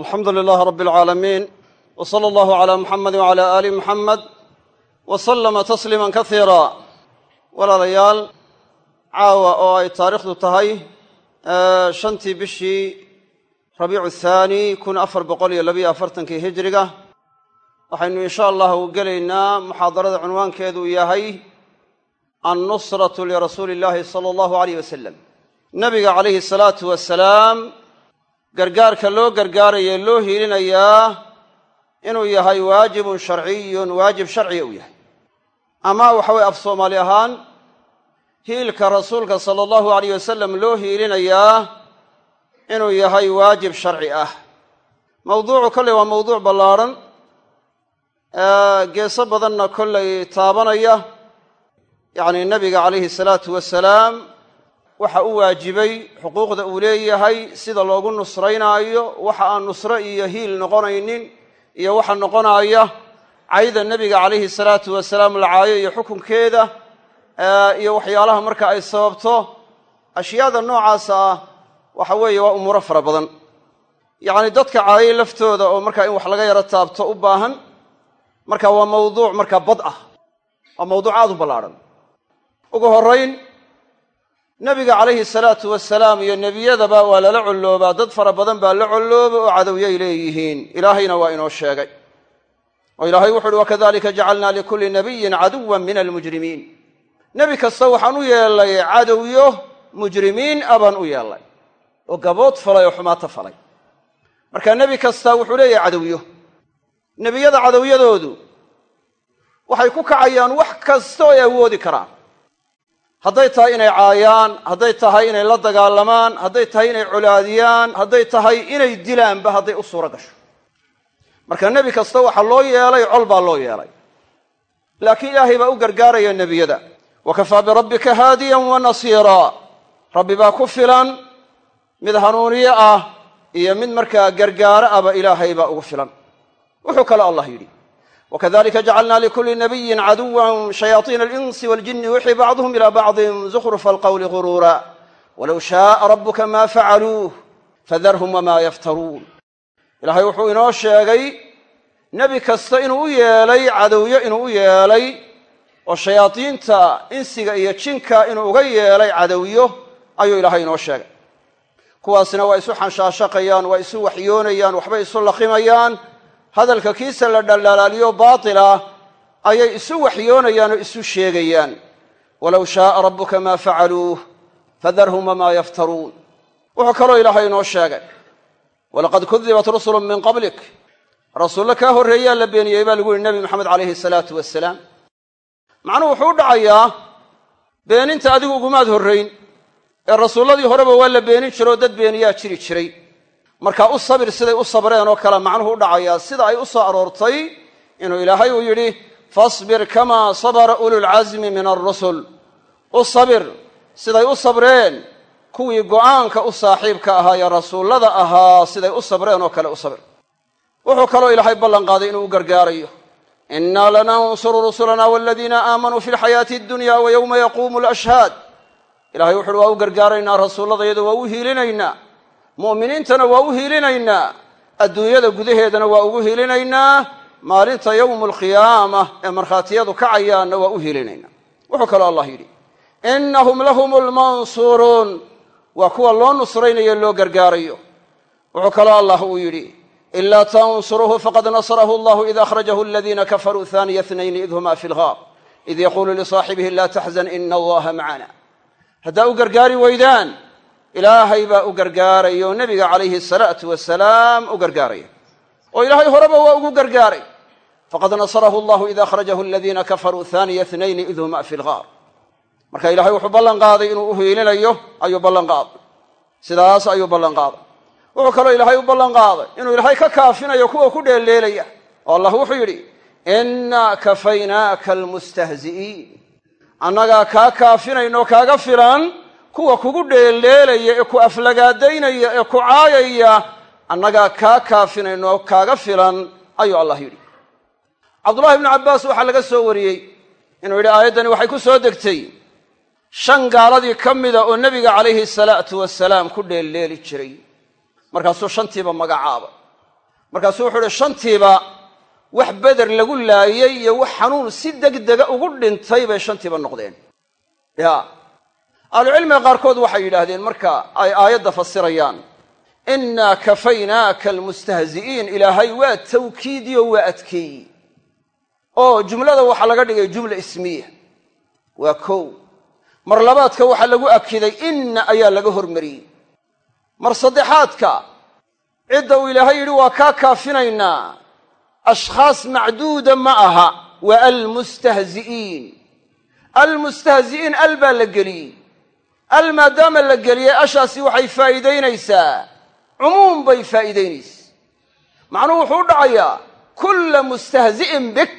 alxamdu lilaah rab alcaalamiin w sala allahu calaa muxamedi wacala aali muxamed wa sallama tasliima kasiira walaalayaal caawa oo ay taariikhdu tahay shantii bishii rabiicu thaani kun afar boqol iyo labiyo afartankii hijriga. Waxaynu insha allahu gelaynaa muxaadarada cunwaankeedu yahay annusratu lirasuuli illahi sala allahu aleyh wasalam nabiga calayhi salaatu wasalaam gargaarka loo gargaaraye loo hiilinayaa inuu yahay waajibun sharciyun waajib sharciga uu yahay. Ama waxa weye af soomaali ahaan hiilka rasuulka sala allahu alayh wasalam loo hiilinayaa inuu yahay waajib sharci ah. Mawduucu kolley waa mawduuc ballaarhan geeso badanna kollay taabanaya. Yacni nabiga calayhi salaatu wasalaam waxa u waajibay xuquuqda uu leeyahay sida loogu nusraynaayo waxa aan nusro iyo hiil noqonaynin iyo waxa noqonaya cayda nebiga calayhi salaatu wasalaam la caayo iyo xukunkeeda iyo waxyaalaha marka ay sababto. Ashyaada noocaasa ah waxa weeye waa umuuro fara badan. Yacni dadka caayay laftooda oo markaa in wax laga yaro taabto u baahan marka waa mawduuc markaa bad ah waa mawduuc aad u ballaarhan ugu horrayn nebiga calayhi salaatu wasalaam iyo nebiyadaba waa lala colloobaa dad fara badan baa la collooba oo cadowyay leeyihiin. Ilaahayna waa inoo sheegay. Oo ilaahay wuxu uhi wakadalika jacalnaa likulli nabiyin caduwan min almujrimiin. Nebi kasta waxaan u yeellay cadowyo mujrimiin a baan u yeellay. Oo gabood falay oo xumaato falay. Marka nebi kasta wuxuu leeyahay cadowyo. Nebiyada cadowyadoodu waxay ku kacayaan wax kasta oo ay awoodi karaan hadday tahay inay caayaan hadday tahay inay la dagaalamaan hadday tahay inay colaadiyaan hadday tahay inay dilaanba hadday u suuro gasho. Marka nebi kasta waxaa loo yeelay col baa loo yeelay. Laakiin ilaahay baa u gargaaraya nebiyada. Wa kafaa birabbika haadiyan wa nasiiraa rabbi baa ku filan mid hanuuniye ah iyo mid markaa gargaaro aba ilaahay baa ugu filan. Wuxuu kale allah yidhi wkadalika jacalna likuli nabiyin caduwa shayaaiina alinsi waljini yuxii bacduhum ila bacdin zukhrufa alqawli guruura walow shaaa rabuka ma facaluuh fadarhum wama yaftaruun ilaahay wuxuu inoo sheegay nebi kasta inuu u yeelay cadowyo inuu u yeelay oo shayaadiinta insiga iyo jinka inuu uga yeelay cadowyo ayuu ilaahay inoo sheegay kuwaasina waa isu xanshaashaqayaan waa isu waxyoonayaan waxbay isu laqimayaan hadalka kiisa la dhaldhalaaliyo baatila ayay isu waxyoonayaan oo isu sheegayaan. Walow shaaa rabbuka maa facaluuh fadarhum wamaa yaftaruun. Wuxuu kaloo ilaahay inoo sheegay walaqad kudibat rusulun min qablik. Rasuullo kaa horreeyaa la beeniyey baa lagu yihi nebi maxamed calayhi salaatu wasalaam macnuhu wuxuu u dhacayaa beeninta adigu ugumaad horrayn ee rasuulladii horeba waa la beenin jiro oo dad beeniyaa jiri jiray markaa u sabir siday u sabreen oo kale macnuhu u dhacayaa sida ay u soo aroortay inuu ilaahay uu yidhi fasbir kamaa sabara ululcasmi min alrusul u sabir siday u sabreen kuwii go'aanka u saaxiibka ahaa ee rasuullada ahaa siday u sabreen oo kale u sabir. Wuxuu kaloo ilaahay ballan qaaday inuu u gargaarayo innaa lanansuru rusulana waladiina aamanuu fi lxayaati addunya wa yowma yaquumu alashhaad ilahay wuxuuhi waa u gargaaraynaa rasuulladayada waa u hiilinaynaa mu'miniintana waa u hiilinaynaa. Adduunyada gudaheedana waa ugu hiilinaynaa. Maalinta yowmu alqiyaama ee markhaatiyadu kacayaanna waa u hiilinaynaa. Wuxuu kaloo allah yidhi innahum lahum lmansuuruun waa kuwa loo nusraynayo loo gargaarayo. Wuxuu kaloo allah uu yidhi ilaa tansuruuhu faqad nasrahu allahu id akhrajahu aladiina kafaruu haaniya tnayni id huma fi lgaar id yaquulu lisaaxibihi laa taxzan ina allaha macana haddaa u gargaari weydaan ilaahay baa u gargaaraya oo nebiga calayhi salaatu wasalaam u gargaaraya. Oo ilaahay horeba waa ugu gargaaray. Faqad nasarahu allahu id akhrajahu aladiina kafaruu haaniya tnayni id huma fi lgaar marka ilahay wuxuu ballan qaaday inuu u hiilinayo ayuu ballan qaaday. Sidaas ayuu ballan qaaday. Wuxuu kaloo ilaahay u ballan qaaday inuu ilaahay ka kaafinayo kuwa ku dheelleelaya oo allah wuxuu yidhi innaa kafaynaaka almustahzi'iin annagaa kaa kaafinayno kaaga filan kuwa kugu dheeldheelaya ee ku aflagaadaynaya ee ku caayaya annagaa kaa kaafinayno kaaga filan ayuu allah yidhi. Cabdullahi ibnu cabbaas waxaa laga soo wariyey inuu yidhi aayaddani waxay ku soo degtay. Shan gaaladii ka mida oo nebiga calayhi salaatu wasalaam ku dheeldheeli jiray. Markaasuu shantiiba magacaaba. Markaasuu wuxuu uhi shantiiba wax beder lagu laayey iyo wax xanuun si degdega ugu dhintay bay shantiiba noqdeen. Ya ahlucilmiga qaarkood waxay yidhaahdeen marka ay aayadda fasirayaan innaa kafaynaaka almustahzi'iin ilaahay waa tawkiidiyo waa adkeeyi. Oo jumlada waxaa laga dhigay jumla ismiya. Waa kow. Mar labaadka waxaa lagu akiday inna ayaa laga hormariyey. Mar saddexaadka cidda uu ilaahay yidhi waa kaa kaafinaynaa. Ashkhaas macduuda ma aha. Waa almustahzi'iin almustahzi'iin al baa la geliyey al maadaama la geliyey ashaasi waxay faa'iidaynaysaa? Cumuum bay faa'iidaynaysa macnuhu wuxuu u dhacayaa kulla mustahzi'in bik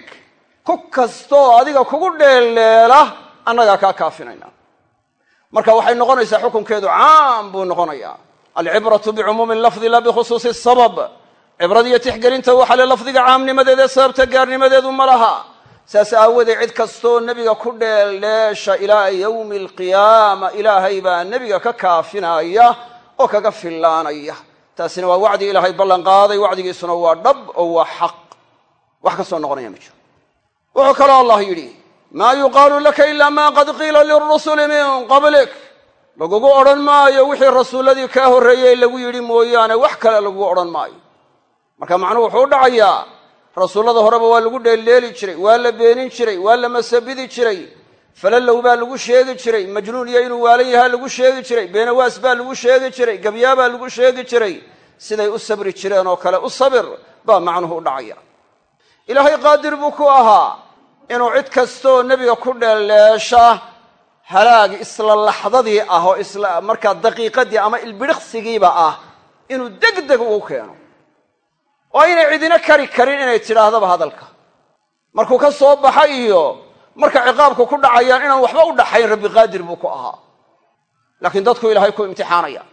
ku kastoo adiga kugu dheeldheela annagaa kaa kaafinayna marka waxay noqonaysaa xukunkeedu caam buu noqonayaa. Alcibratu bicumuumi lafdi la bikhusuusi sabab. Cibradiyo tixgelinta waxa le lafdiga caamnimadeeda ee sababta gaarnimadeedu ma laha saas aawoodee cid kastoo nebiga ku dheeldheesha ilaa yowmi alqiyaama ilaahay baa nebiga ka kaafinaya oo kaga fillaanaya. Taasina waa wacdi ilaahay ballan qaaday wacdigiisuna waa dhab oo waa xaq. Wax ka soo noqonaya ma jiro. Wuxuu kaloo allah yidhi maa yuqaalu laka ila ma qad qiila lirusuli min qablik. Lagugu odhan maayo wixii rasuulladii kaa horreeyey lagu yidhi mooyaane wax kale lagugu odhan maayo. Marka macnuhu wuxuu u dhacayaa rasuullada horeba waa lagu dheeldheeli jiray waa la beenin jiray waa la masabidi jiray. Falallow baa lagu sheegi jiray majnuun iyo inuu waalan yahaa lagu sheegi jiray beenawaas baa lagu sheegi jiray gabyaabaa lagu sheegi jiray. Siday u sabri jireen oo kale u sabir baa macnuhu u dhacaya. Ilaahay qaadir buu ku ahaa inuu cid kastooo nebiga ku dheeldheesha halaag isla laxdadii ah oo isla markaa daqiiqadii ama ilbidhiqsigiiba ah inuu deg deg ugu keeno oo aynay cidina kari karin inay tidhaahdaba hadalka. Markuu ka soo baxa iyo marka ciqaabku ku dhacayaan inaan waxba u dhaxayn rabbi qaadir buu ku ahaa. Laakiin dadku ilaahay ku imtixaanaya.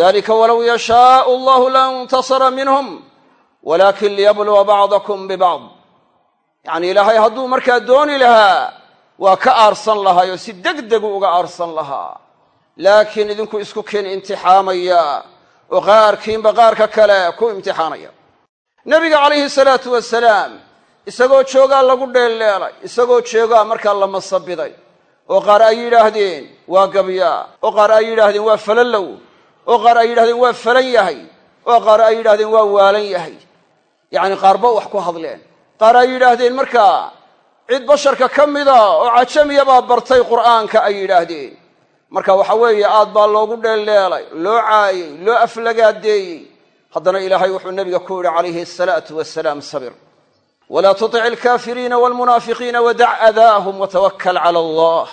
Dalika walow yashaau allahu laintasara minhum walakin liyabluwa bacdakum bibacd yacni ilaahay hadduu markaa dooni lahaa waa ka aarsan lahaayoo si deg degu uga aarsan lahaa. Laakiin idinku isku kin imtixaamaya oo qaarkiinba qaarka kale ku imtixaanaya nebiga calayhi salaatu wasalaam isagoo joogaa lagu dheeldheelay isagoo joogaa markaa la masabiday oo qaar ay yidhaahdeen waa gabyaa oo qaar ay yidhaahdeen waa falallow oo qaar ay yidhahdeen waa falan yahay oo qaar ay yidhahdeen waa waalan yahay. Yacni qaarba wax ku hadleen. Qaar ay yidhaahdeen markaa cid basharka ka mida oo cajamiya baa bartay qur'aanka ay yidhaahdeen. Marka waxa weeye aad baa loogu dheeldheelay loo caayey loo aflagaadeeyey haddana ilaahay wuxuu nebiga ku yidhi calayhi asalaatu wasalaam sabir. Walaa tutic alkaafiriina walmunaafiqiina wadac adaahum watawakal cala allah.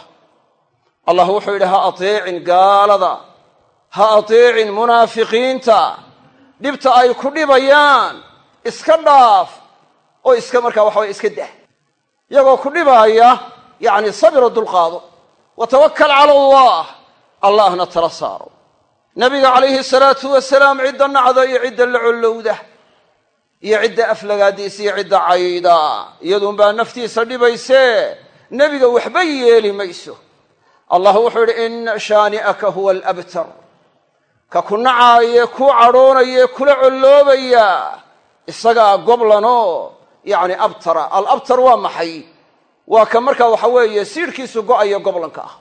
Allah wuxuu yidhi ha ateecin gaalada ha ateecin munaafiqiinta. Dhibta ay ku dhibayaan iska dhaaf oo iska markaa waxa weye iska dah. Iyagoo ku dhibaaya yacni sabiro dulqaado. Watawakal cala allah. Allahna tala saaro nabiga calayhi salaatu wasalaam cidda nacda iyo cidda la collowda iyo cidda aflagaadiisa iyo cidda cayda iyaduunbaa naftiisa dhibaysee nebiga waxba yeeli mayso. Allah wuxuu yidhi ina shaani'aka huwa alabtar. Ka ku nacaayee kuu cadhoonayee kula colloobaya isagaa goblanoo yacni abtara. Alabtar waa maxay? Waa ka markaa waxa weeye siidhkiisu go'aya goblanka ah.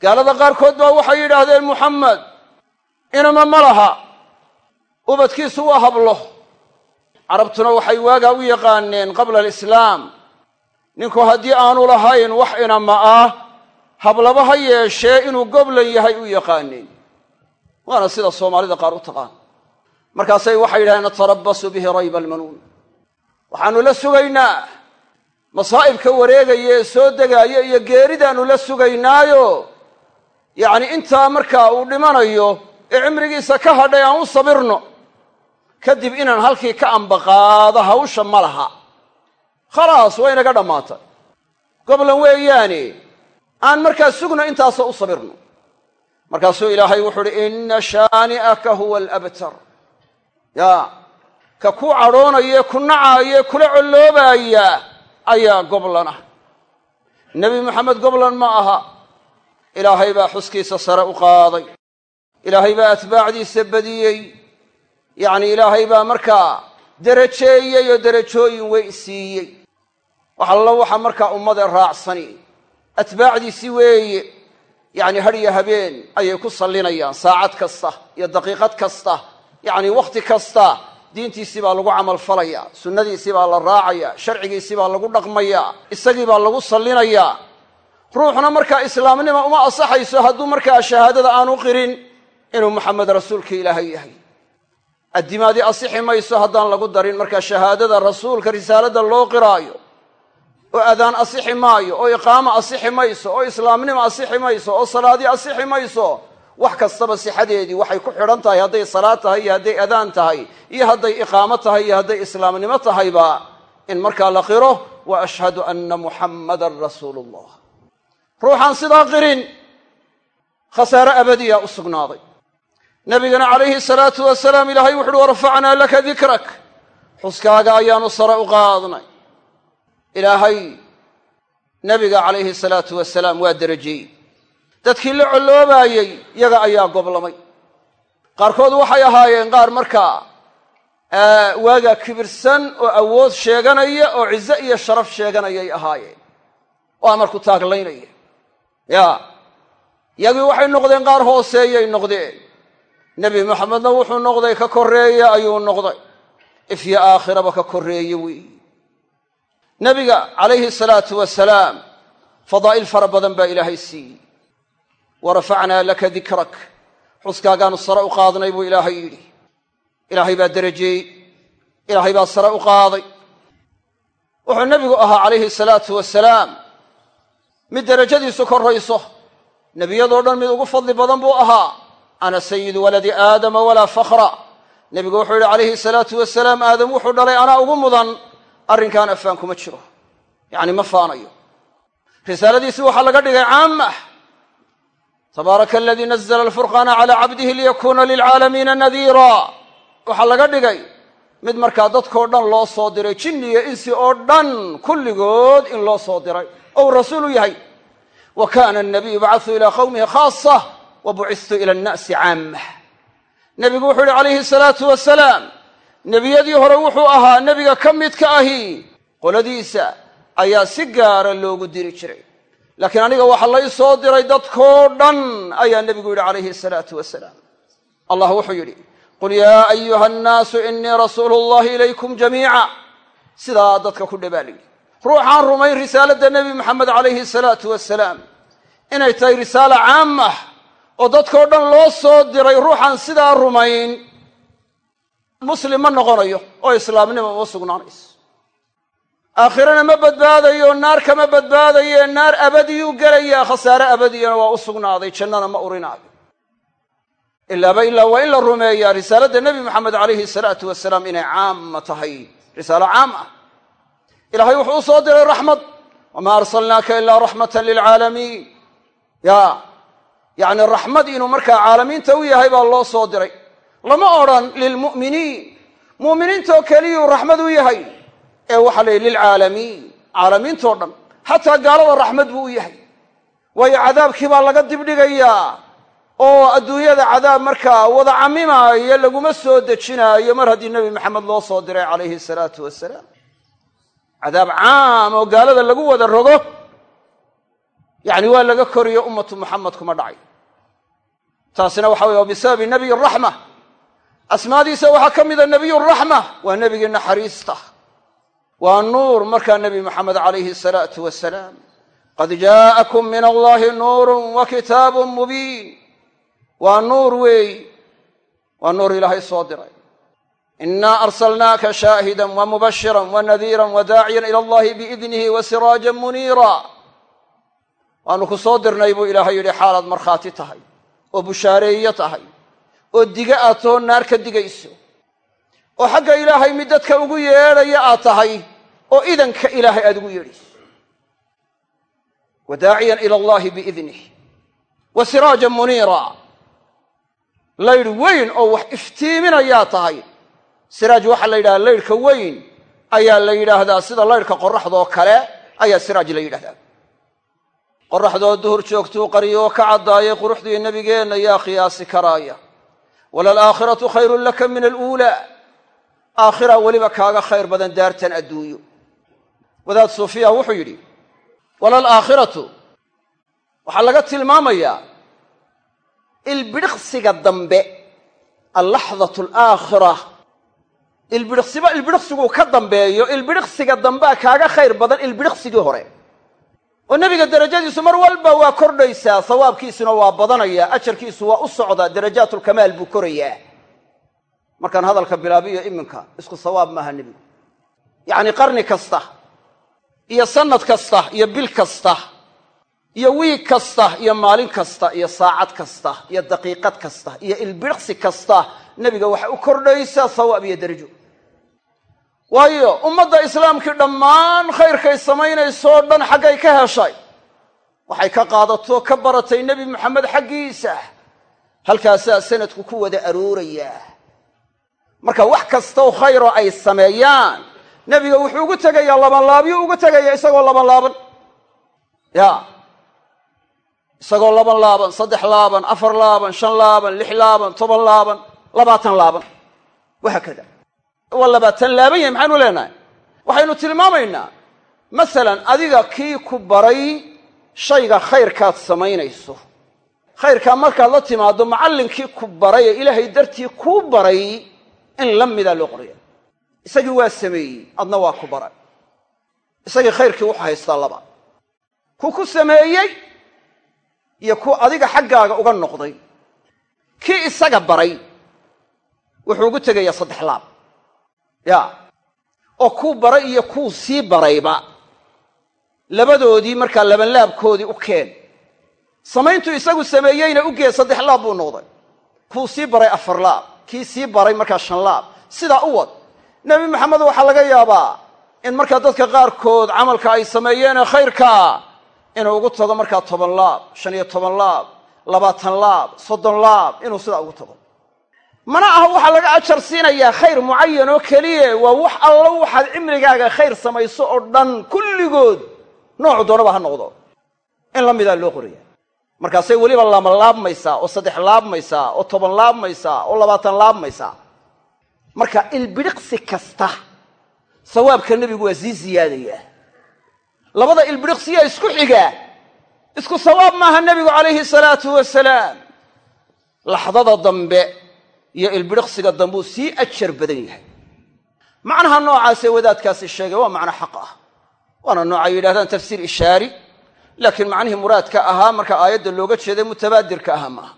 Gaalada qaarkood baa waxay yidhaahdeen muxamed inama ma laha. Ubadkiisu waa hablo. Carabtuna waxay waagaa u yaqaaneen qabla alislaam. Ninku haddii aanu lahayn wax inama ah hablaba ha yeeshee inuu goblan yahay u yaqaaneen. Waana sida soomaalida qaar u taqaan. Markaasay waxay yidhahdeen natarabbasu bihi rayba almanuun. Waxaannu la sugaynaa. Masaa'ibka wareegaya ee soo degaaya iyo geeridaannu la sugaynaayo. Yacni intaa markaa uu dhimanayo ee cimrigiisa ka hadhay aan u sabirno kadib inaan halkii ka ambaqaado hawsha ma laha. Khalaas waa inaga dhammaatay. Goblan weeyaane aan markaa sugno intaasoo u sabirno. Markaasuu ilaahay wuxuu uhi inna shaani'aka huwa alabtar yaa ka ku cadhoonayee ku nacaayee kula colloobaaya ayaa goblan ah. Nebi moxamed goblan ma aha. Ilaahay baa xuskiisa sare u qaaday ilaahay baa atbaacdiisa badiyey. Yacni ilaahay baa markaa derajeeyey oo derajooyin wey siiyey. Wax allo waxa markaa ummada raacsani. Atbaacdiisi weeye. Yacni hadhiyo habeen ayay ku sallinayaan. Saacad kasta iyo daqiiqad kasta. Yacni wakhti kasta diintiisii baa lagu camalfalayaa sunnadiisii baa la raacayaa sharcigiisii baa lagu dhaqmayaa isagii baa lagu sallinayaa ruuxna markaa islaamnima uma asaxayso hadduu markaa shahaadada aanu qirin inuu maxamed rasuulka ilaahay yahay. Addimaadii asixi mayso haddaan lagu darin markaa shahaadada rasuulka risaalada loo qiraayo oo adaan asixi maayo oo iqaamo asixi mayso oo islaamnimo asixi mayso oo salaadii asixi mayso wax kastaba sixadeedii waxay ku xidhan tahay hadday salaad tahay iyo hadday adaan tahay iyo hadday iqaamo tahay iyo hadday islaamnimo tahayba in markaa la qiro wa ashhadu anna muxammadan rasuulu ullah ruuxaan sidaa qirin khasaare abadiya u sugnaaday nabigana calayhi salaatu wasalaam ilaahay wuxuuhi warafacnaa laka dikrak. Xuskaaga ayaanu sare u qaadnay. Ilaahay nebiga calayhi salaatu wasalaam waa derajeeyey dadkii la colloobaayey yaga ayaa goblamay. Qaarkood waxay ahaayeen qaar markaa waagaa kibirsan oo awood sheeganaya oo cizo iyo sharaf sheeganayay ahaayeen. Oo amarku taaglaynaya ya yagii waxay noqdeen qaar hooseeyay noqdeen nebi maxamedna wuxuu noqday ka korreeya ayuu noqday. Ifyo aakhiraba ka korreeye weeyi nebiga calayhi salaatu wasalaam fadaa'il fara badan baa ilaahay siiyey. Wa rafacnaa laka dikrak. Xuskaagaanu sare u qaadnay buu ilaahay yidhi. Ilaahay baa derajeeyey ilaahay baa sare u qaaday. Wuxuu nebigu ahaa calayhi salaatu wasalaam mid derajadiisu korrayso nebiyadoo dhan mid ugu fadli badan buu ahaa ana sayidu waladi aadama walaa fakhra. Nebigu wuxuu yidhi calayhi salaatu wasalaam aadam wuxuu dhalay anaa ugu mudan arrinkaan afaan kuma jiro. Yacni ma faanayo. Risaaladiisi waxaa laga dhigay caamah tabaaraka aladii nazla alfurqaana calaa cabdihi liyakuuna lilcaalamiina nadiira. Waxaa laga dhigay mid markaa dadkoo dhan loo soo diray jinni iyo insi oo dhan kulligood in loo soo diray. Ou rasuulu yahay. Wa kaana anabiyu bacathu ilaa qawmihi khaasa wa ila annaasi caamah nebigu wuxuu yihi calayhi salaatu wasalaam nebiyadii hore wuxuu ahaa nebiga ka midka ahi qoladiisa ayaa si gaara loogu diri jiray laakiin aniga waxaa lay soo diray dadkoo dhan ayaa nebigu yidhi calayhi salaatu wasalaam allah wuxuu yidhi qul yaa ayuha annaasu inii rasuulu llahi ilaykum jamiica sidaa dadka ku dhabaa layidhi ruuxaan rumayn risaaladda nebi maxamed calayhi salaatu wasalaam inay tahay risaalo caam ah oo dadkoo dhan loo soo diray ruuxaan sidaa rumayn muslim ma noqonayo oo islaamnimo uma sugnaanayso. Aakhirana ma badbaadayo naar kama badbaadaye naar abadiyuu gelayaa khasaare abadiyana waa u sugnaaday jannana ma urinaayo ilaaba ilaa waa in la rumeeyaa risaaladda nebi maxamed calayhi salaatu wasalaam inay caama tahay risaalo caam ah. Ilaahay wuxuu u soo diray raxmad. Wamaa arsalnaaka ilaa raxmatan lilcaalamiin. Ya yacni raxmad inuu markaa caalamiinta u yahay baa loo soo diray. Lama odhan lilmu'miniin. Mu'miniintoo keliyuu raxmad u yahay. Ee waxaa la yidhi lilcaalamiin. Caalamiintoo dhan. Xataa gaalada raxmad buu u yahay. Waayo cadaabkii baa laga dibdhigayaa. Oo adduunyada cadaab markaa wada camimaayo laguma soo dejinaayo mar haddii nebi maxamed loo soo diray calayhi salaatu wasalaam cadaab caam oo gaalada lagu wada rogo yacni waa laga koriyo ummatu muxamed kuma dhacay taasina waxa waa bisababi nebiy raxma. Asmaadiisa waxaa ka mida nebiy raxma waa nebigii naxariista. Waa nuur markaa nebi maxamed calayhi salaatu wasalaam. Qad jaa'akum min allahi nuurun wa kitaabun mubiin. Waa nuur weey waa nuur ilaahay soo diray. Inaa arsalnaaka shaahidan wa mubashiran wa nadiiran wa daaciyan ila allahi biidnihi wa siraajan muniira waanu ku soo dirnay buu ilaahay yidhi xaalaad markhaati tahay oo bushaareeyo tahay oo diga aad too naar ka digayso oo xagga ilaahay mid dadka ugu yeedhaya aad tahay oo idanka ilaahay aad ugu yeedhayso. Wa daaciyan ila allahi biidnih wa siraajan muniira. Laydh weyn oo wax iftiiminayaa tahay. Siraaj waxaa la yidhahdaa laydhka weyn ayaa la yidhaahdaa sida laydhka qorraxdoo kale ayaa siraaj la yidhahdaa qorraxdoo duhur joogtuu qariyoo ka caddaayay quruxdii nebigeenna yaa qiyaasi karaaya. Walalaakhiratu khayrun laka min aluulaa aakhira weliba kaaga khayr badan daartan adduunyo. Wadaad suufiya wuxuu yidhi walalaakhiratu waxaa laga tilmaamayaa ilbidhiqsiga dambe allaxdatu alaakhira ilbidhiqsiba ilbidhiqsiguu ka dambeeyo ilbidhiqsiga dambea kaaga khayr badan ilbidhiqsigii hore oo nebiga derajadiisu mar walba waa kordhaysaa sawaabkiisuna waa badanayaa ajarkiisu waa u socdaa darajaatulkamaal buu korayaa. Markaan hadalka bilaabiyo iminka isku sawaab maaha nebigu yacni qarni kasta iyo sannad kasta iyo bil kasta iyo wiig kasta iyo maalin kasta iyo saacad kasta iyo daqiiqad kasta iyo ilbidhiqsi kasta nebiga waxay u kordhaysaa sawaab iyo derajo waayo ummadda islaamkii dhammaan khayrkay samaynaysoo dhan xaggay ka heshay. Waxay ka qaadato ka baratay nebi moxamed xaggiisa. Halkaasaa sanadku ku wada aroorayaa marka wax kastoo khayroo ay sameeyaan nebiga wuxuu ugu tegayaa labanlaabyo ugu tegaya isagoo laban laaban ya. Isagoo laban laaban saddex laaban afar laaban shan laaban lix laaban toban laaban labaatan laaban. Wahaakada waa labaatan laaban yahay maxaynu leenahay? Waxaynu tilmaamaynaa masalan adiga kii ku baray shayga khayrkaad samaynayso. Khayrkaa markaad la timaaddo macallinkii ku baray ee ilaahay dartii kuu baray in la midaa loo qoraya isagii waa sameeyey adna waa ku baray. Isagii khayrkii wuxuu haystaa laba. Ku ku sameeyey iyo ku adiga xaggaaga uga noqday. Kii isaga baray wuxuu ugu tegayaa saddex laab ya. Oo kuu baray iyo kuu sii barayba. Labadoodii markaa labanlaabkoodii u keen. Samayntuu isagu sameeyeyna u gee saddex laab buu noqday. Kuu sii baray afar laab. Kii sii baray markaa shan laab. Sidaa u wad. Nebi maxamed waxaa laga yaabaa in markaa dadka qaarkood camalka ay sameeyeenee khayrkaa inuu ugu tago markaa toban laab shan iyo toban laab labaatan laab soddon laab inuu sidaa ugu tago mana aha waxaa laga ajar siinayaa khayr mucayan oo keliye waa wax allo waxaad cimrigaaga khayr samayso oo dhan kulligood noocu doonaba ha noqdo. In la midaa loo qoraya. Markaasay weliba lama laabmaysaa oo saddex laabmaysaa oo toban laabmaysaa oo labaatan laabmaysaa marka ilbidhiqsi kasta sawaabka nebigu waa sii siyaadayaa labada ilbidhiqsiyaa isku xigaa isku sawaab maaha nebigu calayhi salaatu wasalaam. Laxdada dambe iyo ilbidhiqsiga dambuu sii ajar badan yahay. Macnaha noocaasee wadaadkaasi sheegay waa macno xaq ah. Waana noocay yidhahdaan tafsiir ishaari laakiin macnihii muraadka ahaa marka aayadda looga jeeday mutabaadirka ahaa maaha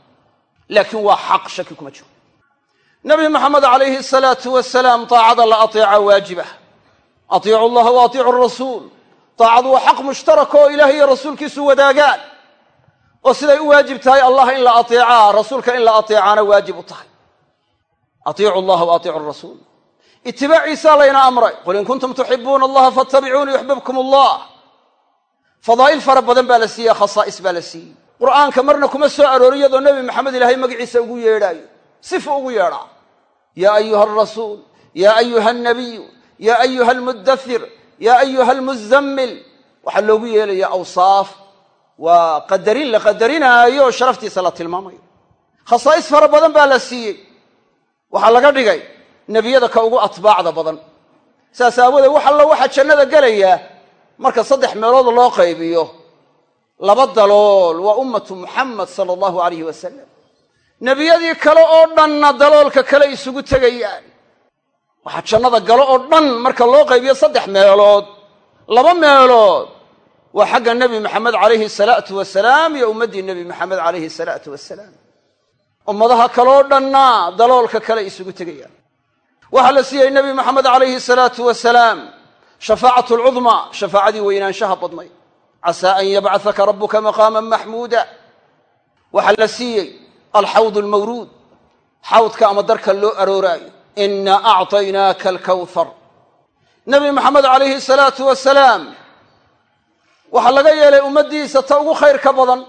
laakiin waa xaq shaki kuma jiro. Nabi maxamed calayhi salaatu wasalaam taacada la ateeca waajibah atiicu allaha wa atiicu rasuul. Taacadu waa xaq mushtaraka oo ilaah iyo rasuulkiisu wadaagaan. Oo siday u waajib tahay allah in la ateecaa rasuulka in la ateecaana waajib u tahay atiicu allaha wa atiicu rasuul itibaaciisaa layna amray qul in kuntum tuxibuuna allaha fattabicuuni yuxbibkum allah fadaa'il fara badan baa la siiyey khasaa'is baa la siiyey qur'aanka marna kuma soo aroorin iyadoo nebi maxamed ilaahay magaciisa ugu yeedhaayo sifu ugu yeedhaa yaa ayuha alrasuul yaa ayuha alnabiyu yaa ayuha almuddafir yaa ayuha almuzammil waxaa loogu yeelayaa awsaaf waa qadarin la qadarinaayo sharaftiisa la tilmaamayo khasaa'is fara badan baa la siiyey waxaa laga dhigay nebiyada ka ugu atbaacda badan. Saas aawoodee wax allo waxaa jannada gelayaa marka saddex meelood loo qaybiyo laba dalool waa ummatu muxamed sala allahu alayhi wasalam nebiyadii kale oo dhanna daloolka kale isugu tegayaan. Waxaa jannada galo oo dhan marka loo qaybiyo saddex meelood laba meelood waa xagga nebi maxamed calayhi salaatu wasalaam iyo ummaddii nebi maxamed calayhi salaatu wasalaam ummadaha kaloo dhanna daloolka kale isugu tegayaan waxaa la siiyey nebi maxamed calayhi salaatu wasalaam shafaacatu alcudmaa shafaacadii weynaanshaha badnay. Casaa an yabcahaka rabuka maqaaman maxmuuda. Waxaa la siiyey alxawd almawruud xawdka ama darka loo arooraayo. Inaa acطaynaaka alkawhar nebi maxamed calayhi salaatu wasalaam waxaa laga yeelay ummaddiisa ta ugu khayrka badan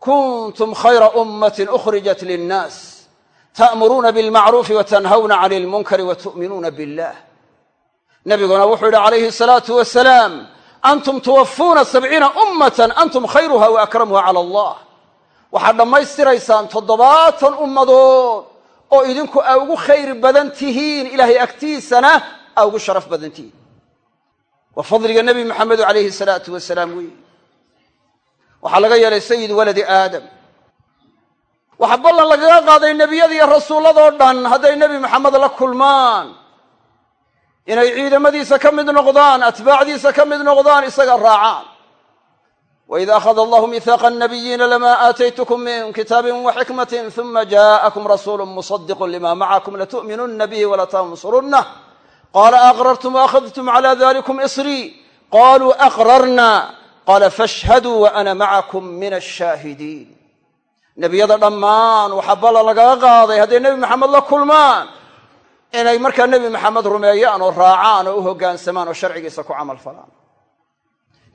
kuntum khayra ummatin ukhrijat linnaas ta'muruuna bilmacruufi wa tanhawna cani lmunkari wa tu'minuuna billah nebiguna wuxuu yidhi calayhi salaatu wasalaam antum tuwafuuna sabciina ummatan antum khayruha wa akramuha cala allah waxaad dhammaystiraysaan toddobaatan ummadood oo idinku aa ugu khayr badan tihiin ilaahay agtiisana aa ugu sharaf badan tihiin waa fadliga nebi maxamedu calayhi salaatu waxaa laga yeelay sayid waladi aadam. Waxaa ballan lagaga qaaday nebiyada iyo rasuulladoo dhan hadday nebi maxamed la kulmaan. Inay ciidamadiisa ka mid noqdaan atbaacdiisa ka mid noqdaan isaga raacaan. Waid akhada allahu mihaaqa annabiyiina lamaa aataytukum min kitaabin wa xikmatin uma jaءakum rasuulu musadiqun lima macakum latu'minunna bihi walatansurunah qala aqrartum waakhadtum cala dalikum isrii qaluu aqrarna qala fashhaduu wa macakum min ashaahidiin nebiyada dhammaan waxaa ballan lagaga qaaday hadday nebi maxamed la kulmaan inay markaa nebi maxamed rumeeyaan oo raacaan oo u hoggaansamaan oo sharcigiisa ku camal falaan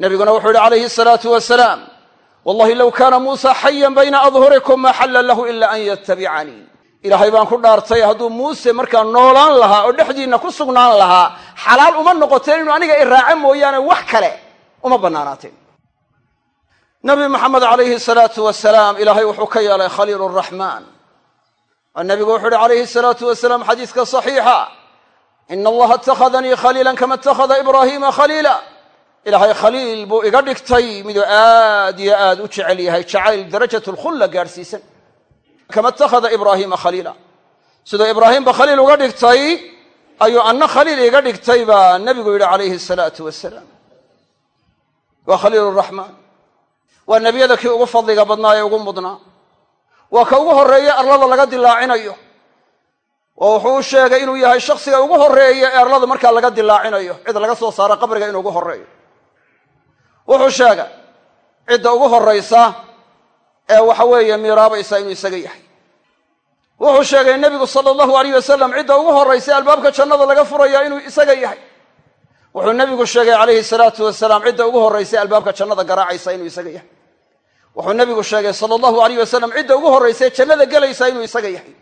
nebiguna wuxuu yihi calayhi asalaatu wasalaam wallahi low kaana muusa xayan bayna adhurikum ma xalla lahu ila an yatabicanii ilaahay baan ku dhaartay hadduu muuse markaa noolaan lahaa oo dhexdiinna ku sugnaan lahaa xalaal uma noqoteen inuu aniga i raaco mooyaane wax kale uma bannaanaateen nabi maxamed calayhi salaatu wasalaam ilaahay wuxuu ka yeelay khaliil raxmaan. Oo nebigu wuxuu uhi calayhi salaatu wasalaam xadiiska saxiixa ina allaha ittakhadanii khaliilan kama ittakhada ibraahiima khaliila. Ilaahay khaliil buu iga dhigtay miduu aad iyo aad u jecel yahay jacayl darajat lkhulla gaadhsiisan kama ittakhada ibraahiima khaliila. Siduu ibraahiimba khaliil uga dhigtay ayuu anna khaliil iga dhigtay baa nebigu yidhi calayhi salaatu wasalaam waa khaliil raxmaan waa nebiyada kii ugu fadliga badnaa ee ugu mudnaa. Waa ka ugu horreeye arlada laga dilaacinayo. Oo wuxuu u sheegay inuu yahay shakhsiga ugu horreeya ee arlada markaa laga dilaacinayo. Cid laga soo saaro qabriga inuu ugu horreeyo. Wuxuu sheegay cidda ugu horraysa ee waxa weeye miiraabaysa inuu isaga yahay. Wuxuu sheegay nebigu sala allahu alayh wasalam cidda ugu horraysa albaabka jannada laga furaya inuu isaga yahay wuxuu nebigu sheegay calayhi salaatu wasalaam cidda ugu horraysa albaabka jannada garaacaysa inuu isaga yahay. Wuxuu nebigu sheegay sala allahu alayh wasalam cidda ugu horraysae jannada gelaysa inuu isaga yahay.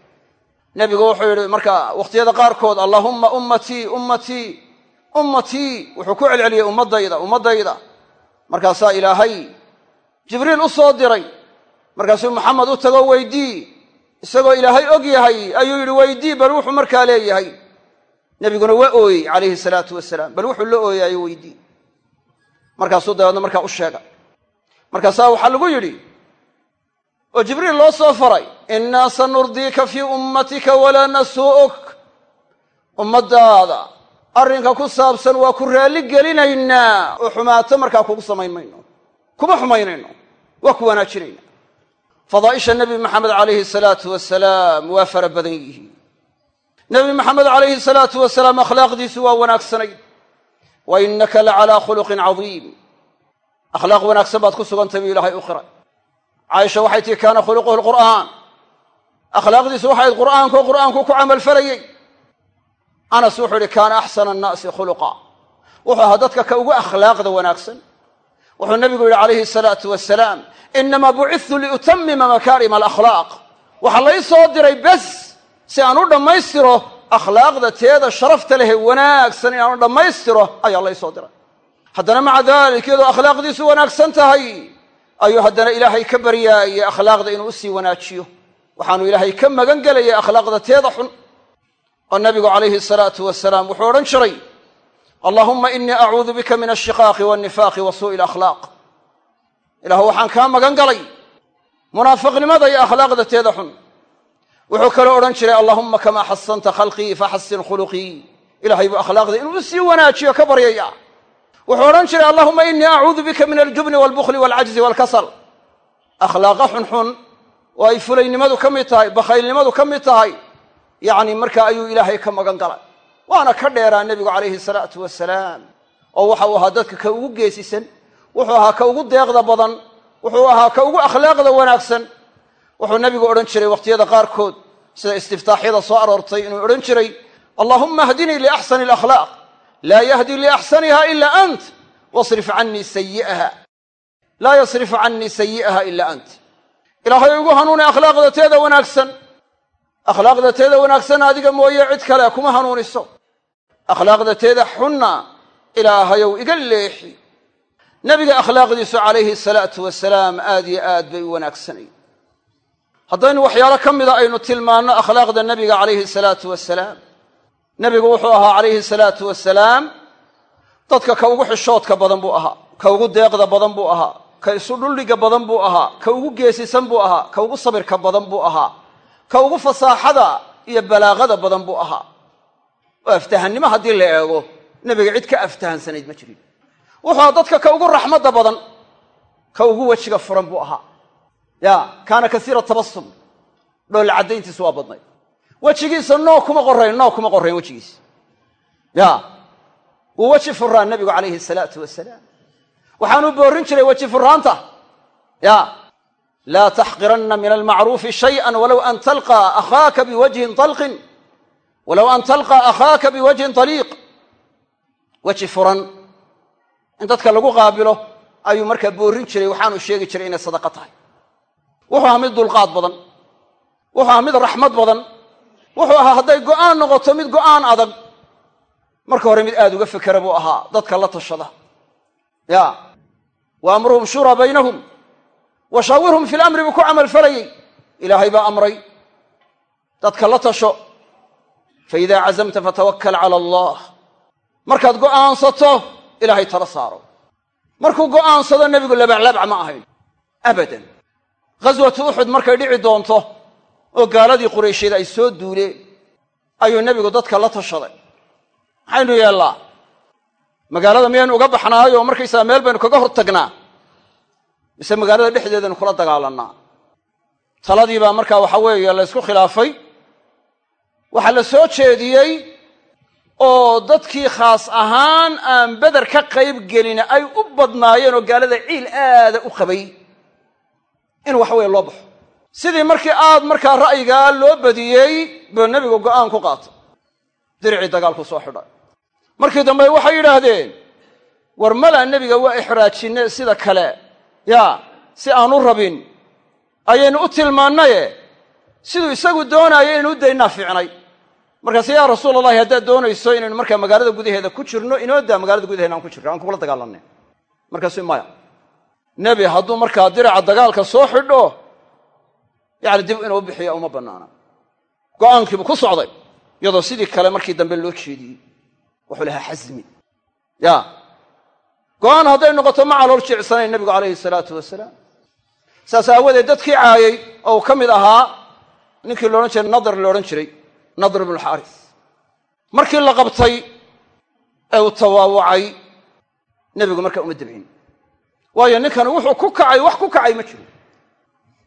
Nebigu wuxuu yidhi marka wakhtiyada qaarkood allaahumma ummatii ummatii ummatii wuxuu ku celceliyey ummadayda ummadayda markaasaa ilaahay jibriil u soo diray. Markaasuu maxamed u tago weydii. Isagoo ilaahay og yahay ayuu yidhi weydii bal wuxuu markaa leeyahay nebiguna waa ooyey calayhi salaatu wasalaam bal wuxuu la ooyaayo weydii markaasuu dabeedna markaa u sheegay. Markaasaa waxaa lagu yidhi oo jibriil loo soo faray innaa sanurdiika fii ummatika walaa nasuu'uk ummaddaada arrinka ku saabsan waa ku raalli gelinaynaa. Oo xumaato markaa kugu samayn mayno kuma xumaynayno waa ku wanaajinayna. Fadaa'isha nebi maxamed calayhi salaatu wasalaam waa fara badan yihiin nebi maxamed calayhi salaatu wasalaam akhlaaqdiisu waa wanaagsanayd. Wa innaka la calaa khuluqin cadiim. Akhlaaq wanaagsan baad ku sugantay buu ilaahay u qiray. Caaisha waxay tihi kaana khuluquhu lqur'aan. Akhlaaqdiisu waxay ayd qur'aanku ku camalfalayey anas wuxuu ihi kaana axsana annaasi khuluqa wuxuu ahaa dadka ka ugu akhlaaqda wanaagsan. Wuxuu nebigu yidhi calayhi salaatu wasalaam inamaa bucidtu liutamima makaarima alakhlaaq waxaa lay soo diray bes si aan u dhammaystiro akhlaaqda teeda sharafta lehe wanaagsan in aan u dhammaystiro ayaa lay soo diray. Haddana maca dalik iyadoo akhlaaqdiisu wanaagsan tahay ayuu haddana ilaahay ka baryaayey akhlaaqda inuu u sii wanaajiyo. Waxaanu ilaahay ka magan gelayay akhlaaqda teeda xun. Oo nabigu calayhi salaatu wasalaam wuxuu odhan jiray allahuma inii acuudu bika min ashiqaaqi walnifaaqi wa suu'i alakhlaaq. Ilahu waxaan kaa magan galay. Munaafiqnimada iyo akhlaaqda teeda xun wuxuu kaloo odhan jiray allahuma kamaa xasanta khalqii faxasin khuluqii ilahay buu akhlaaqda inuu u sii wanaajiyo ka baryaya. Wuxuu odhan jiray allahuma inii acuudu bika min aljubni walbukhli walcajzi walkasal. Akhlaaqa xunxun oo ay fulaynimadu ka mid tahay bakhaylnimadu ka mid tahay yacni markaa ayuu ilaahay ka magan galay. Waana ka dheeraa nebigu calayhi salaatu wasalaam oo waxau ahaa dadka ka ugu geesisan wuxuu ahaa ka ugu deeqda badan wuxuu ahaa ka ugu akhlaaqda wanaagsan wuxuu nebigu odhan jiray wakhtiyada qaarkood sida istiftaaxyada soo aroortay inuu odhan jiray allahuma ahdinii liaxsani alakhlaaq laa yahdi liaxsaniha ila ant wasrif canii sayi'aha laa yasrifu canii sayi'aha ila ant. Ilaahay ugu hanuuni akhlaaqda teeda wanaagsan. Akhlaaqda teeda wanaagsan adiga mooye cid kale kuma hanuuniso. Akhlaaqda teeda xunna ilaahayow iga leexi. Nebiga akhlaaqdiisu calayhi salaatu wasalaam aad yo aad bay u wanaagsanayd haddaynu waxyaalo ka mida aynu tilmaanno akhlaaqda nebiga calayhi salaatu wasalaam nebigu wuxuu ahaa calayhi salaatu wasalaam dadka ka ugu xishoodka badan buu ahaa ka ugu deeqda badan buu ahaa ka isu dhuldhiga badan buu ahaa ka ugu geesisan buu ahaa ka ugu sabirka badan buu ahaa ka ugu fasaaxada iyo balaaqada badan buu ahaa. Oo aftahannimo haddii la eego nebiga cid ka aftahansanayd ma jirin. Wuxuu ahaa dadka ka ugu raxmadda badan ka ugu wejiga furan buu ahaa ya kaana kasiira tabasum dhoolla caddayntiisu waa badnayd wejigiisa noo kuma qorayn noo kuma qorayn wejigiisa. Ya wuu weji furaa nebigu calayhi salaatu wasalaam waxaanuu boorin jiray weji furaanta ya laa taxqiranna min almacruufi shayئa walow an talqaa akhaaka biwajhin talqin. Walow an talqaa akhaaka biwajhin taliiq. Weji furan. In dadka lagu qaabilo ayuu markaa boorin jiray. Waxaanu sheegi jiray inay sadaqo tahay wuxuu ahaa mid dulqaad badan. Wuxuu ahaa mid raxmad badan. Wuxuu ahaa hadday go'aan noqoto mid go'aan adag. Marka hore mid aada uga fekera buu ahaa dadka la tashada. Ya. Wa amruhum shuraa baynahum. Wa shaawirhum fi lamri buu ku camal falayey ilaahay baa amray. Dadka la tasho. Fa idaa cazamta fatawakal cala allah. Markaad go'aansato ilaahay tala saaro. Markuu go'aansado nebigu labaclabca ma ahayn. Abadan ghaswatu uxud markay dhici doonto oo gaaladii quraysheed ay soo duuleen ayuu nebigu dadka la tashaday. Maxaynu yeellaa? Magaalada miyaynu uga baxnaayo markaysaga meel baynu kaga hor tagnaa mise magaalada dhexdeedaynu kula dagaalannaa? Taladii baa markaa waxa weeye la ysku khilaafay. Waxaa la soo jeediyey oo dadkii khaas ahaan aan beder ka qayb gelin ay u badnaayeen oo gaalada ciil aada u qabay in wax weeye loo baxo. Sidii markii aad markaa ra'yigaa loo badiyey buu nebigu go'aan ku qaatay. Diricii dagaalku soo xidhay. Markii dambe waxay yidhaahdeen war mala nebiga waa ixraajinne sida kale. Yaa si aan u rabin ayaynu u tilmaannaye. Siduu isagu doonaayo inaynu u daynaa fiicnay. Markaase yaa rasuul allahi haddaad doonayso inaynu markaa magaalada gudaheeda ku jirno inoo daa magaalada gudaheeda aan ku jirno aan kugula dagaalanay markaasu maya nebi hadduu markaa diraca dagaalka soo xidho yacni dib inuu bixiya uma bannaana. Go'aankiibuu ku socday iyadoo sidii kale markii dambe loo jeediyey. Wuxuu lahaa xasmi. Ya. Go'aan hadday noqoto ma calool jilicsanayn nebigu calayhi salaatu wasalaam. Saas aawadeed dadkii caayey oo ka mid ahaa ninkii loodhan jiray nadr loodhan jiray nadr ibnu xaaris markii la qabtay ee uu tawaawucay nebigu markaa uma debcin waayo ninkani wuxuu ku kacay wax ku kacay ma jiro.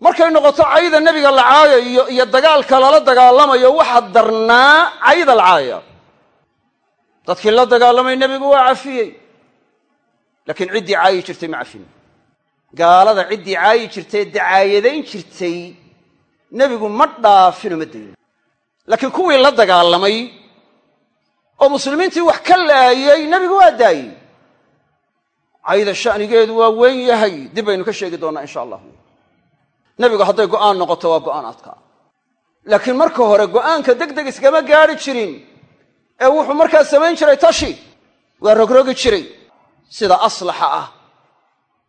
Markay noqoto cayda nebiga la caayayo iyo dagaalka lala dagaalamayo waxa darnaa cayda la caayaya dadkii la dagaalamay nebigu waa cafiyey. Laakiin ciddii caayi jirtay ma cafin. Gaalada ciddii caayi jirtay dacaayadayn jirtay nebigu ma dhaafino ma dayin laakiin kuwii la dagaalamay oo muslimiintii wax ka laayay nebigu waa daayey cayda sha'nigeedu waa weyn yahay. Dib baynu ka sheegi doonnaa insha allah. Nebigu hadday go'aan noqoto waa go'aan adkaa laakiin marka hore go'aanka deg iskama gaadhi jirin. Ee wuxuu markaa samayn jiray tashi. Waa rogrogi jiray. Sida aslaxa ah.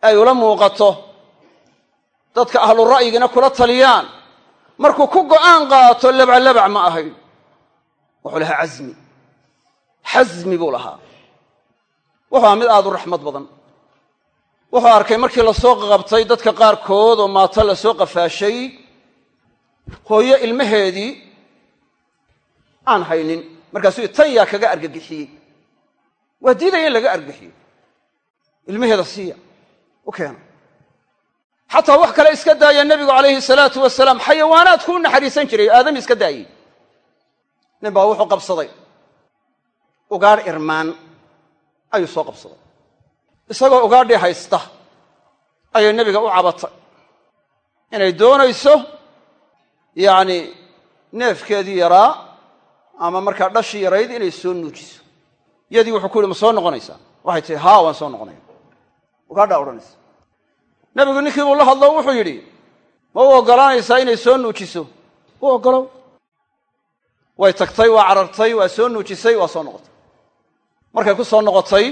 Ay ula muuqato. Dadka ahlu ra'yigina kula taliyaan. Markuu ku go'aan qaato labcalabac ma ahayn. Wuxuu lahaa casmi xasmi buu lahaa. Wuxuu ahaa mid aad u raxmad badan wuxuu arkay markii la soo qabtay dadka qaarkood oo maato la soo qafaashay hooyo ilmaheedii aan haynin. Markaasuu tan yaa kaga argagixiyey. Waa diidaya in laga argagixiyo ilmaheeda siiya. U keena. Xataa wax kale iska daaya nebigu calayhi salaatu wasalaam. Xayawaanaadku u naxariisan jiray aadami iska daayey. Nin baa wuxuu qabsaday. Ugaadh irmaan ayuu soo qabsaday isagoo ugaadhii haysta ayay nebiga u cabatay. Inay doonayso yacni neefkeedii yaraa ama markaa dhashii yarayd inay soo nuujiso. Yadii wuxuu ku yihi ma soo noqonaysaa? Waxay tihi haa waan soo noqonaya ugaadhaa odhanaysa. Nebigu ninkii buu la hadlo wuxuu yidhi ma u oggolaanaysaa inay soo nuujiso? U oggolow. Way tagtay waa carartay waa soo nuujisay waa soo noqotay. Markay ku soo noqotay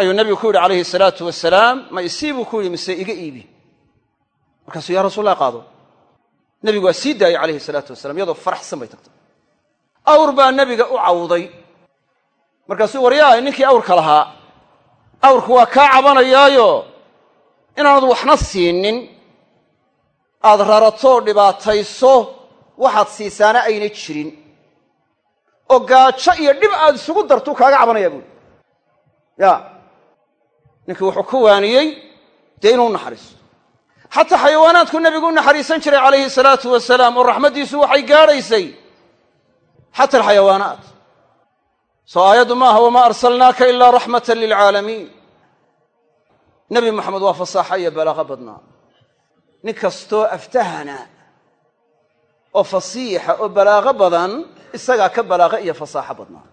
ayuu nebigu ku yidhi calayhi salaatu wasalaam ma isii buu ku yidhi mise iga iibi? Markaasuu yaa rasuulallah qaado. Nebigu waa sii daayey calayhi salaatu wasalaam iyadoo faraxsan bay tagtay. Awr baa nebiga u cawday. Markaasuu waryahay ninkii awrka lahaa awrku waa kaa cabanayaayo. Inaanad waxna siinin aad raratoo dhibaatayso waxaad siisaana ayna jirin. Oo gaajo iyo dhib aad isugu dartuu kaaga cabanayaa buuri ya ninkii wuxuu ku waaniyey dee inuu naxariisto xataa xayawaanaadku nebigu u naxariisan jiray calayhi salaatu wasalaam oo raxmaddiisu waxay gaadhaysay. Xata alxayawaanaat soo aayaddu maaha wamaa arsalnaaka ilaa raxmatan lilcaalamiin nebi moxamed waa fasaaxa iyo balaaqo badnaa nin kastoo aftahana oo fasiixa oo balaaqo badan isagaa ka balaaqo iyo fasaaxo badnaa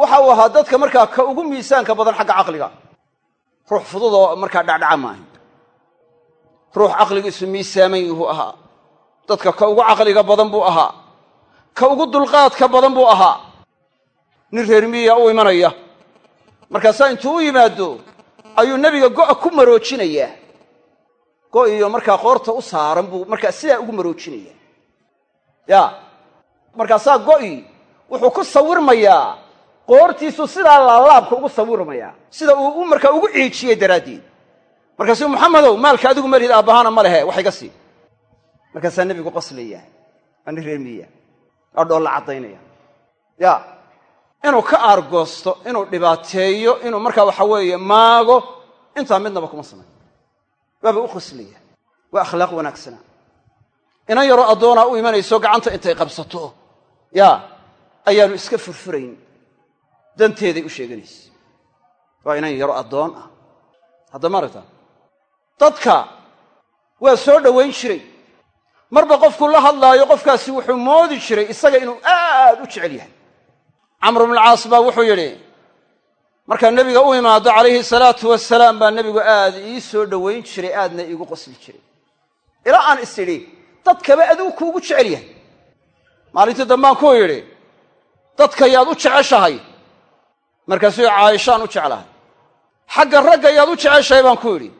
waxa uu ahaa dadka markaa ka ugu miisaanka badan xagga caqliga ruux fududoo markaa dhacdhaca maaha. Ruux caqligiisu miisaaman yuhuu ahaa. Dadka ka ugu caqliga badan buu ahaa. Ka ugu dulqaadka badan buu ahaa. Nin reer miya u imanaya. Markaasaa intuu u yimaado ayuu nebiga go'a ku maroojinayaa go'iyo markaa qoorta u saaran buu markaa sidaa ugu maroojinaya. Ya markaasaa go'i wuxuu ku sawirmayaa qoortiisu sidaa laalaabka ugu sawirmayaa sida uu markaa ugu ciijiyey daraaddeed. Markaasuu maxamedow maalka adigu malihid aabbahaana ma lehe wax iga sii. Markaasaa nebigu qoslaya waa nin reer miya waa dhoolla caddaynaya. Ya inuu ka aargoosto inuu dhibaateeyo inuu markaa waxa weeye maago intaa midnaba kuma samayn. Waaba u qoslaya waa akhlaaq wanaagsana. Inan yaroo addoonaa u imanayso gacanta intay qabsato. Ya ayaanu iska furfurayn danteeday u sheeganaysa. Waa inan yaro addoon ah. Hadda maaragta dadka waa soo dhowayn jiray. Marba qofku la hadlaayo qofkaasi wuxuu moodi jiray isaga inuu aad u jecel yahay. Camr bnulcaas baa wuxuu yidhi markaa nebiga u imaado calayhi salaatu wasalaam baa nebigu aad ii soo dhowayn jiray aadna iigu qosli jiray. Ilaa aan is idhi dadkaba adigu kuugu jecel yahay. Maalintii dambaan ku yidhi dadka yaad u jeceshahay markaasuu caayishaan u jeclahay. Xagga ragga yaad u jeceshahay baan ku yidhi.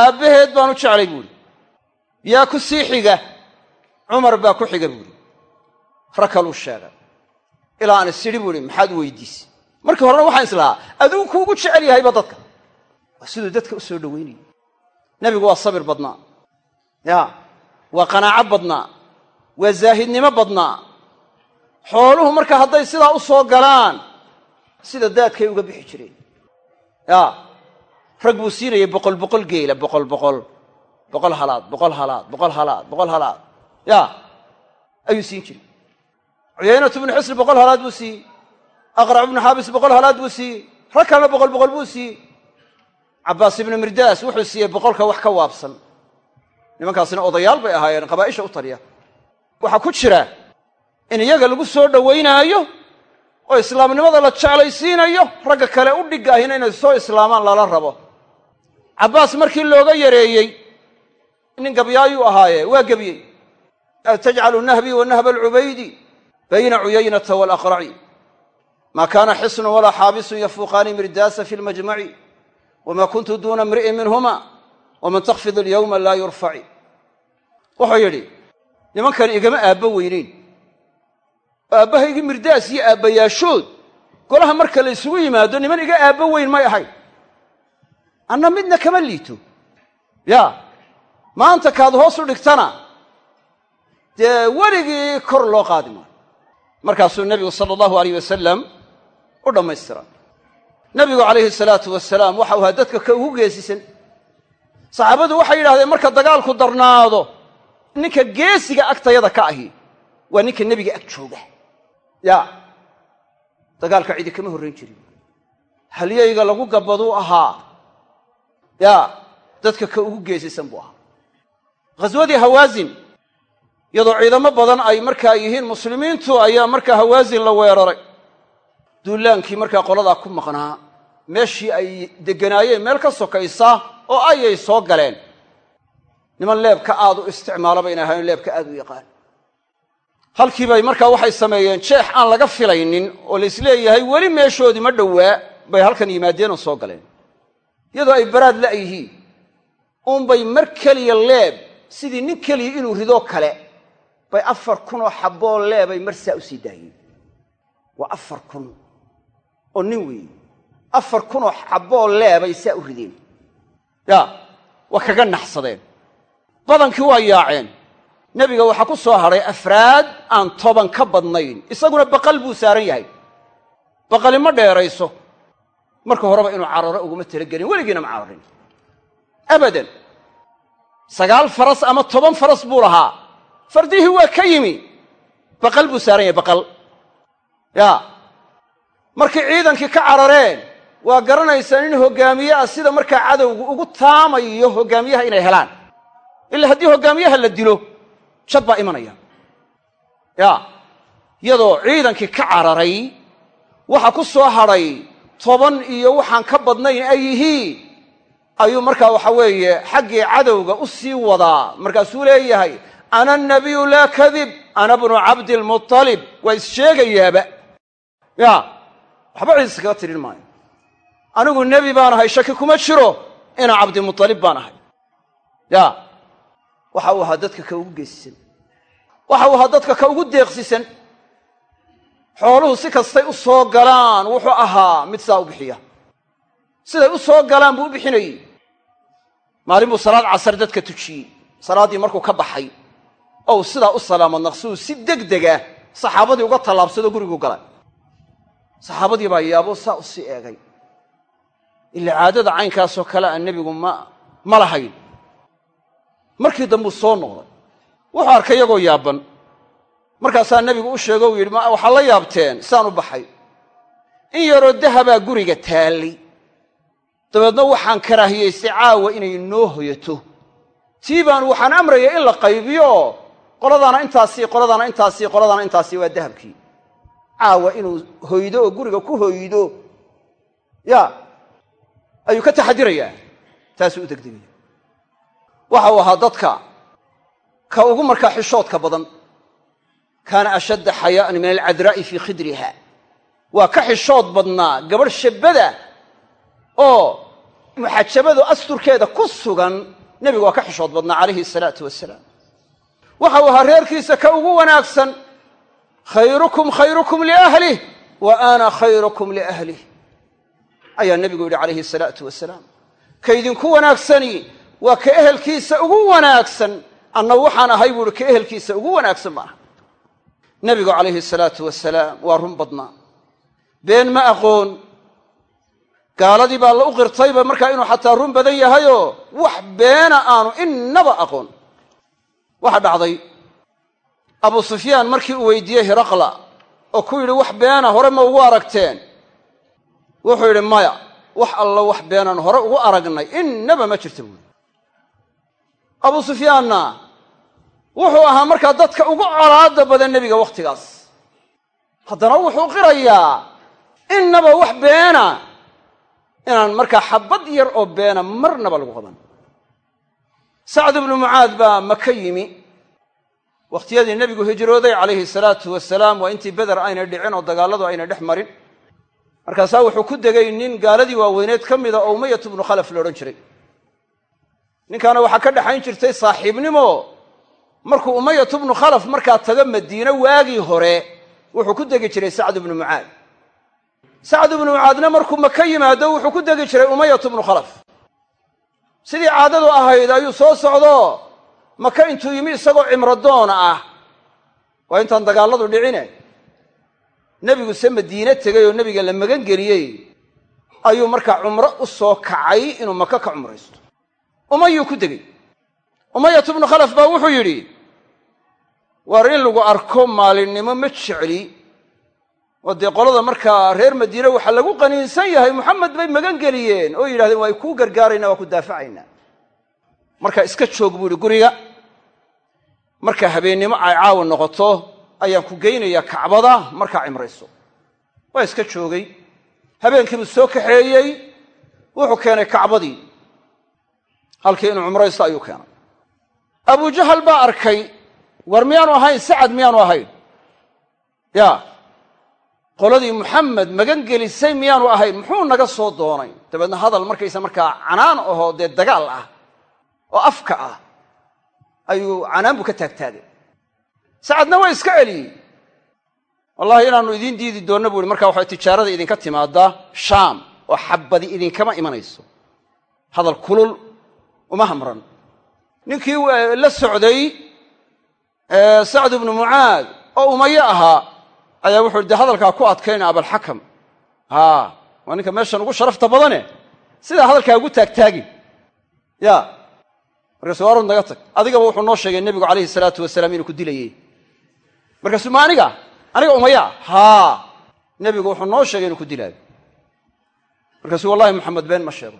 Aabbaheed baan u jeclay buuhi yaa ku sii xiga. Cumar baa ku xiga buuhi rag kaluu sheegay. Ilaa aan is idhi buuhi maxaad weydiisay markii horena waxaan islahaa adigu kuugu jecel yahayba dadka. Waa siduu dadka u soo dhowaynayay nebigu waa sabir badnaa. Ya waa qanaaco badnaa. Waa zaahidnimo badnaa. Xooluhu marka hadday sidaa u soo galaan sida daadkay uga bixi jireen. Ya rag buu siinayay boqol boqol geela boqol boqol boqol halaad boqol halaad boqol halaad boqol halaad. Ya ayuu siin jiray. Cuyaynatu bnu xusn boqol halaad buu siiyey aqrac ibnu xaabis boqol halaad buu siiyey rag kalena boqol boqol buu siiyey cabbaas ibnu mirdaas wuxuu siiyey boqolka wax ka waabsan. Nimankaasina odayaal bay ahaayeen qabaa'isha u taliya. Waxaa ku jira in iyaga lagu soo dhowaynaayo oo islaamnimada la jeclaysiinayo ragga kale u dhigahina inay soo islaamaan lala rabo. Cabbaas markii looga yareeyey nin gabyaayuu ahaaye waa gebiyey tajcalu nahbii wa nahba alcubaydi bayna cuyaynata waalaqraci maa kaana xisnun walaa xaabisun yafuuqaani mirdaasa fi lmajmaci wma kuntu duuna imri'in minhuma. Waman takfid alyawma laa yurfaci wuxuu yidhi nimankan igama aabbo weyneyn aabbahaygii mirdaas iyo aabbayaashood golaha marka la ysugu yimaado niman iga aabbo weyn may ahayn. Anna midna kama liito. Ya maanta kaad hoos u dhigtana dee weligii kor loo qaadi maayo. Markaasuu nebigu sala allahu alayh wasalam u dhammaystira nebigu calayhi salaatu wasalaam waxau ahaa dadka ka ugu geesisan saxaabadu waxay yidhahdeen marka dagaalku darnaado ninka geesiga agtayada ka ahi waa ninka nebiga ag jooga ya dagaalka cidi kama horrayn jirin. Halyayga lagu gabaduu ahaa ya dadka ka ugu geesisan buu ahaa. Ghaswadii hawaasin iyadoo ciidamo badan ay markaa yihiin muslimiintu ayaa markaa hawaasin la weeraray. Duulaankii markaa qoladaa ku maqnaa meeshii ay degganaayeen meel ka sokaysa oo ayay soo galeen. Niman leebka aad u isticmaala bayna ahayn leebka aad u yaqaan halkii bay markaa waxay sameeyeen jeex aan laga filaynin oo la is leeyahay weli meeshoodii ma dhowaa bay halkan yimaadeen oo soo galeen. Iyadoo ay baraad la yihiin uunbay mar keliya leeb sidii nin keliya inuu ridoo kale bay afar kunoo xaboo leebay marsaa u sii daayeen. Waa afar kun oo nin weeye. Afar kunoo xaboo leebay saa u rideen. Ya waa kaga naxsadeen. Badankii waa yaaceen nebiga waxaa ku soo hadhay afraad aan toban ka badnayn. Isaguna baqal buu saaran yahay. Baqali ma dheerayso. Marka horeba inuu cararo uguma talagelin weligiina ma cararin abadan sagaal faras ama toban faras buu lahaa. Fardihii waa ka yimi. Baqal buu saaran yahay baqal. Ya. Markay ciidankii ka carareen waa garanaysaa nin hoggaamiye ah sida markaa cadowgu ugu taamayo hoggaamiyaha inay helaan. Ilaa haddii hoggaamiyaha la dilo jab baa imanaya. Ya iyadoo ciidankii ka cararay waxa ku soo hadhay toban iyo waxaan ka badnayn ay yihiin. Ayuu markaa waxa weeye xaggii cadowga u sii wadaa. Markaasuu leeyahay ana nabiyu laa kadib ana bnu cabdilmualib waa issheegayaaba ya waxba ciis kaga tirin maayo. Anigu nebi baan ahay shaki kuma jiro. Ina cabdimualib baan ahay. Ya waxa uu ahaa dadka ka ugu geesisan waxa uu ahaa dadka ka ugu deeqsisan. Xooluhu si kastay u soo galaan wuxuu ahaa mid saa u bixiya. Siday u soo galaan buu u bixinayey. Maalin buu salaad casar dadka tujiyey salaaddii markuu ka baxay ou sidaa u salaamad naqsiuu si degdega saxaabadii uga tallaabsadoo gurigu galay. Saxaabadii baa yaabo saa u sii eegay. Ila caadada caynkaasoo kale a nebigu ma ma lahayn markii dambuu soo noqday. Wuxuu arkay iyagoo yaabban markaasaa nebigu u sheego u yidhi waxaa la yaabteen? Saan u baxay. In yaroo dahabaa guriga taallay dabeedna waxaan karaahiyaystay caawa inay noo hoyato. Tii baan waxaan amraya in la qaybiyo. Qoladaana intaasii qoladaana intaasii qoladaana intaasii waa dahabkii. Caawa inuu hoydo oo guriga ku hoydo. Ya ayuu ka taxadirayaa. Taasuu u degdegaya waxa uu ahaa dadka ka ugu markaa xishoodka badan. Kaana ashadda xayaa'an min alcadraa'i fii khidriha. Waa ka xishood badnaa gabadh shabbada oo muxajabadu asturkeeda ku sugan nebigu waa ka xishood badnaa calayhi salaatu wasalaam waxa uu ahaa reerkiisa ka ugu wanaagsan khayrukum khayrukum liahlih wa ana khayrukum liahlih ayaa nebigu yidhi calayhi salaatu wasalaam ka idinku wanaagsani waa ka ehelkiisa ugu wanaagsan. Anna waxaan ahay buu ihi ka ehelkiisa ugu wanaagsan maaha. Nebigu calayhi salaatu wasalaam waa run badnaa. Been ma aqoon. Gaaladii baa la u qirtayba markaa inuu xataa run badan yahayoo wax beena aanu innaba aqoon. Waxa dhacday abu sufyaan markii uu weydiiyey hiraqla oo ku yidhi wax beena hore ma ugu aragteen. Wuxuu yidhi maya wax allo wax beenaan hore ugu aragnay innaba ma jirta buuri abu sufyaanna wuxuu ahaa markaa dadka ugu colaada badan nebiga wakhtigaas haddana wuxuu qirayaa innaba wax beena. Inaan markaa xabad yar oo beena marnaba lagu qaban. Sacd ibnu mucaad baa maka yimi. Wakhtiyadii nebigu hijrooday calayhi salaatu wasalaam waa intii beder aynay dhicin oo dagaalladu aynay dhex marin. Markaasaa wuxuu ku degay nin gaaladii waaweyneed ka mida oo umayat bnu khalaf la odhan jiray ninkaana waxaa ka dhexayn jirtay saaxiibnimo. Markuu umayat bnu khalaf markaa tago madiine waagii hore wuxuu ku degi jiray sacd ibnu mucaad. Sacd ibnu mucaadna markuu maka yimaado wuxuu ku degi jiray umayat bnu khalaf. Sidii caadadu ahayd ayuu soo socdo. Maka intuu yimi isagoo cimrodoona ah. Waa intaan dagaalladu dhicine. Nebigu se madiine tegay oo nebiga la magan geliyey. Ayuu markaa cumro u soo kacay inuu maka ka cumraysto umayuu ku degey umayat bnu khalaf baa wuxuu yidhi waar in lagu arko maalinnimo ma jecli. Oo dee qolada markaa reer madiine waxaa lagu qaniinsan yahay moxamed bay magan geliyeen. Oo yidhahdeen waa kuu gargaaraynaa waa ku daafacaynaa marka iska joog buu yihi guriga marka habeennimo ay caawa noqoto ayaan ku geynayaa kacbada markaa cimrayso. Waa iska joogay. Habeenkiibuu soo kaxeeyey wuxuu keenay kacbadii halkii inuu cumraysto ayuu keenay. Abujahal baa arkay war miyaanu ahayn? Sacad miyaanu ahayn? Ya qoladii muxamed magan gelisay miyaanu ahayn. Muxuu naga soo doonay? Dabeedna hadal markaysa markaa canaan ahoo dee dagaal ah oo afka ah ayuu canaan buu ka taagtaagay. Sacadna waa iska celiyey wallahi inaannu idiin diidi doonno bu ihi markaa waxay tijaarada idinka timaadaa shaam oo xabbadi idinkama imanayso. Hadal kulul uma hamran. Ninkii la socday sacd ibnu mucaad oo umayo ahaa ayaa wuxu uhi dee hadalkaa ku adkayna abalxakam haa waa ninka meeshan ugu sharafta badane? Sidaa hadalkaa ugu taagtaagin ya markaasu waarun naga tag. Adigaba wuxuu noo sheegay nebigu calayhi salaatu wasalaam inuu ku dilayey. Markaasuu ma aniga? Aniga umaya haa. Nebigu wuxuu noo sheegay inuu ku dilaayo markaasuu wallahi maxamed been ma sheego.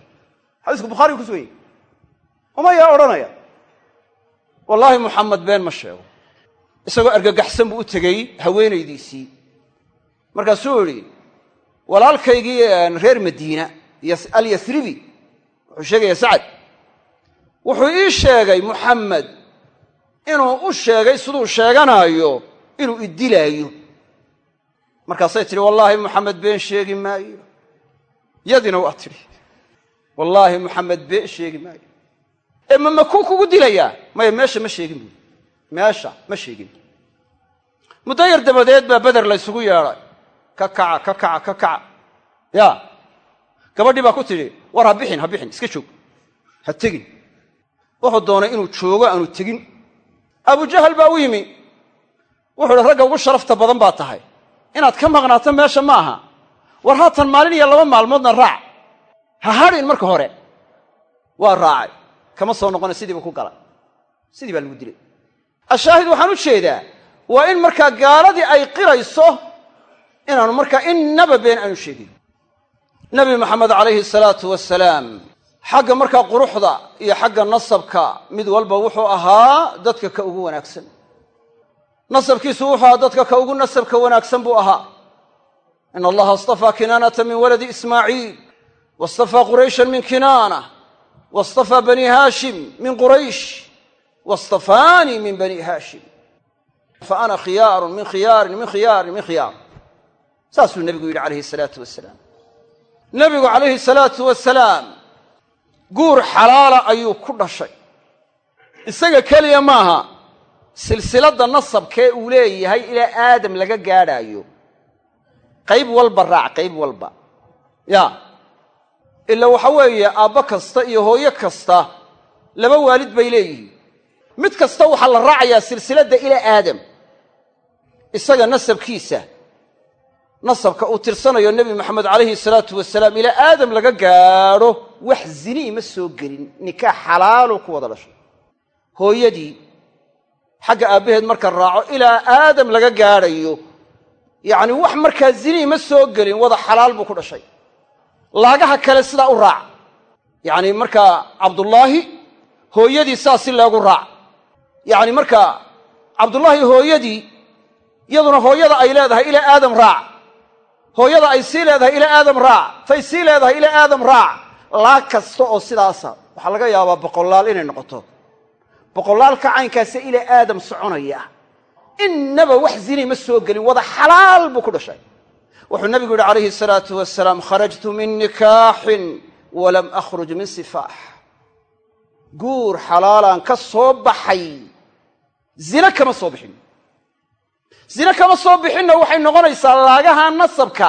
Xadiisku bukharigu ku sugan yahy umaya odhanaya wallaahi muxamed been ma sheego. Isagoo argagaxsan buu u tegey haweenaydiisii. Markaasuu idhi walaalkaygii reer madiina alyasribi wuxuu sheegaya sacad. Wuxuu ii sheegay muxamed inuu u sheegay siduu sheeganaayo inuu idilaayo markaasay tidhi wallaahi muxamed been sheegi maayo. Yadina waa tidhi wallaahi muxamed been sheegi maayo ee ma makuu kugu dilayaa maya meesha ma sheegin buuri meesha ma sheegin. Muddo yar dabadeed baa beder la ysugu yeedhay. Ka kaca ka kaca ka kaca. Ya. Gabadhii baa ku tidhi war ha bixin ha bixin iska joog. Ha tegin. Wuxuu doonay inuu joogo aanu tegin. Abujahal baa u yimi. Wuxuu ihi ragga ugu sharafta badan baa tahay. Inaad ka maqnaato meesha ma aha. War haatan maalin iyo laba maalmoodna raac. Ha hadhin marka hore. Waa raacay kama soo noqona sidii buu ku galay. Sidii baa lagu dilay. Ashaahid waxaan u jeedaa waa in markaa gaaladii ay qirayso inaanu markaa innaba been aanu sheegin. Nebi maxamed calayhi salaatu wasalaam xagga markaa quruxda iyo xagga nasabka mid walba wuxuu ahaa dadka ka ugu wanaagsan. Nasabkiisu wuxuu ahaa dadka ka ugu nasabka wanaagsan buu ahaa. In allaha astafaa kinaanata min waladi ismaaciil wastafaa qurayshan min kinaana wastafaa bani haashim min quraysh wastafaanii min bani haashim fa ana khiyaarun min khiyaarin min khiyaarin min khiyaar saasuu nebigu yidhi calayhi salaatu wasalaam nebigu calayhi salaatu wasalaam guur xalaala ayuu ku dhashay isaga keliya maaha silsiladda nasabkee uu leeyahay ilaa aadam laga gaadhaayo qayb walba raac qayb walba ya ila waxa weeye aabbo kasta iyo hooyo kasta laba waalid bay leeyihiin. Mid kasta waxaa la raacayaa silsiladda ilaa aadam isaga nasabkiisa nasabka uu tirsanayo nebi maxamed calayhi salaatu wasalaam ilaa aadam laga gaadho wax zinii ma soo gelin nikaax xalaalu ku wada dhashay hooyadii xagga aabbaheed marka raaco ilaa aadam laga gaadhayo yacni wax markaa zinii ma soo gelin wada xalaal buu ku dhashay laagaha kale sidaa u raac. Yacni markaa cabdullaahi hooyadii saas si leegu raac. Yacni markaa cabdullaahi hooyadii iyaduna hooyada ay leedahay ilaa aadam raac. Hooyada ay sii leedahay ilaa aadam raac. Fay sii leedahay ilaa aadam raac. Laag kasta oo sidaasa waxaa laga yaabaa boqolaal inay noqoto. Boqolaalka caynkaasa ilaa aadam soconaya. Innaba wax zini ma soo gelin wada xalaal buu ku dhashay wuxuu nabigu yidhi calayhi salaatu wasalaam kharajtu min nikaaxin walam akhruj min sifaax guur xalaalaan ka soo baxay. Zine kama soo bixin. Zine kama soo bixinna waxay noqonaysaa laagaha nasabka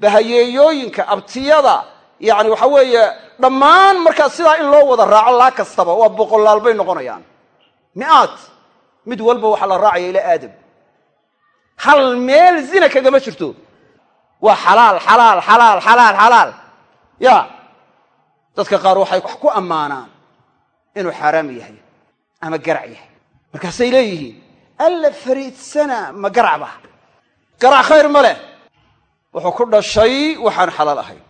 bahayeeyooyinka abtiyada. Yacni waxa weeye dhammaan markaa sidaa in loo wada raaco laag kastaba waa boqolaal bay noqonayaan. Mi'aad. Mid walba waxaa la raacaya ilaa aadam hal meel zina kagama jirto waa xalaal xalaal xalaal xalaal xalaal. Ya dadka qaar waxay wax ku ammaanaan inuu xaaraam yahay ama garac yahay. Markaasay leeyihiin alla fariidsana ma garac ba? Garac khayr ma leh. Wuxuu ku dhashay waxaan xalaal ahayn.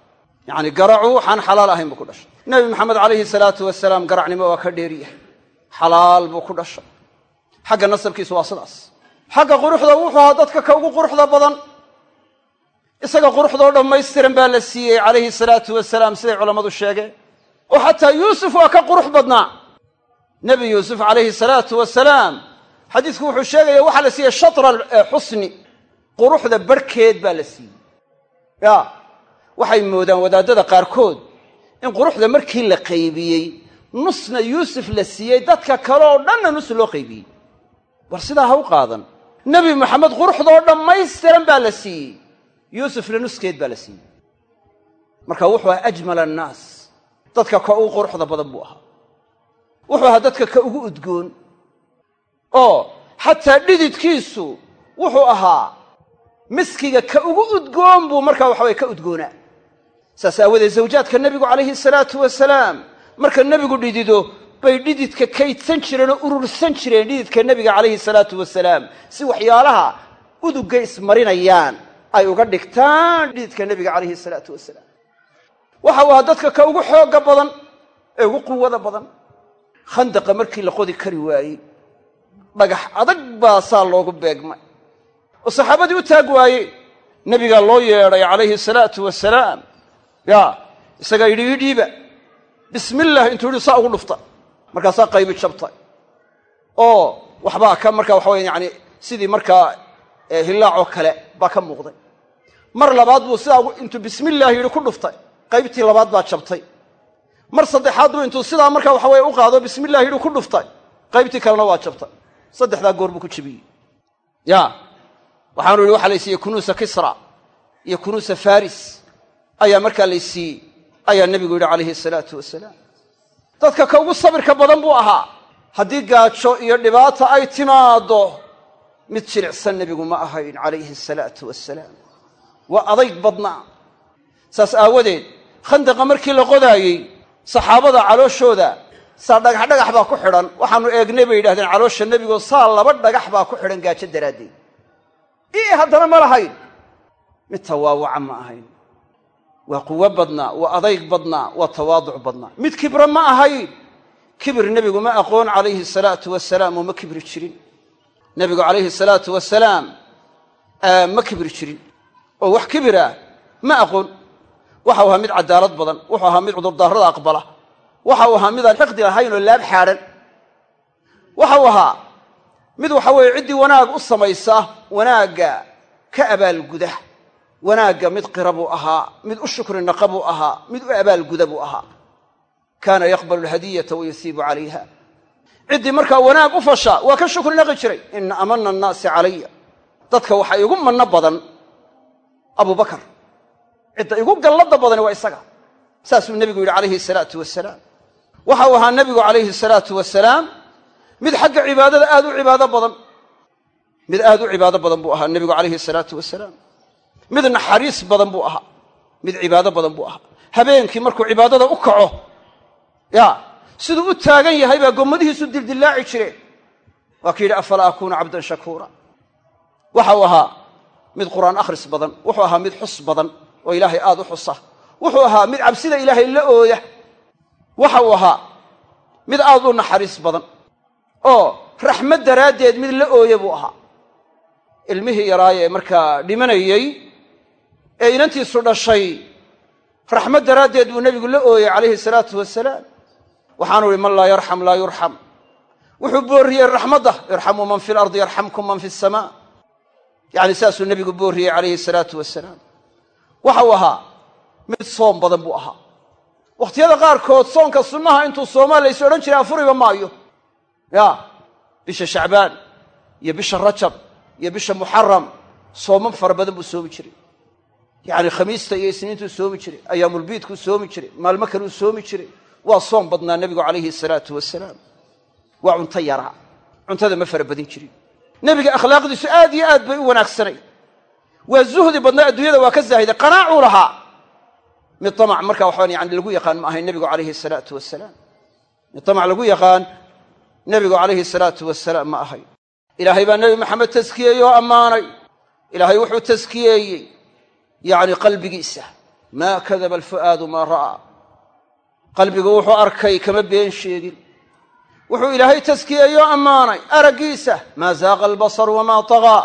Yacni garacu waxaan xalaal ahayn buu ku dhashay. Nebi maxamed calayhi salaatu wasalaam garacnimo waa ka dheeriyahay xalaal buu ku dhashay. Xagga nasabkiisu waa sidaas. Xagga quruxda wuxuu ahaa dadka ka ugu quruxda badan isaga quruxdoo dhammaystiran baa la siiyey calayhi salaatu wasalaam siday culammadu sheegeen oo xataa yuusuf waa ka qurux badnaa. Nebi yuusuf calayhi salaatu wasalaam xadiisku wuxuu sheegaya waxaa la siiyey shatra xusni. Quruxda barhkeed baa la siiyey. Ya waxay moodaan wadaadada qaarkood in quruxda markii la qaybiyey nusna yuusuf la siiyey dadka kale oo dhanna nus loo qaybiyey. War sidaa ha u qaadan. Nebi maxamed quruxdoo dhammaystiran baa la siiyey yuusufna nuskeed baa la siiyey. Marka wuxuu ahaa ajmal annaas. Dadka ka ugu quruxda badan buu ahaa. Wuxuu ahaa dadka ka ugu udgoon. Oo xataa dhididkiisu wuxuu ahaa miskiga ka ugu udgoon buu markaa waxaweye ka udgoonaa. Saas aawadeed zawjaadka nebigu calayhi salaatu wasalaam marka nebigu dhidido bay dhididka kaydsan jireen oo urursan jireen dhididka nebiga calayhi salaatu wasalaam. Si waxyaalaha udugga ismarinayaan ay uga dhigtaan dhididka nebiga calayhi salaatu wasalaam. Waxa uu ahaa dadka ka ugu xoogga badan ee ugu quwada badan khandaqa markii la qodi kari waayey. Dhagax adag baa saa loogu beegmay. Oo saxaabadii u taag waayey nebigaa loo yeedhay calayhi salaatu wasalaam. Ya isagaa yidhi ii dhiiba bismillaah intuu yidhi saa ugu dhufta. Markaasaa qaybi jabtay. Oo waxbaa ka markaa waxa waya yani sidii markaa hillaacoo kale baa ka muuqday. Mar labaad buu sidaa intuu bismillaah yidhi ku dhuftay. Qaybtii labaad baa jabtay. Mar saddexaad buu intuu sidaa markaa waxa weye u qaado bismillah yidhi ku dhuftay. Qaybtii kalena waa jabtay. Saddexdaa goor buu ku jebiyey ya waxaanu yidhi waxaa laysiiyey kunuusa kisra iyo kunuusa faris ayaa markaa laysiiyey ayaa nebigu yidhi calayhi salaatu wasalaam. Dadka ka ugu sabirka badan buu ahaa. Haddii gaajo iyo dhibaata ay timaaddo mid jilicsan nebigu ma ahayn calayhi asalaatu wasalaam waa adayg badnaa. Saas aawadeed khandaqa markii la qodaayey saxaabada calooshooda saa dhagax dhagax baa ku xidhan. Waxaanu eegnay bay yidhahdeen caloosha nebigoo saa laba dhagax baa ku xidhan gaajo daraaddeed. Ii haddana ma lahayn. Mid tawaawaca ma ahayn. Waa quwo badnaa waa adayg badnaa waa tawaaduc badnaa. Mid kibra ma ahayn. Kibir nebigu ma aqoon calayhi salaatu wasalaam oo kibri jirin nebigu calayhi salaatu wasalaam ma kibri jirin. Oo wax kibira ma aqoon. Waxau ahaa mid cadaalad badan wuxuu ahaa mid cudurdaarada aqbala waxau ahaa midaan xiqdi lahayn oo laab xaadhan waxau ahaa mid waxa weeye ciddii wanaag u samaysa wanaagga ka abaalguda wanaagga mid qira buu ahaa mid u shukri naqa buu ahaa mid u abaalguda buu ahaa. Kaana yaqbalu alhadiyata wa yusiibu calayha ciddii markaa wanaag u fasha waa ka shukri naqi jiray. Ina amana annaasi calaya dadka waxa igu manno badan abubakar cidda igu gallada badani waa isaga. Saasuu nebigu yidhi calayhi salaatu wasalaam waxau ahaa nebigu calayhi salaatu wasalaam mid xagga cibaadada aad u cibaado badan. Mid aad u cibaado badan buu ahaa nebigu calayhi salaatu wasalaam mid naxariis badan buu ahaa. Mid cibaado badan buu ahaa. Habeenkii markuu cibaadada u kaco ya siduu u taagan yahay baa gommadihiisu dildillaaci jireen waa ka yidhi afalaa akuuna cabdan shakuura? Waxau ahaa mid qur'aan akhris badan wuxuu ahaa mid xus badan oo ilaahay aad u xusa. Wuxuu ahaa mid cabsida ilaahay la ooya. Waxa uu ahaa mid aad u naxariis badan oo raxmad daraaddeed mid la ooya buu ahaa. Ilmihii yaraaye ee markaa dhimanayey ee inantiisu dhashay raxmad daraaddeed buu nebigu la ooyey calayhi salaatu wasalaam waxaanu ihi man laa yarxam laa yurxam wuxuu boorriyey raxmadda irxamuu man fi lardi yarxamkum man fi asamaa yacni saasuu nebigu boorriyey calayhi salaatu wasalaam waxau ahaa mid soom badan buu ahaa. Wakhtiyada qaarkood soonka sunnaha intuu soomaa lays odhan jiray afuriba maayo. Ya bisha shacbaan iyo bisha rajab iyo bisha muxaram sooman fara badan buu soomi jiray. Yacni khamiista iyo isniintuu soomi jiray ayaamulbiidkuu soomi jiray maalmo kaleu soomi jiray waa soom badnaa nebigu calayhi salaatu wasalaam. Waa cunto yaraa. Cuntada ma fara badin jirin. Nebiga akhlaaqdiisu aad iyo aad bay u wanaagsanay. Waa zuhdi badnaa adduunyada waa ka zaahiday qanaacuu lahaa. Mid tamac markaa waxaan yani lagu yaqaan ma ahayn nebigu calayhi salaatu wasalaam. Mid tamac lagu yaqaan nebigu calayhi salaatu wasalaam ma ahayn. Ilaahay baa nebi maxamed taskiyeeyey oo ammaanay. Ilaahay wuxuu taskiyeeyey yacni qalbigiisa. Maa kadaba alfu'aadu maa ra'aa qalbigu wuxuu arkay kama been sheegin. Wuxuu ilaahay taskiyeeyey oo ammaanay araggiisa maa zaaqa albasar wamaa tagaa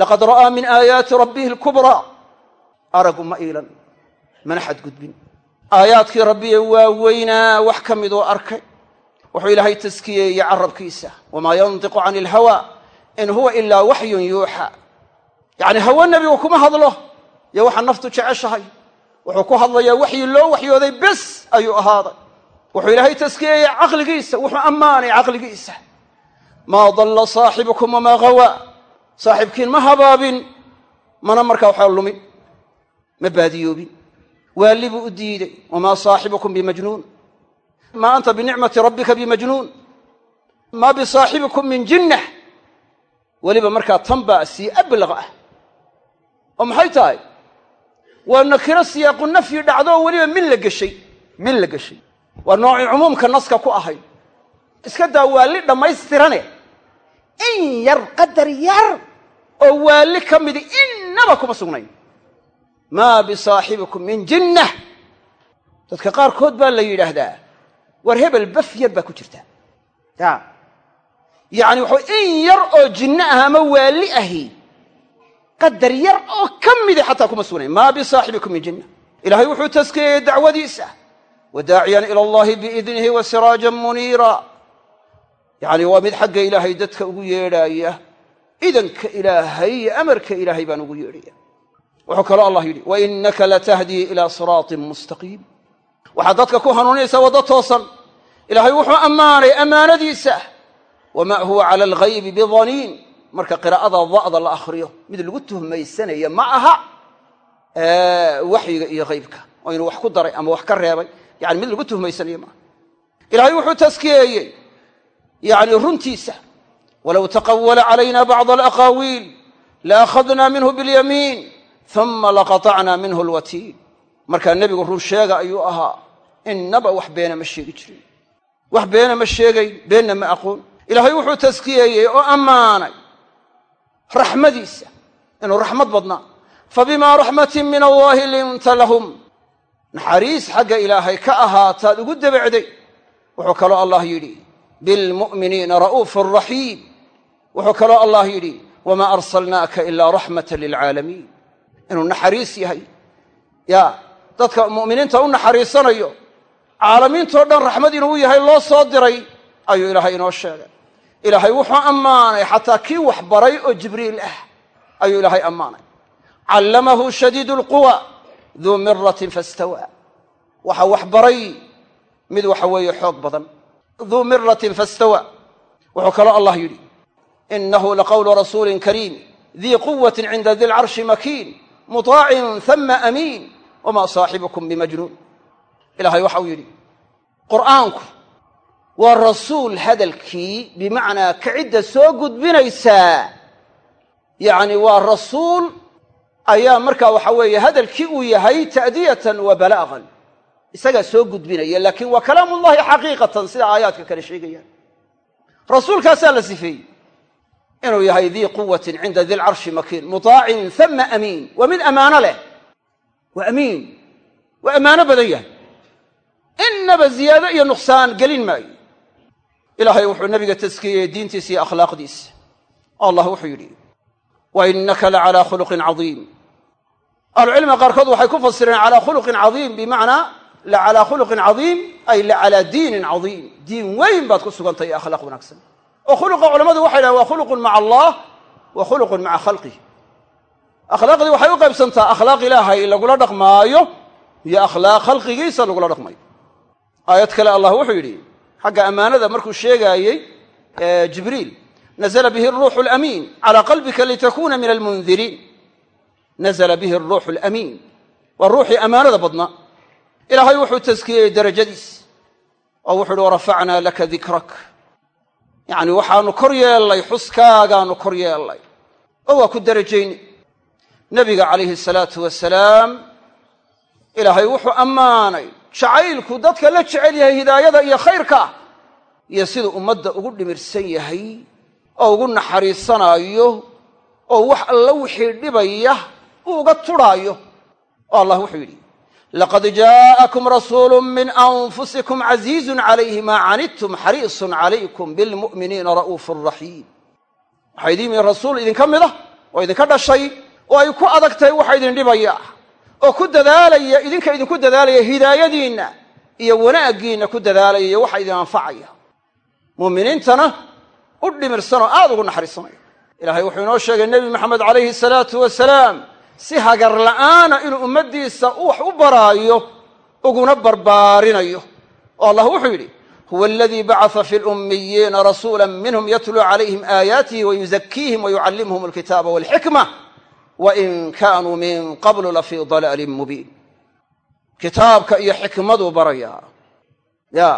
laqad ra'aa min aayaati rabbihi alkubraa aragu ma iilan mana xadgudbin. Aayaadkii rabbiye waaweynaa wax ka miduu arkay. Wuxuu ilaahay taskiyeeyey carabkiisa wamaa yantiqu cani ilhawa in huwa ilaa waxyun yuuxa. Yacni hawe nebigu kuma hadlo iyo waxa naftu jeceshahay wuxuu ku hadlayaa waxyi loo waxyooday bes ayuu ahaaday. Wuxuu ilaahay taskiyeeyey caqligiisa wuxuu ammaanay caqligiisa. Maa dalla saaxibukum wamaa hawaa saaxibkiin ma habaabin. Mana markaa waxaa lumin ma baadiyoobin. Waalli buu u diiday. Wamaa saaxibukum bimajnuun. Maa anta binicmati rabbika bimajnuun. Maa bisaaxibikum min jinnah. Weliba markaa tan baa sii ablaq ah. Oo maxay tahay waa nakiro siyaaqu nafyi dhacdoo weliba min la geshay min la geshay waa noocii cumuumka naska ku ahayd iska daa waalli dhammaystirane. In yar qadar yar oo waalli ka midi innaba kuma sugnayn. Maa bisaaxibikum min jinnah. Dadka qaarkood baa la yidhaahdaa war hebel baf yar baa ku jirta. Ya yacni waxa in yar oo jinno ah ama waalli ahi qadar yar oo ka midi xataa kuma sugnayn maa bisaaxibikum min jinna. Ilaahay wuxuu taskiyeyey dacwadiisa. Wadaaciyan ila allahi biidnihi wa siraajan muniira. Yacni waa mid xagga ilaahay dadka ugu yeedhaaya idanka ilaahay iyo amarka ilaahay baan ugu yeedhaya. Wuxuu kaloo allah yidhi wa innaka latahdii ilaa siraatin mustaqiim waxaad dadka ku hanuuninaysaa waddo toosan. Ilaahay wuxuu ammaanay ammaanadiisa. Wamaa huwa cala alghaybi bidaniin marka qiraa'ada da'da la akhriyo mid lagu tuhmaysanaya ma aha waxyiga iyo haybka oo inuu wax ku daray ama wax ka reebay. Yani mid lagu tuhmaysanaya maaha ilaahay wuxuu taskiyeeyey yani runtiisa walow taqawala calayna bacd alaqaawiil laakhadna minhu biاlyamiin uma laqaطacna minhu alwatiin markaa nebigu run sheega ayuu ahaa innaba wax beena ma sheegi jirin. Wax beena ma sheegayn beenna ma aqoon. Ilaahay wuxuu taskiyeeyey oo ammaanay raxmadiisa inuu raxmad badnaa fabimaa raxmatin min allaahi linta lahum. Naxariis xagga ilaahay ka ahaataad ugu debecday wuxuu kaloo allah yidhi bilmu'miniina ra'uufun raxiim. Wuxuu kaloo allah yidhi wamaa arsalnaaka ilaa raxmatan lilcaalamiin inuu naxariis yahay. Ya dadka mu'miniinta u naxariisanayo caalamiintoo dhan raxmad inuu yahay loo soo diray ayuu ilaahay inoo sheegay ilaahay wuxuu ammaanay xataa kii wax baray oo jibriil ah ayuu ilaahay ammaanay. Callamahu shadiidu lquwa duu miratin fastawaa. Waxa wax baray mid waxa weeye xoog badan. Duu miratin fastawa wuxuu kaloo allah yidhi inahu laqawlu rasuulin kariim dii quwatin cinda di lcarshi makiin muطaacin hama amiin wma saaxibukum bimajnuun. Ilaahay waxa uu yidhi qur'aanku waa rasuul hadalkii bimacnaa kacidda soo gudbinaysaa yacni waa rasuul ayaa markaa waxa weeye hadalkii uu yahay ta'diyatan wa balaaqan isagaa soo gudbinaya laakiin waa kalaam ullahi xaqiiqatan sida aayaadka kale sheegayaan rasuulkaasaa la sifeeyey. Inuu yahay dii quwatin cinda di lcarshi makiin muطaacin hama amiin. Waa mid ammaano leh. Waa amiin. Waa ammaano badan yahay. Innaba ziyaado iyo nuqsaan gelin maayo ilaahay wuxuu nabiga taskiyeyey diintiisa iyo akhlaaqdiisa allah wuxuu yidhi wa innaka la calaa khuluqin cadiim. Ahlucilmiga qaarkood waxay ku fasireen calaa khuluqin cadiim bimacnaa la calaa khuluqin cadiim ay la calaa diinin cadiim. Diin weyn baad ku sugantay akhlaaq wanaagsan. Oo khuluqa culamadu waxay dhahen waa khuluqun maca allah wa khuluqun maca khalqih akhlaaqdii waxay u qaybsantaa akhlaaq ilaahay lagula dhaqmaayo iyo akhlaaq khalqigiisa lagula dhaqmayo aayad kale allah wuxuu yidhi xagga ammaanada markuu sheegaayey jibriil nazla bihi aruuxu alamiin calaa qalbika litakuna min almundiriin nazla bihi aruuxu alamiin waa ruuxii ammaanada badnaa ilaahay wuxuu taskiyeyey darajadiis. Oo wuxu uhi warafacnaa laka dikrak. Yacni waxaanu kor yeellay xuskaagaanu kor yeellay. Oo waa ku darajaynay nebiga calayhi salaatu wasalaam ilaahay wuxuu ammaanay jacaylku dadka la jecel yahay hidaayada iyo khayrka iyo siduu ummadda ugu dhimirsan yahay oo ugu naxariisanaayo oo wax alla wixii dhibaya uu uga tudhaayo oo allah wuxuu yidhi laqad jaa'akum rasuulu min anfusikum casiizun calayhi maa canidtum xariisun calaykum bilmu'miniina ra'uufun raxiim. Waxaa idiin rasuul idinka mid ah oo idinka dhashay? Oo ay ku adag tahay waxa idin dhibaya oo ku dadaalaya idinka idinku dadaalaya hidaayadiinna iyo wanaaggiinna ku dadaalaya iyo waxa idin anfacaya. Muuminiintana u dhimirsanoo aad ugu naxariisanaya ilaahay wuxuu inoo sheegay nebi maxamed calayhi salaatu wasalaam si hagar la'aana inuu ummaddiisa wax u baraayo uguna barbaarinayo. Oo allah wuxuu yidhi huwa aladii bacasa fi lummiyiina rasuula minhum yatluu calayhim aayaatihi wayuzakiihim wayucallimhum alkitaaba walxikma wain kaanuu min qablu lafii dalaalin mubiin kitaabka iyo xikmaduu barayaa ya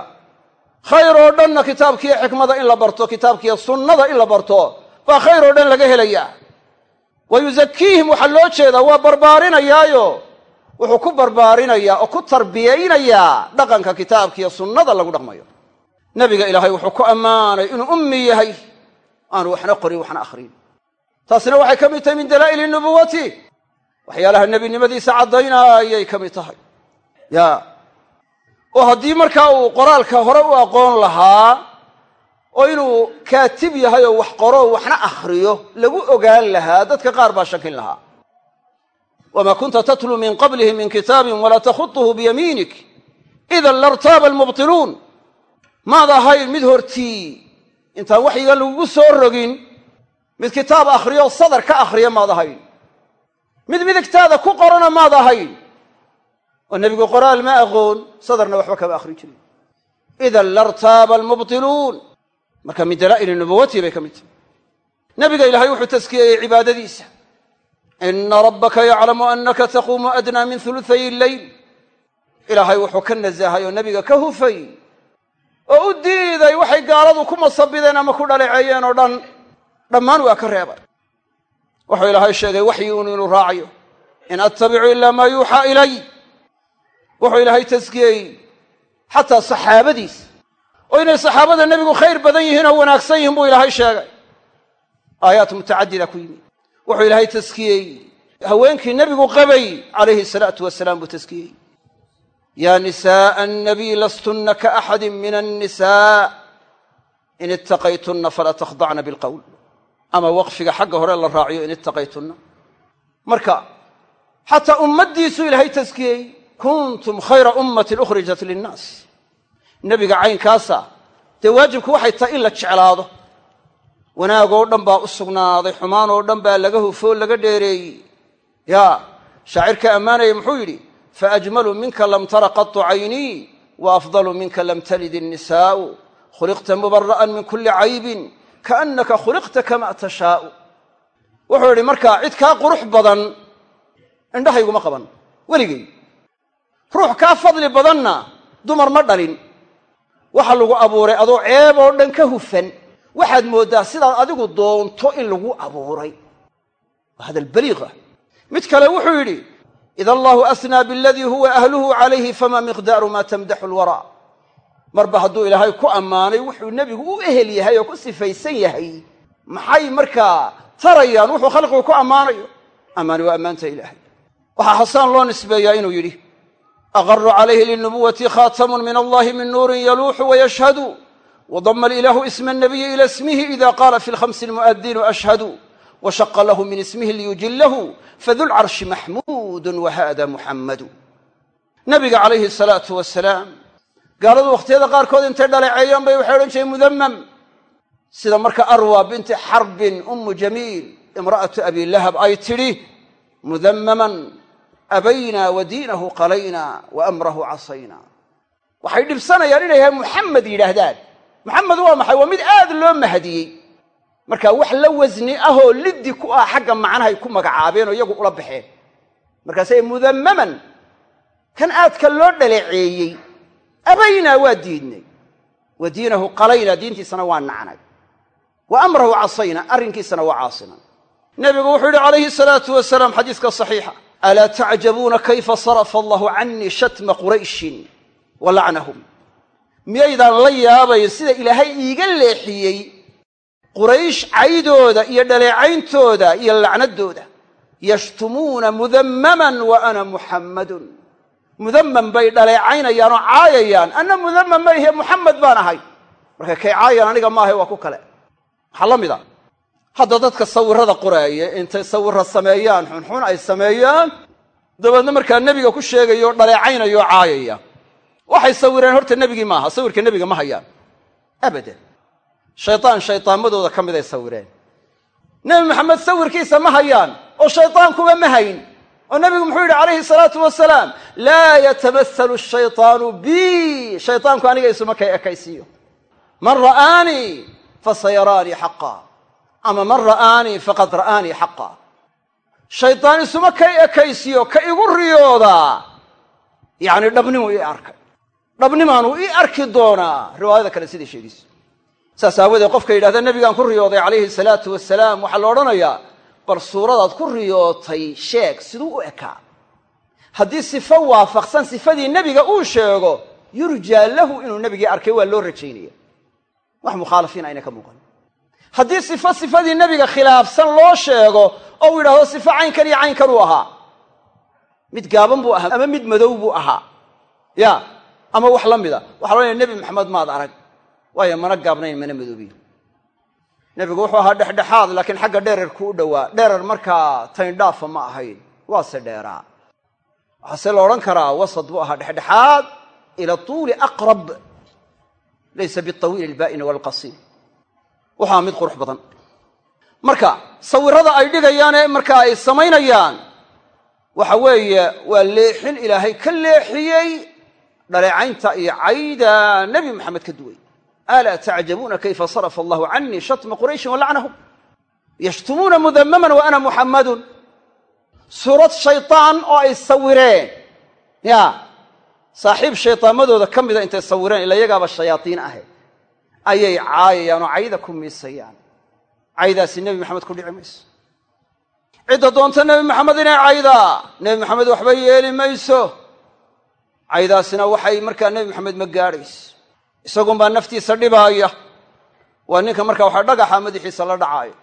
khayr oo dhanna kitaabkiiyo xikmada in la barto kitaabkiiyo sunnada in la barto baa khayr oo dhan laga helayaa wa yuzakiihim waxaa loo jeedaa waa barbaarinayaayo wuxuu ku barbaarinayaa oo ku tarbiyaynayaa dhaqanka kitaabkiiyo sunnada lagu dhaqmayo nebiga ilaahay wuxuu ku ammaanay inuu ummi yahay aanu waxna qorin waxna akhrin taasina waxay ka mid tahay min dalaa'ili nubuwati waxyaalaha nebinimadiisa caddaynayay ka mid tahay. Ya. Oo haddii markaa uu qoraalka hore u aqoon lahaa oo inuu kaatib yahay oo wax qoro waxna akhriyo lagu ogaan lahaa dadka qaar baa shakin lahaa. Wamaa kunta tatluu min qablihi min kitaabin walaa takhutuhu biyamiinik. Idan lartaaba almubtiluun. Maad ahayn mid hortii intaan waxyiga lagugu soo rogin mid kitaab akhriyo sadar ka akhriya maad ahayn mid midigtaada ku qorana maad ahayn oo nebigu qoraal ma aqoon sadarna waxba kama akhrin jirin. Idan lartaaba almubtiluun. Marka min dalaa'ili nubuwatii bay ka mid tahay. Nebiga ilaahay wuxuu taskiyeeyey cibaadadiisa. Ina rabbaka yaclamu anaka taquumu adnaa min huluthay illeyl ilaahay wuxuu ka nasahay oo nebiga ka hufay. Oo u diiday waxay gaaladu ku masabideen ama ku dhaleeceeyeen oo dhan dhammaan waa ka reebay. Wuxuu ilaahay sheegay waxyiguun inuu raacayo. In attabicu ilaa maa yuuxaa ilay. Wuxuu ilaahay taskiyeeyey xataa saxaabadiisa oo inay saxaabada nebigu khayr badan yihiin oo wanaagsan yihiin buu ilaahay sheegay. Aayaat mutacadida ku yimid. Wuxuu ilaahay taskiyey haweenkii nebigu qabay calayhi salaatu wasalaam buu taskiyey yaa nisaءa annabiy lastunna kaaxadi min annisaa in ittaqaytunna falaa takhdacna bilqowl ama waqfiga xagga hore la raaciyo in ittaqaytunna. Marka xataa ummaddiisuu ilaahay taskiyey kuntum khayra ummatin ukhrijat linnaas. Nebiga caynkaasa dee waajibku waxay tahay in la jeclaado. Wanaagoo dhan baa u sugnaaday xumaan oo dhan baa laga hufoo laga dheereeyey. Yaa shaacirka ammaanaya muxuu yidhi faajmalu minka lam tara qatu caynii wa afdalu minka lam talid innisaa'u khuliqta mubara'an min kulli caybin kaannaka khuliqta kama tashaa'u. Wuxuu yidhi markaa cid kaa qurux badan indhahayguma qaban weligay ruux kaa fadli badanna dumar ma dhalin. Waxa lagu abuuray adoo ceeb oo dhan ka hufan. Waxaad mooddaa sidaad adigu doonto in lagu abuuray. Waa hadal baliiq ah. Mid kale wuxuu yidhi ida allahu asnaa bialadii huwa ahluhu calayhi fama miqdaaru maa tamdaxu lwaraa marba hadduu ilaahay ku ammaanay wuxuu nebigu u ehel yahay oo ku sifaysan yahay. Maxay markaa tarayaan wuxuu khalqigu ku ammaanayo? Ammaani waa ammaanta ilaahay. Waxaa xasaan loo nisbeeyaa inuu yidhi aqaru calayhi linubuwati khaatamun min allahi min nuurin yaluuxu wayashhadu wadama alilaahu isma annabiyi ila ismihi ida qaala fi lkhamsi almu'adinu ashhadu washaqa lahu min ismihi liyujillahu fadulcarshi maxmuudun wahada muxammadu nabiga calayhi salaatu wasalaam gaaladu wakhtiyada qaarkood intay dhaleeceeyaan bay waxay odhan jireen mudamam sida marka arwa binti xarbin ummu jamiil imra'atu abi lahab ay tidhi mudammaman abaynaa wa diinahu qalaynaa wa amrahu casaynaa waxay dhibsanayaan inay yahay muxamed yidhaahdaan. Muxamed waa maxay? Waa mid aad loo mahadiyey marka wax la wasni ahoo liddi ku ah xagga macnahay ku magacaabeen oo iyagu ula baxeen. Markaasay mudammaman kan aadka loo dhaleeceeyey abaynaa waa diidnay wa diinahu qalaynaa diintiisana waa nacnay wa amrahu casaynaa arrinkiisana waa caasina nebigu wuxuu yidhi calayhi salaatu wasalaam xadiiska saxiixa alaa tacjabuuna kayfa sarafa allahu canii shatma qurayshin wa lacnahum miyaydaan la yaabayn sida ilaahay iiga leexiyey quraysh caydooda iyo dhaleecayntooda iyo lacnaddooda yashtumuuna mudammaman wa ana muxammadun mudammam bay dhaleecaynayaan oo caayayaan. Anna mudammam ma ihe muxamed baan ahay. Marka kay caayaan aniga maahay waa ku kale. Waxaa la mid a hadda dadka sawirrada qoraaya intay sawirra sameeyaan xunxun ay sameeyaan dabeedna markaa nebiga ku sheegaya oo dhaleecaynaya caayaya. Waxay sawireen horta nebigii maaha sawirka nebiga ma hayaan. Abadan. Shaydaan shaydaamadooda ka mid ay sawireen. Nebi maxamed sawirkiisa ma hayaan oo shaydaankuba ma hayn oo nebigu muxuu yidhi calayhi salaatu wasalaam laa yatamahalu shaytaanu bi shaytaanku aniga isuma kay ekaysiiyo. Man ra'aanii fasayaraanii xaqa ama man ra'aanii faqad ra'aanii xaqa shaydaan isuma kay ekaysiiyo ka igu riyoodaa yacni dhabnimuu ii arkay. Dhabnimaanuu ii arki doonaa. Riwaayada kale siday sheegayso. Saas aawadeed qofka yidhahda nebigaan ku riyooday calayhi salaatu wasalaam waxaa la odhanayaa bal suuradaad ku riyootay sheeg siduu u ekaa haddii sifo waafaqsan sifadii nebiga uu sheego yurjaa lahu inuu nebigii arkay waa loo rajaynaya wax mukhaalafiin ayna ka muuqan. Haddii sifo sifadii nebiga khilaafsan loo sheego oo uu yidhahdo sifo caynkan iyo caynkan uu ahaa mid gaaban buu ahaa ama mid madow buu ahaa ya ama wax la mida. Waxa la odhanaya nebi maxamed maad arag waayo mana gaabnayn mana madoobiyin nebigu wuxuu ahaa dhexdhexaad laakiin xagga dherarku u dhowaa. Dherar markaa tayndhaafa ma ahayn waase dheeraa. Waxaase la odhan karaa wasad buu ahaa dhexdhexaad ila tuuli aqrab laysa biawiil albaa'in walqasiir waxaa mid qurux badan. Marka sawirada ay dhigayaane marka ay samaynayaan waxa weeye waa leexin ilaahay ka leexiyey dhaleecaynta iyo cayda nebi maxamed ka duway alaa tacjabuuna kayfa sarafa allahu canii shatma qurayshin walacnahum yashtumuuna mudamaman wa ana muxammadun suurad shaytaan oo ay sawireen ya saaxiib shaytaamadooda ka mida intay sawireen ila yagaaba shayaadiin ahe ayay caayayaan oo cayda ku miisayaan caydaasi nebi maxamed ku dhici mayso cidda doonta nebi maxamed inay caydaa nebi maxamed waxba yeeli mayso caydaasina waxay markaa nebi maxamed ma gaadhayso isagunbaa naftiisa dhibaaya waa ninka markaa waxaa dhagaxa madaxiisa la dhacaayo.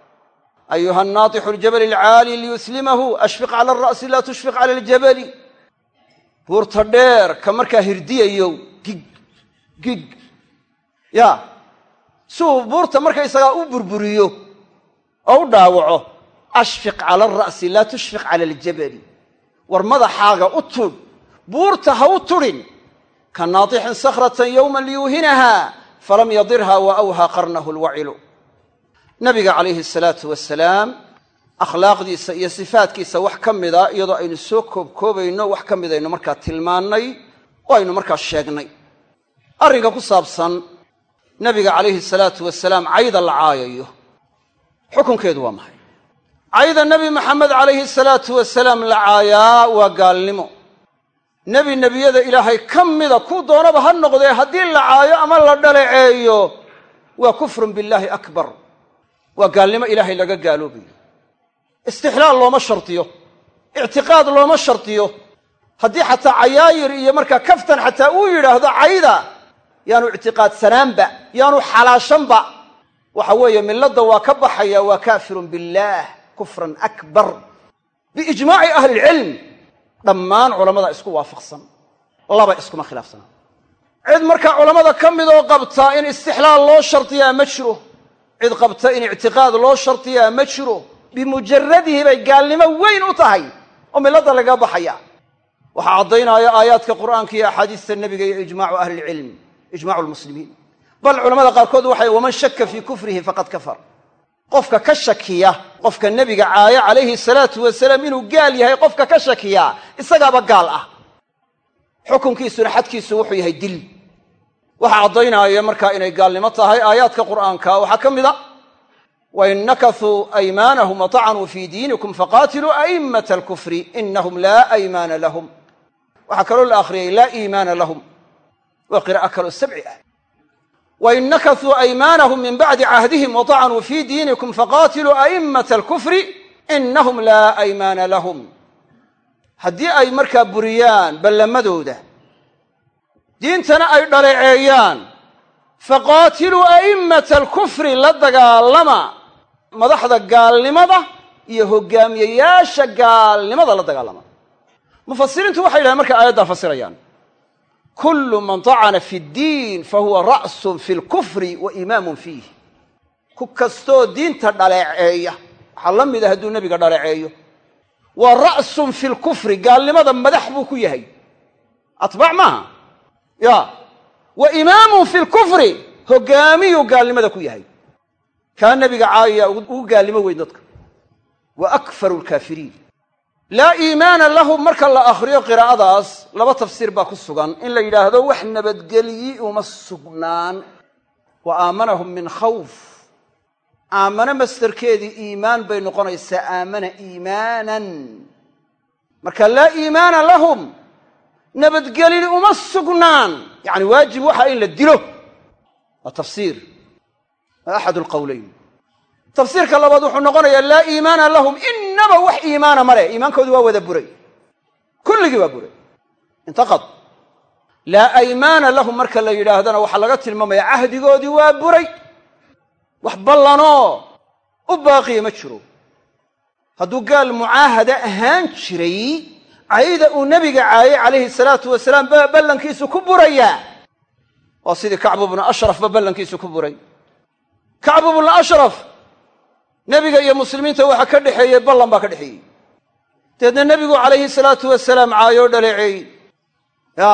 Ayuha naatixu ljabali alcaali liyuslimahu ashfiq cala alra'si laa tushfiq cala aljabali. Buurta dheer ka markaa hirdiyayo gig gig. Ya si uu buurta markaysagaa u burburiyo oo u dhaawaco ashfiq cala alra'si laa tushfiq cala aljabali. War madaxaaga u tudh buurta ha u tudhin ka naatixin sakhratan yowman liyuuhinaha falam yadirha wa awhaa qarnahu lwacilu nabiga calayhi asalaatu wasalaam akhlaaqdiisa iyo sifaadkiisa wax ka mida iyadoo aynu soo koobkoobayno wax ka midaynu markaa tilmaannay oo aynu markaa sheegnay arrinka ku saabsan nabiga calayhi salaatu wasalaam cayda la caayayo xukunkeedu waa maxay cayda nebi maxamed calayhi salaatu wasalaam la caayaa waa gaalnimo nebi nebiyada ilaahay ka mida ku doonaba ha noqdee haddii la caayo ama la dhaleeceeyo waa kufrun billaahi akbar. Waa gaalnimo ilaahay laga gaaloobayo. Istixlaal looma shardiyo ictiqaad looma shardiyo haddii xataa cayaayir iyo markaa kaftan xataa uu yidhaahdo cayda yaanu ictiqaadsanaanba yaanu xalaashanba. Waxa weeye milladda waa ka baxaya waa kaafirun billaah kufran akbar. Biijmaaci ahli ilcilm dhammaan culammada isku waafaqsan. Laba iskuma khilaafsana cid markaa culammada ka mid oo qabta in istixlaal loo shardiyaa ma jiro. Cid qabta in ictiqaad loo shardiyaa ma jiro. Bimujaradihi bay gaalnimo weyn u tahay oo milladda laga baxaya. Waxaa caddaynaya aayaadka qur'aanka iyo axaadiista nebiga iyo ijmaacu ahlilcilm ijmacu lmuslimiin bal culamada qaarkood waxay waman shaka fii kufrihi faqad kafar qofka ka shakiya qofka nebiga caaya calayhi salaatu wasalaam inuu gaal yahay qofka ka shakiyaa isagaaba gaal ah. Xukunkiisuna xadkiisu wuxuu yahay dil. Waxaa caddaynaya markaa inay gaalnimo tahay aayaadka qur'aanka waxaa ka mid a wain nakasuu aymaanahum watacnuu fii diinikum faqaatiluu a'immata alkufri inahum laa aymaana lahum. Waxaa kaloo la akhriyay laa iimaana lahum. Waa qiraa'o kaloo sabci ah wain nakasuu aymaanahum min bacdi cahdihim watacnuu fii diinikum faqaatiluu a'immata alkufri inahum laa aymaana lahum haddii ay markaa buriyaan ballamadooda diintana ay dhaleeceeyaan faqaatiluu a'immata alkufri la dagaalama madaxda gaalnimada iyo hogaamiyeyaasha gaalnimada la dagaalama. Mufasiriintu waxay yidhahdeen markay aayaddaa fasirayaan kullu man tacana fi ddiin fahuwa ra'sun fi lkufri wa imaamun fiih ku kastoo diinta dhaleeceeya waxaa la mida hadduu nebiga dhaleeceeyo. Waa ra'sun fi lkufri gaalnimada madax buu ku yahay. Atbaac maaha? Ya. Wa imaamun fi lkufri hogaamiyuu gaalnimada ku yahay. Kaa nebiga caayaya ugu gaalnimo weyn dadka. Wa akfaru lkaafiriin laa iimaana lahum marka la akhriyo qiraa'adaas laba tafsiir baa ku sugan. In la yidhaahdo wax nabadgelyi uma sugnaan. Wa aamanahum min khawf. Aamano mastarkeedii iimaan bay noqonaysaa aamana iimaanan. Marka laa iimaana lahum nabadgelini uma sugnaan. Yacni waajib waxa in la dilo. Waa tafsiir. Waa axad alqowleyn tafsiirka labaad wuxuu noqonayaa laa iimaana lahum inaba wax iimaana ma leh. Iimaankoodi waa wada buray. Kulligii waa buray. Intaqad. Laa aymaana lahum marka la yidhaahdana waxaa laga tilmaamaya cahdigoodii waa buray. Wax ballanoo u baaqiya ma jiro. Hadduu gaal mucaahada ahaan jiray cayda uu nebiga caayay calayhi salaatu wasalaam ba ballankiisu ku burayaa. Waa sidii kacbu bnu ashrafba ballankiisu ku buray. Kacbu bnu ashraf nebiga iyo muslimiinta waxa ka dhexeeyey ballan baa ka dhexeeyey. Deedna nebigu calayhi salaatu wasalaam caayoo dhaleeceey ya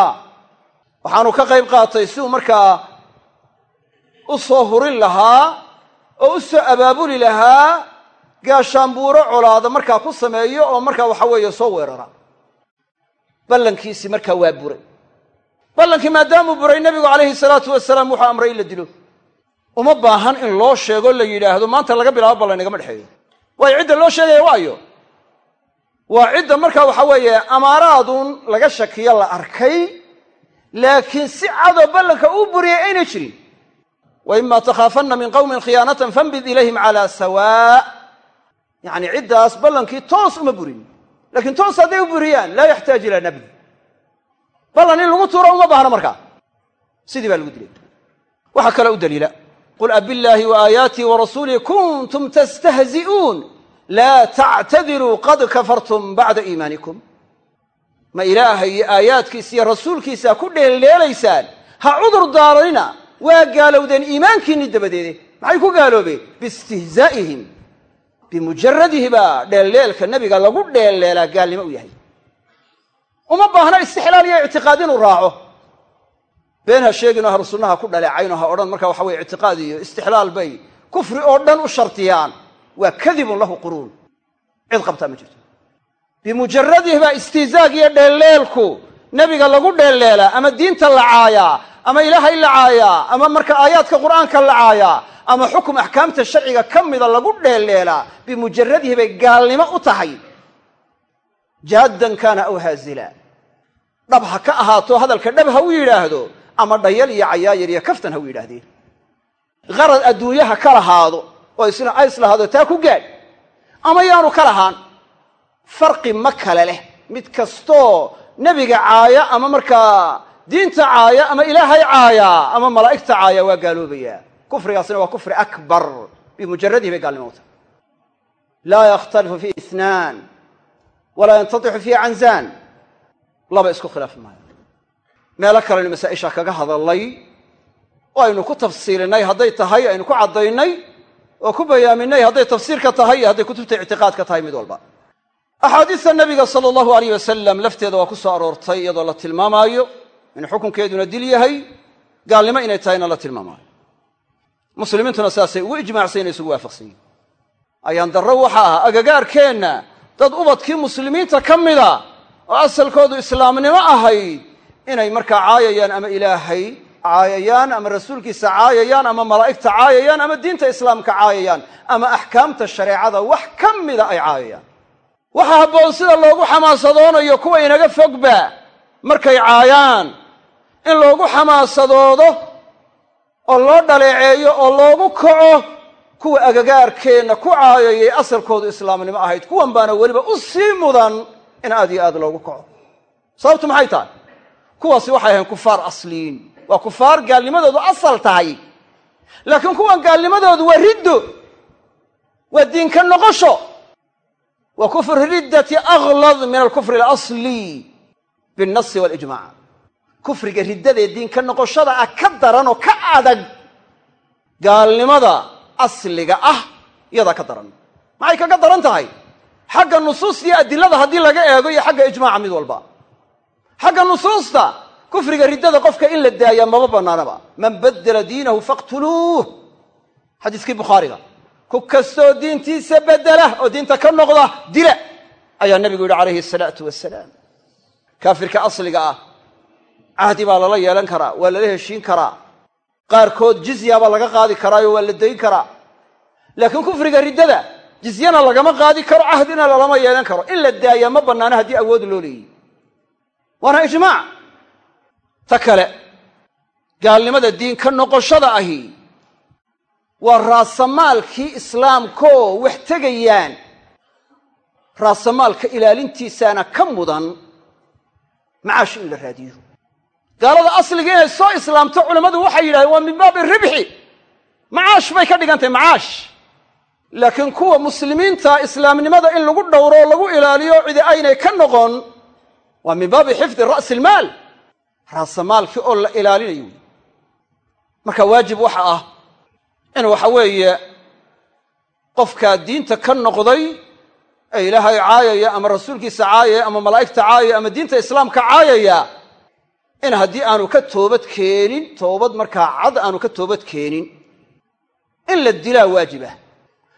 waxaanu ka qayb qaatay si uu markaa u soo hurin lahaa oo u soo abaabuli lahaa gaashaanbuuro colaada markaa ku sameeyo oo markaa waxa weeye soo weerara. Ballankiisii markaa waa buray. Ballankii maadaamuu buray nebigu calayhi salaatu wasalaam wuxuu amray in la dilo uma baahan in loo sheego la yidhaahdo maanta laga bilaabo ballan igama dhexeeyo waayo cidda loo sheegaya waayo. Waa cidda markaa waxa weeye amaaraadun laga shakiyo la arkay laakiin si cadoo ballanka uu buriyay aynay jirin. Wa ima takhaafanna min qowmin khiyaanatan fambid ilayhim calaa sawaa yacni ciddaas ballankii toos uma burin. Laakiin toos hadday u buriyaan laa yaxtaaj ilaa nabdi. Ballan in lagu tuuro uma baahno markaa. Sidii baa lagu dilay. Waxaa kaloo u daliila qul abillaahi wa aayaatii wa rasuulihi kuntum tastahzi'uun laa tactadiruu qad kafartum bacda iimaanikum ma ilaahay iyo aayaadkiisa iyo rasuulkiisaa ku dheeldheelaysaan ha cudur daaranina waa gaalowdeen iimaankiinni dabadeede maxay ku gaaloobeen biistihzaa'ihim bimujaradihi baa dheeldheelka nebiga lagu dheeldheelaa gaalnimo u yahay uma baahna istixlaal iyo ictiqaad inuu raaco been ha sheeginoo ahlu sunnaha ku dhaleecaynoo ha odhan marka waxa weye ictiqaad iyo istixlaal bay kufri oo dhan u shardiyaan waa kadibun lahu quruun. Cid qabtaa ma jirto. Bimujaradihi baa istihzaag iyo dheeldheelku nebiga lagu dheeldheelaa ama diinta la caayaa ama ilaahay la caayaa ama marka aayaadka qur'aanka la caayaa ama xukum axkaamta sharciga ka mida lagu dheeldheelaa bimujaradihi bay gaalnimo u tahay. Jaaddan kaana aw haazila dhab ha ka ahaato hadalka dhab ha u yidhaahdo ama dhayal iyo cayaayar iyo kaftan ha u yidhaahdeen qarad adduunye ha ka lahaado oo isna ays lahaado taa ku gaadh. Ama yaanu ka lahaan farqi ma kale leh. Mid kastoo nebiga caaya ama markaa diinta caaya ama ilaahay caaya ama malaa'igta caaya waa gaaloobaya kufrigaasna waa kufri akbar. Bimujaradihi bay gaalnimo u tahay. Laa yakhtalifu fi itnaan walaa yantadixu fiihi canzaan laba isku khilaafi maayo meelo kalenu masaa-isha kaga hadalnay oo aynu ku tafsiilinay hadday tahay aynu ku caddaynay oo ku bayaaminay hadday tafsiirka tahay iyo hadday kutubta ictiqaadka tahay mid walba. Axaadiista nabiga sala allahu alayh wasalam lafteeda waa ku soo aroortay iyadoo la tilmaamaayo in xukunkeeduna dil yahay gaalnimo inay tahayna la tilmaamaayo. Muslimiintuna sidaasay ugu ijmaacsan inay isugu waafaqsan yihiin ayaan darro waxa ah agagaarkeenna dad ubadkii muslimiinta ka mida oo asalkoodu islaamnimo ahayd inay markaa caayayaan ama ilaahay caayayaan ama rasuulkiisa caayayaan ama malaa'igta caayayaan ama diinta islaamka caayayaan ama axkaamta shareecada wax ka mida ay caayayaan. Waxa habboon sida loogu xamaasadoonayo kuwa inaga fogba markay caayaan. In loogu xamaasadoodo oo loo dhaleeceeyo oo loogu kaco kuwa agagaarkeenna ku caayayay asalkoodu islaamnimo ahayd kuwan baana weliba u sii mudan in aad iyo aad loogu kaco. Sababtu maxay tahay kuwaasi waxay ahayn kufaar asliyiin waa kufaar gaalnimadoodu asal tahay. Laakiin kuwan gaalnimadoodu waa riddo. Waa diinka noqosho. Wa kufru riddati aklad min alkufri alasli binnasi walijmac kufriga riddadaee diinka noqoshada ah ka daran oo ka adag gaalnimada asliga ah iyadaa ka daran. Maxay kaga daran tahay? Xagga nusuusta iyo adilada haddii laga eego iyo xagga ijmaaca mid walba xagga nusuusta kufriga riddada qofka in la daaya maba bannaanaba. Man baddela diinahu faqtuluuh. Xadiiskii bukhaariga. Ku kastoo diintiisa beddela oo diinta ka noqda dila ayaa nebigu yidhi calayhi salaatu wasalaam kaafirka asliga ah cahdi baa lala yeelan karaa waa lala heshiin karaa. Qaarkood jizya baa laga qaadi karaayo waa la dayn karaa. Laakiin kufriga riddada jizyana lagama qaadi karo cahdina lalama yeelan karo. In la daaya ma bannaano haddii awood loo leeyihi waana ijmaac ta kale gaalnimada diin ka noqoshada ahi waa raasamaalkii islaamkoo wax tegayaan. Raasamaalka ilaalintiisaana ka mudan macaash in la raadiyo. Gaalada asliga inay soo islaamto culammadu waxay yidhahdeen waa min baabi ribxi. Macaash bay ka dhigantahy macaash. Laakiin kuwa muslimiinta islaamnimada in lagu dhowro o lagu ilaaliyo cidi aynay ka noqon waa min baabi xifdi ra'si ilmaal raasamaalkii oo la ilaalinayo. Marka waajib waxa ah in waxa weeye qofkaa diinta ka noqday ee ilaahay caayaya ama rasuulkiisa caayaya ama malaa'igta caayaya ama diinta islaamka caayaya in haddii aanu ka toobad keenin toobad markaa cad aanu ka toobad keenin in la dilaa waajib ah.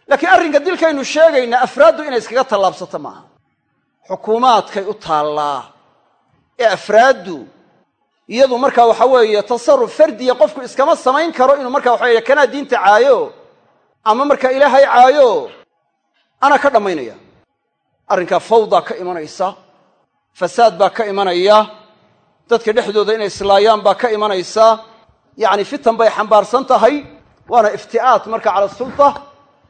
Laakiin arrinka dilkaynu sheegaynaa afraaddu inay iskaga tallaabsato maaha. Xukuumaadkay u taallaa ee afraaddu. Iyadu markaa waxa weeye tasarruf fardiya qofku iskama samayn karo inuu markaa waxa weye kanaa diinta caayo? Ama markaa ilaahay caayo? Anaa ka dhammaynaya. Arrinkaa fawdaa ka imanaysa fasaad baa ka imanaya dadka dhexdooda inay islaayaan baa ka imanaysa. Yacni fitan bay xambaarsan tahay waana ifti'aad marka cala sulta.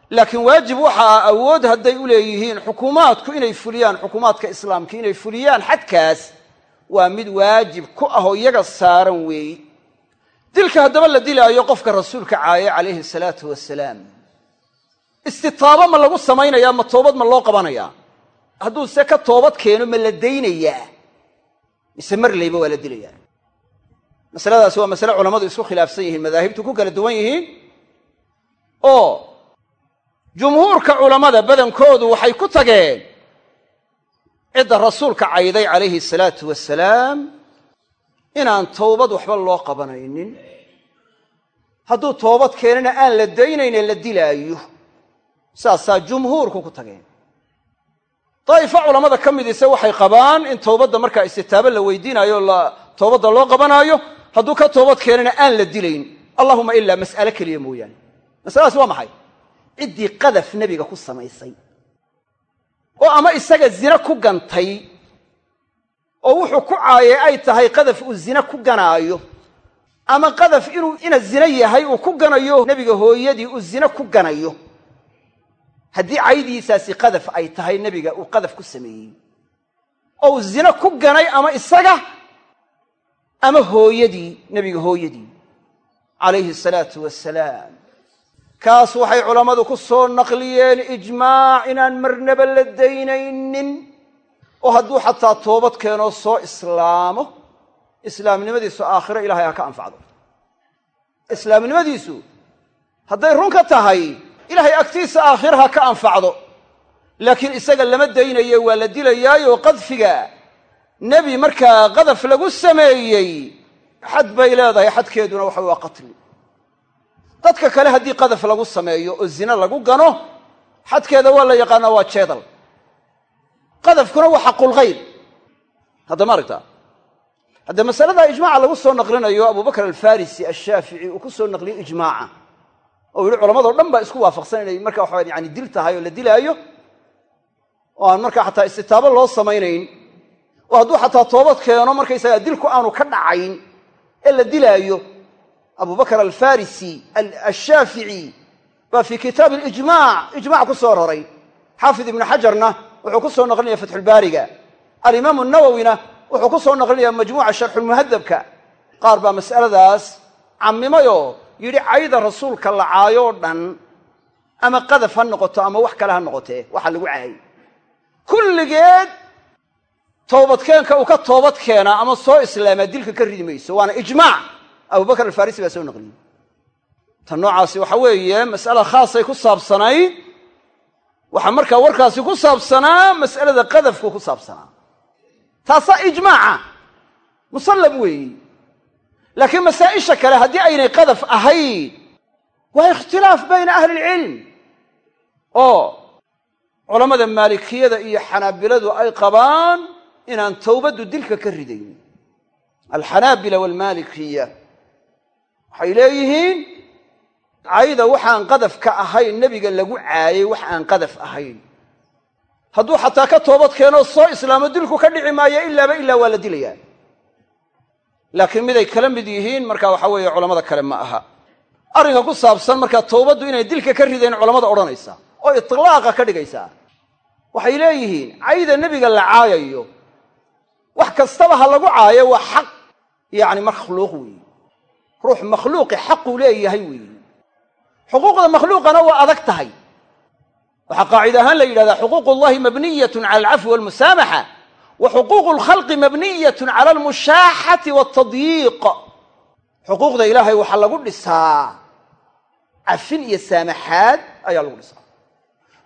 Laakiin waajib waxaa awood hadday u leeyihiin xukuumaadku inay fuliyaan xukuumaadka islaamka inay fuliyaan xadkaas waa mid waajib ku ah oo iyaga saaran weeye dilka haddaba la dilaayo qofka rasuulka caaye calayhi salaatu wasalaam. Istitaabo ma lagu samaynayaa ma toobad ma loo qabanayaa. Hadduu se ka toobad keeno ma la daynayaa. Mise marlayba waa la dilayaa. Masaladaasi waa masale culammadu isku khilaafsan yihiin madaahibtu ku kala duwan yihiin. Oo jumhuurka culammada badankoodu waxay ku tageen cidda rasuulka cayday calayhi salaatu wasalaam inaan towbad waxba loo qabanaynin. Hadduu toobad keenana aan la daynayne la dilaayo. Saasaa jumhuurku ku tageen. Daa'ifo culammada ka midise waxay qabaan in towbadda markaa istitaabo la weydiinaayo toobadda loo qabanaayo hadduu ka toobad keenana aan la dilayn. Allahuma ilaa mas'ale keliya mooyaane. Masaladaas waa maxay? Ciddii qadaf nebiga ku samaysay oo ama isaga zine ku gantay oo wuxuu ku caayay ay tahay qadaf uu zine ku ganaayo ama qadaf inuu ina zine yahay uu ku ganayo nebiga hooyadii uu zine ku ganayo. Haddii caydiisaasi qadaf ay tahay nebiga uu qadaf ku sameeyey. Oo uu zine ku ganay ama isaga ama hooyadii nebiga hooyadii. Calayhi salaatu wasalaam kaas waxay culammadu ku soo naqliyeen ijmaac inaan marnaba la daynaynin. Oo hadduu xataa toobad keenoo soo islaamo islaamnimadiisu aakhiro ilahay ha ka anfacdo. Islaamnimadiisu hadday run ka tahay ilahay agtiisa aakhiro ha ka anfacdo. Laakiin isaga lama daynayo waa la dilayaayoo qadfiga. Nebi markaa qadaf lagu sameeyey xad bay leedahay xadkeeduna waxa waa qatli dadka kale haddii qadaf lagu sameeyo oo zine lagu gano xadkeeda waa la yaqaanaa waa jeedal qadafkuna waa xaqulkhayr hadda ma aragtaa? Hadda masaladaa ijmaaca lagu soo naqlinayo abubakr alfarisi ashaafici uu ku soo naqliyo ijmaaca. Oo yihi culamado dhan baa isku waafaqsan inay marka waxa yani dil tahay oo la dilaayo oo aan markaa xataa istitaabo loo samaynayn oo hadduu xataa toobad keeno markaysagaa dilku aanu ka dhacayn ee la dilaayo abubakr alfarisi ashaafici baa fii kitaab alijmac ijmac ku soo roray xaafid ibnu xajarna wuxuu ku soo naqlinaya fatxulbaariga alimaamu nawowina wuxuu ku soo naqlinaya majmuuca sharxulmuhadabka qaar baa mas'aladaas cammimayoo yidhi cayda rasuulka la caayoo dhan ama qadaf ha noqoto ama wax kale ha noqotee waxa lagu caayay. Kulligeed toobadkeenka uu ka toobad keenaa ama soo islaamaa dilka ka ridi mayso waana ijmaac abubakr alfarisi baa soo naqliyey tan noocaasi waxa weeye mas'ala khaasay ku saabsanayd waxaa markaa warkaasi ku saabsanaa mas'alada qadafku ku saabsanaa. Taasaa ijmaaca. Musallam weeyi. Laakiin masaa'isha kale haddii aynay qadaf ahayn waa ikhtilaaf bayna ahli ilcilm oo culammada maalikiyada iyo xanaabiladu ay qabaan inaan towbaddu dilka ka ridayn. Alxanaabila waalmaalikiya waxay leeyihiin cayda waxaan qadaf ka ahayn nebiga lagu caayay wax aan qadaf ahayn. Hadduu xataa ka toobad keenoo soo islaamo dilku ka dhici maayo ilaaba ilaa waa la dilayaa. Laakiin miday kala mid yihiin marka waxa weeye culammada kale ma aha. Arrinka ku saabsan markaa towbaddu inay dilka ka ridayn culammada odhanaysa oo itlaaqa ka dhigaysaa. Waxay leeyihiin cayda nebiga la caayayo wax kastaba ha lagu caayo waa xaq yacni makhluuq weeye ruux makhluuqi xaquu leeyahay weeye xuquuqda makhluuqana waa adag tahay. Waxaa qaacida ahaan la yidhahdaa xuquuq ullahi mabniyatun cala alcafwi walmusaamaxa wa xuquuqu lkhalqi mabniyatun cala almushaaxati waltadyiiq. Xuquuqda ilaahay waxaa lagu dhisaa cafin iyo saamaxaad ayaa lagu dhisaa.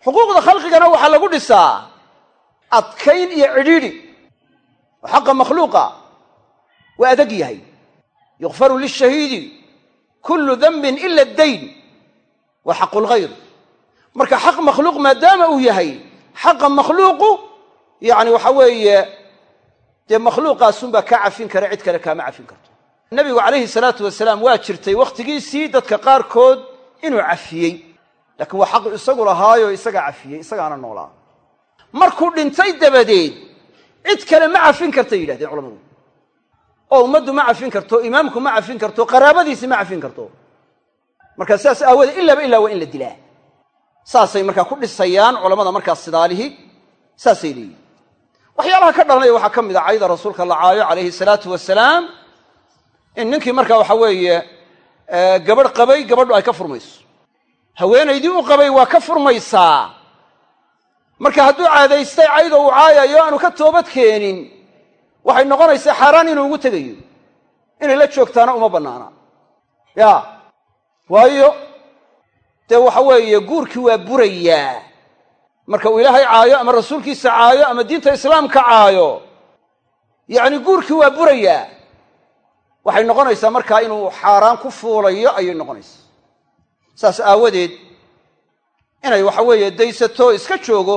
Xuquuqda khalqigana waxaa lagu dhisaa adkayn iyo cidhiidhi. Oo xaqa makhluuqa waa adag yahay yukfaru lishahiidi kullu danbin ila addayn waa xaqu lghayr marka xaq makhluuq maadaama uu yahay xaqa makhluuqu yacni waxa weeye dee makhluuqaasunbaa kaa cafin kara cid kale kaama cafin karto nebigu calayhi salaatu wasalaam waa jirtay wakhtigiisii dadka qaarkood inuu cafiyey laakiin waa xaq isagu lahaayo isagaa cafiyey isagaana noolaa markuu dhintay dabadeed cid kale ma cafin kartay yidhahdeen culamadu oo ummaddu ma cafin karto imaamku ma cafin karto qaraabadiisi ma cafin karto. Markaa sidaas aawoodee ilaaba ilaa waa in la dilaa. Saasay markaa ku dhisayaan culammada markaas sidaalihi saasay leeyihiin waxyaalaha ka dhalanaya waxaa ka mid a cayda rasuulka la caayo calayhi salaatu wasalaam in ninkii markaa waxa weeye gabadh qabay gabadhu ay ka furmayso. Haweenaydii u qabay waa ka furmaysaa. Marka hadduu caadaystay cayda uu caayayo aanu ka toobad keenin waxay noqonaysaa xaaraan inuu ugu tegayo. Inay la joogtaana uma bannaana. Ya. Waayo dee waxa weeye guurkii waa burayaa marka uu ilaahay caayo ama rasuulkiisa caayo ama diinta islaamka caayo yacni guurkii waa burayaa waxay noqonaysaa markaa inuu xaaraan ku fuulayo ayay noqonaysaa. Saas aawadeed inay waxa weeye daysato iska joogo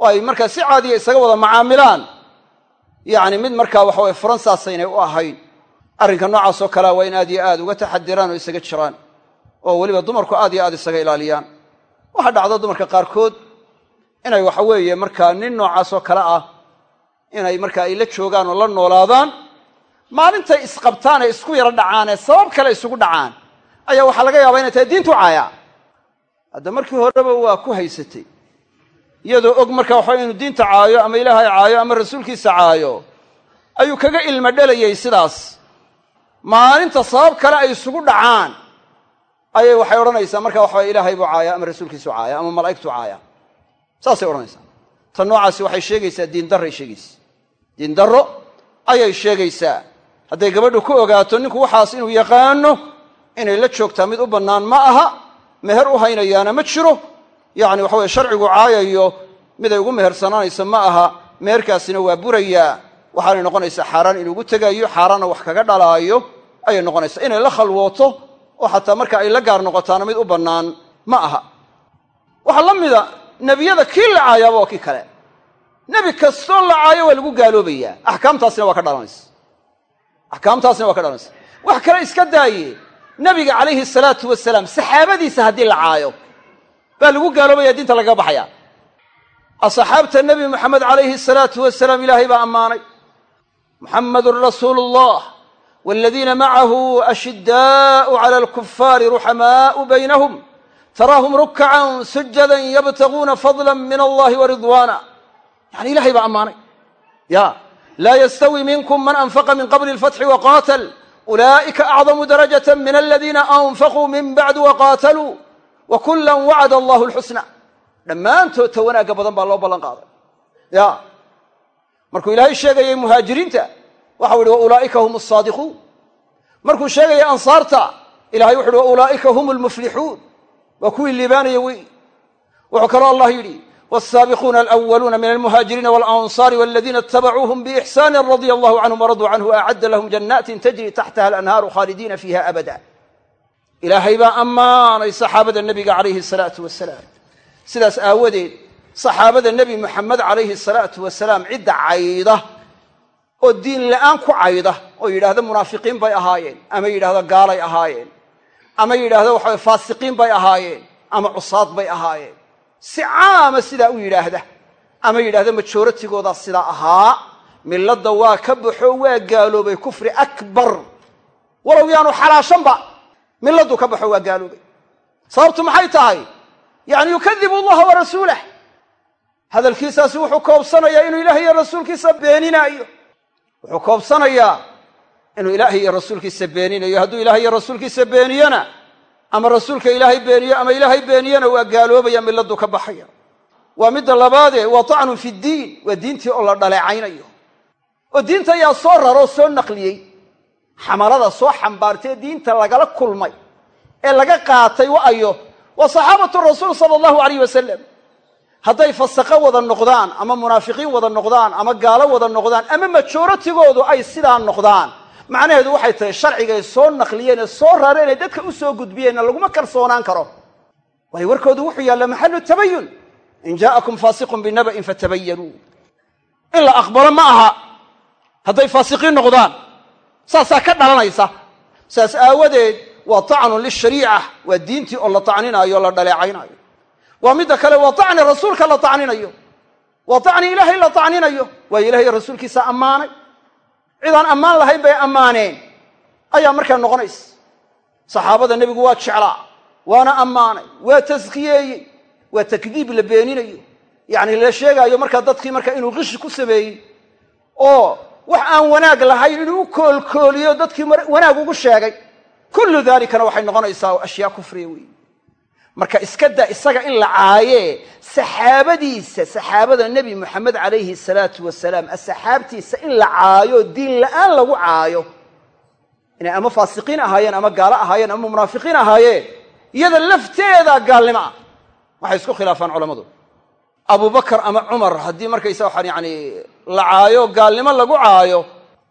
oo ay markaa si caadiya isaga wada macaamilaan yacni mid markaa waxa weye furan saasaynay u ahayn. Arrinka noocaasoo kalea waa in aad iyo aad uga taxadiraan oo isaga jiraan oo weliba dumarku aad iyo aad isaga ilaaliyaan. Waxaa dhacda dumarka qaarkood inay waxa weeye markaa nin noocaasoo kale ah inay markaa ay la joogaan oo la noolaadaan maalintay isqabtaan ee isku yaro dhacaan ee sabab kale isugu dhacaan ayaa waxaa laga yaabaa inay tahay diintu caayaa. Hadda markii horeba waa ku haysatay iyadoo og marka waxaa inuu diinta caayo ama ilaahay caayo ama rasuulkiisa caayo ayuu kaga ilmo dhalayay sidaas. Maalinta sabab kale ay isugu dhacaan ayay waxay odhanaysaa marka waxaa ilaahay buu caaya ama rasuulkiisu caaya ama malaa'igtu caaya saasay odhanaysaa. Tan noocaasi waxay sheegaysaa diindarray sheegaysa diindarro ayay sheegaysaa. Hadday gabadhu ku ogaato ninku waxaas inuu yaqaano inay la joogtaa mid u bannaan ma aha meher u haynayaana ma jiro yacni waxa weye sharcigu caayayo miday ugu mehersanaanayso ma aha meherkaasina waa burayaa waxaanay noqonaysaa xaaraan inuugu tegayo xaaraanna wax kaga dhalaayo ayay noqonaysaa inay la khalwooto oo xataa marka ay la gaar noqotaana mid u bannaan ma aha. Waxaa la mida nebiyada kii la caayaaba oo kii kale. Nebi kastoo la caayo waa lagu gaaloobayaa. Axkaamtaasina waa ka dhalanaysa. Axkaamtaasina waa ka dhalanaysa. Wax kale iska daaye nebiga calayhi salaatu wasalaam saxaabadiisa haddii la caayo baa lagu gaaloobaya diinta lagaga baxaya. Asxaabta nebi moxamed calayhi salaatu wasalaam ilaahay baa ammaanay. Muxammadun rasuulu allah waladiina macahu ashiddaa'u cala alkufaari ruxamaa'u baynahum taraahum rukcacan sujadan yabtaguuna fadla min allahi wa ridwaana. Yani ilahay baa ammaanay. Ya laa yastawi minkum man anfaqa min qabli alfatxi waqaatal ulaa'ika acdamu darajata min aladiina anfaquu min bacdu waqaataluu wa وعد الله الحسنى alxusna dhammaantood ta wanaagga badan baa loo ballan qaaday. Ya. Markuu ilaahay sheegayay muhaajiriinta waxau ihi wa ulaa'ika hum alsaadiquun markuu sheegayay ansaarta ilahay wuxu uhi wa ulaa'ika hum almuflixuun waa kuwii liibaanaya wey. Wuxuu kaloo allah yidhi wsaabiquuna alwaluuna min almuhaajiriina walansaari waladiina itabacuuhum biixsaani radia allahu canhum waraduu canhu acadda lahum janaatin tajri taxtaha alanhaaru khaalidiina fiiha abada ilaahay baa ammaanay saxaabada nebiga calayhi salaatu wasalaam. Sidaas aawadeed saxaabada nebi moxamed calayhi salaatu wasalaam cidda cayda oo diin la'aan ku cayda oo yidhaahda munaafiqiin bay ahaayeen ama yidhaahda gaalay ahaayeen ama yidhaahda waxaw faasiqiin bay ahaayeen ama cusaad bay ahaayeen. Si caama ah sidaa u yidhaahda ama yidhaahda majooratigoodaa sidaa ahaa milladda waa ka baxo waa gaaloobay kufri akbar. Walow yaanu xalaashanba milladdu ka baxo waa gaaloobay sababtu maxay tahay? Yacni yukadibu allaha wa rasuulah hadalkiisaasi wuxuu koobsanayaa inuu ilaahay iyo rasuulkiisa beeninaayo. Wuxuu koobsanayaa inuu ilaahay iyo rasuulkiisa beeninayo hadduu ilahay iyo rasuulkiisa beeniyona ama rasuulka ilaahay beeniyo ama ilaahay beeniyona waa gaaloobaya milladdu ka baxaya. Waa midda labaadee waa tacnun fi ddiin waa diintii oo la dhaleecaynayo. Oo diinta ayaa soo raroo soo naqliyey xamalada soo xambaartay diinta lagala kulmay ee laga qaatay waayo waa saxaabatu rasuul sala allahu alayh wasalam hadday fasaqo wada noqdaan ama munaafiqiin wada noqdaan ama gaalo wada noqdaan ama majooratigoodu ay sidaa noqdaan macnaheedu waxay tahay sharcigay soo naqliyeen ee soo rareen ee dadka u soo gudbiyeenna laguma kalsoonaan karo. Waayo warkoodu wuxuu yaalla maxalu tabayun in jaa'akum faasiqun binaba'in fatabayanuu in la aqbalo ma aha hadday faasiqiin noqdaan saasaa ka dhalanaysa. Saas aawadeed waa tacnun lishariica waa diintii oo la tacninaayo o la dhaleecaynaayo. Waa midda kale waa tacni rasuulka la tacninayo. Waa tacni ilaahay la tacninayo. Waayo ilahay rasuulkiisa ammaanay. Cidaan ammaan lahayn bay ammaaneen. Ayaa markaa noqonaysa saxaabada nebigu waa jeclaa waana ammaanay waa taskiyeeyey waa takdiib la beeninayo. Yacni la sheegaayo markaa dadkii markaa inuu qishi ku sameeyey oo wax aan wanaag lahayn inuu u koolkooliyo dadkii wanaag ugu sheegay. Kullu dalikana waxay noqonaysaa ashyaa kufriya weeye marka iska daa isaga in la caayee saxaabadiisa saxaabada nebi moxamed calayhi salaatu wasalaam asxaabtiisa in la caayo diin la'aan lagu caayo inay ama faasiqiin ahaayeen ama gaalo ahaayeen ama munaafiqiin ahaayeen iyada lafteeda gaalnimo ah. Waxay isku khilaafaan culammadu. Abubakar ama cumar haddii markaysa waxaan yani la caayo gaalnimo lagu caayo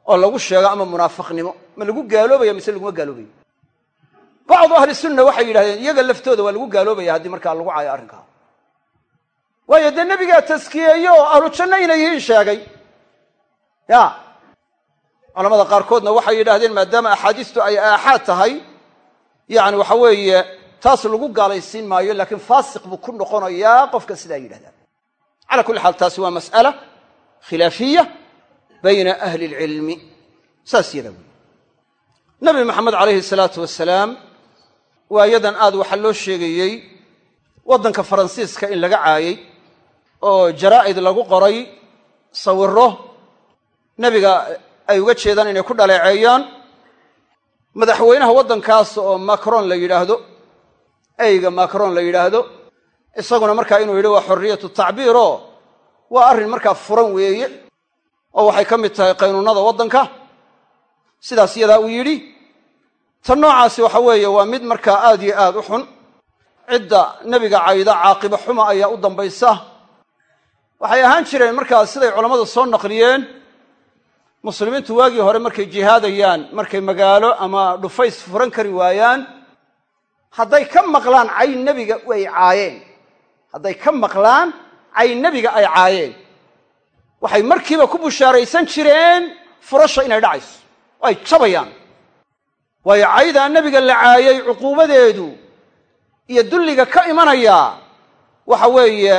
oo lagu sheego ama munaafiqnimo ma lagu gaaloobaya mise laguma gaaloobayo? Bacdu ahli sunna waxay yidhahdeen iyaga laftooda waa lagu gaaloobaya haddii markaa lagu caayo arrinkaa. Waayo dee nebigaa taskiyeeye oo ahlu janno inay yihiin sheegay. Ya. Culamada qaarkoodna waxay yidhahdeen maadaama axaadiistu ay aaxaad tahay yani waxa weeye taas lagu gaalaysiin maayo laakiin faasiq buu ku noqonayaa qofka sidaa yidhahdaan. Cala kulli xaal taasi waa mas'ala khilaafiya bayna ahli lcilmi saas yada wey nabi maxamed calayhi salaatu wasalaam waayadan aad waxaa loo sheegayey waddanka faransiiska in laga caayey oo jaraa'id lagu qoray sawiro nebiga ay uga jeedaan inay ku dhaleeceeyaan. Madaxweynaha waddankaas oo macron la yidhaahdo eyga macron la yidhaahdo isaguna markaa inuu yidhi waa xorriyatu tacbiiroo waa arrin markaa furan weeye oo waxay ka mid tahay qaynuunnada waddanka. Sidaas yadaa uu yidhi tan noocaasi waxa weeye waa mid markaa aad iyo aad u xun. Cidda nebiga cayda caaqiba xuma ayaa u dambaysa. Waxay ahaan jireen markaa siday culammadu soo naqliyeen. Muslimiintu waagii hore markay jihaadayaan markay magaalo ama dhufays furan kari waayaan hadday ka maqlaan cayn nebiga ay caayeen. Hadday ka maqlaan cayn nebiga ay caayeen. Waxay markiiba ku bushaaraysan jireen furasha inay dhacayso. Oo ay jabayaan waayo caydaa nebiga la caayay cuquubadeedu iyo dulliga ka imanayaa waxa weeye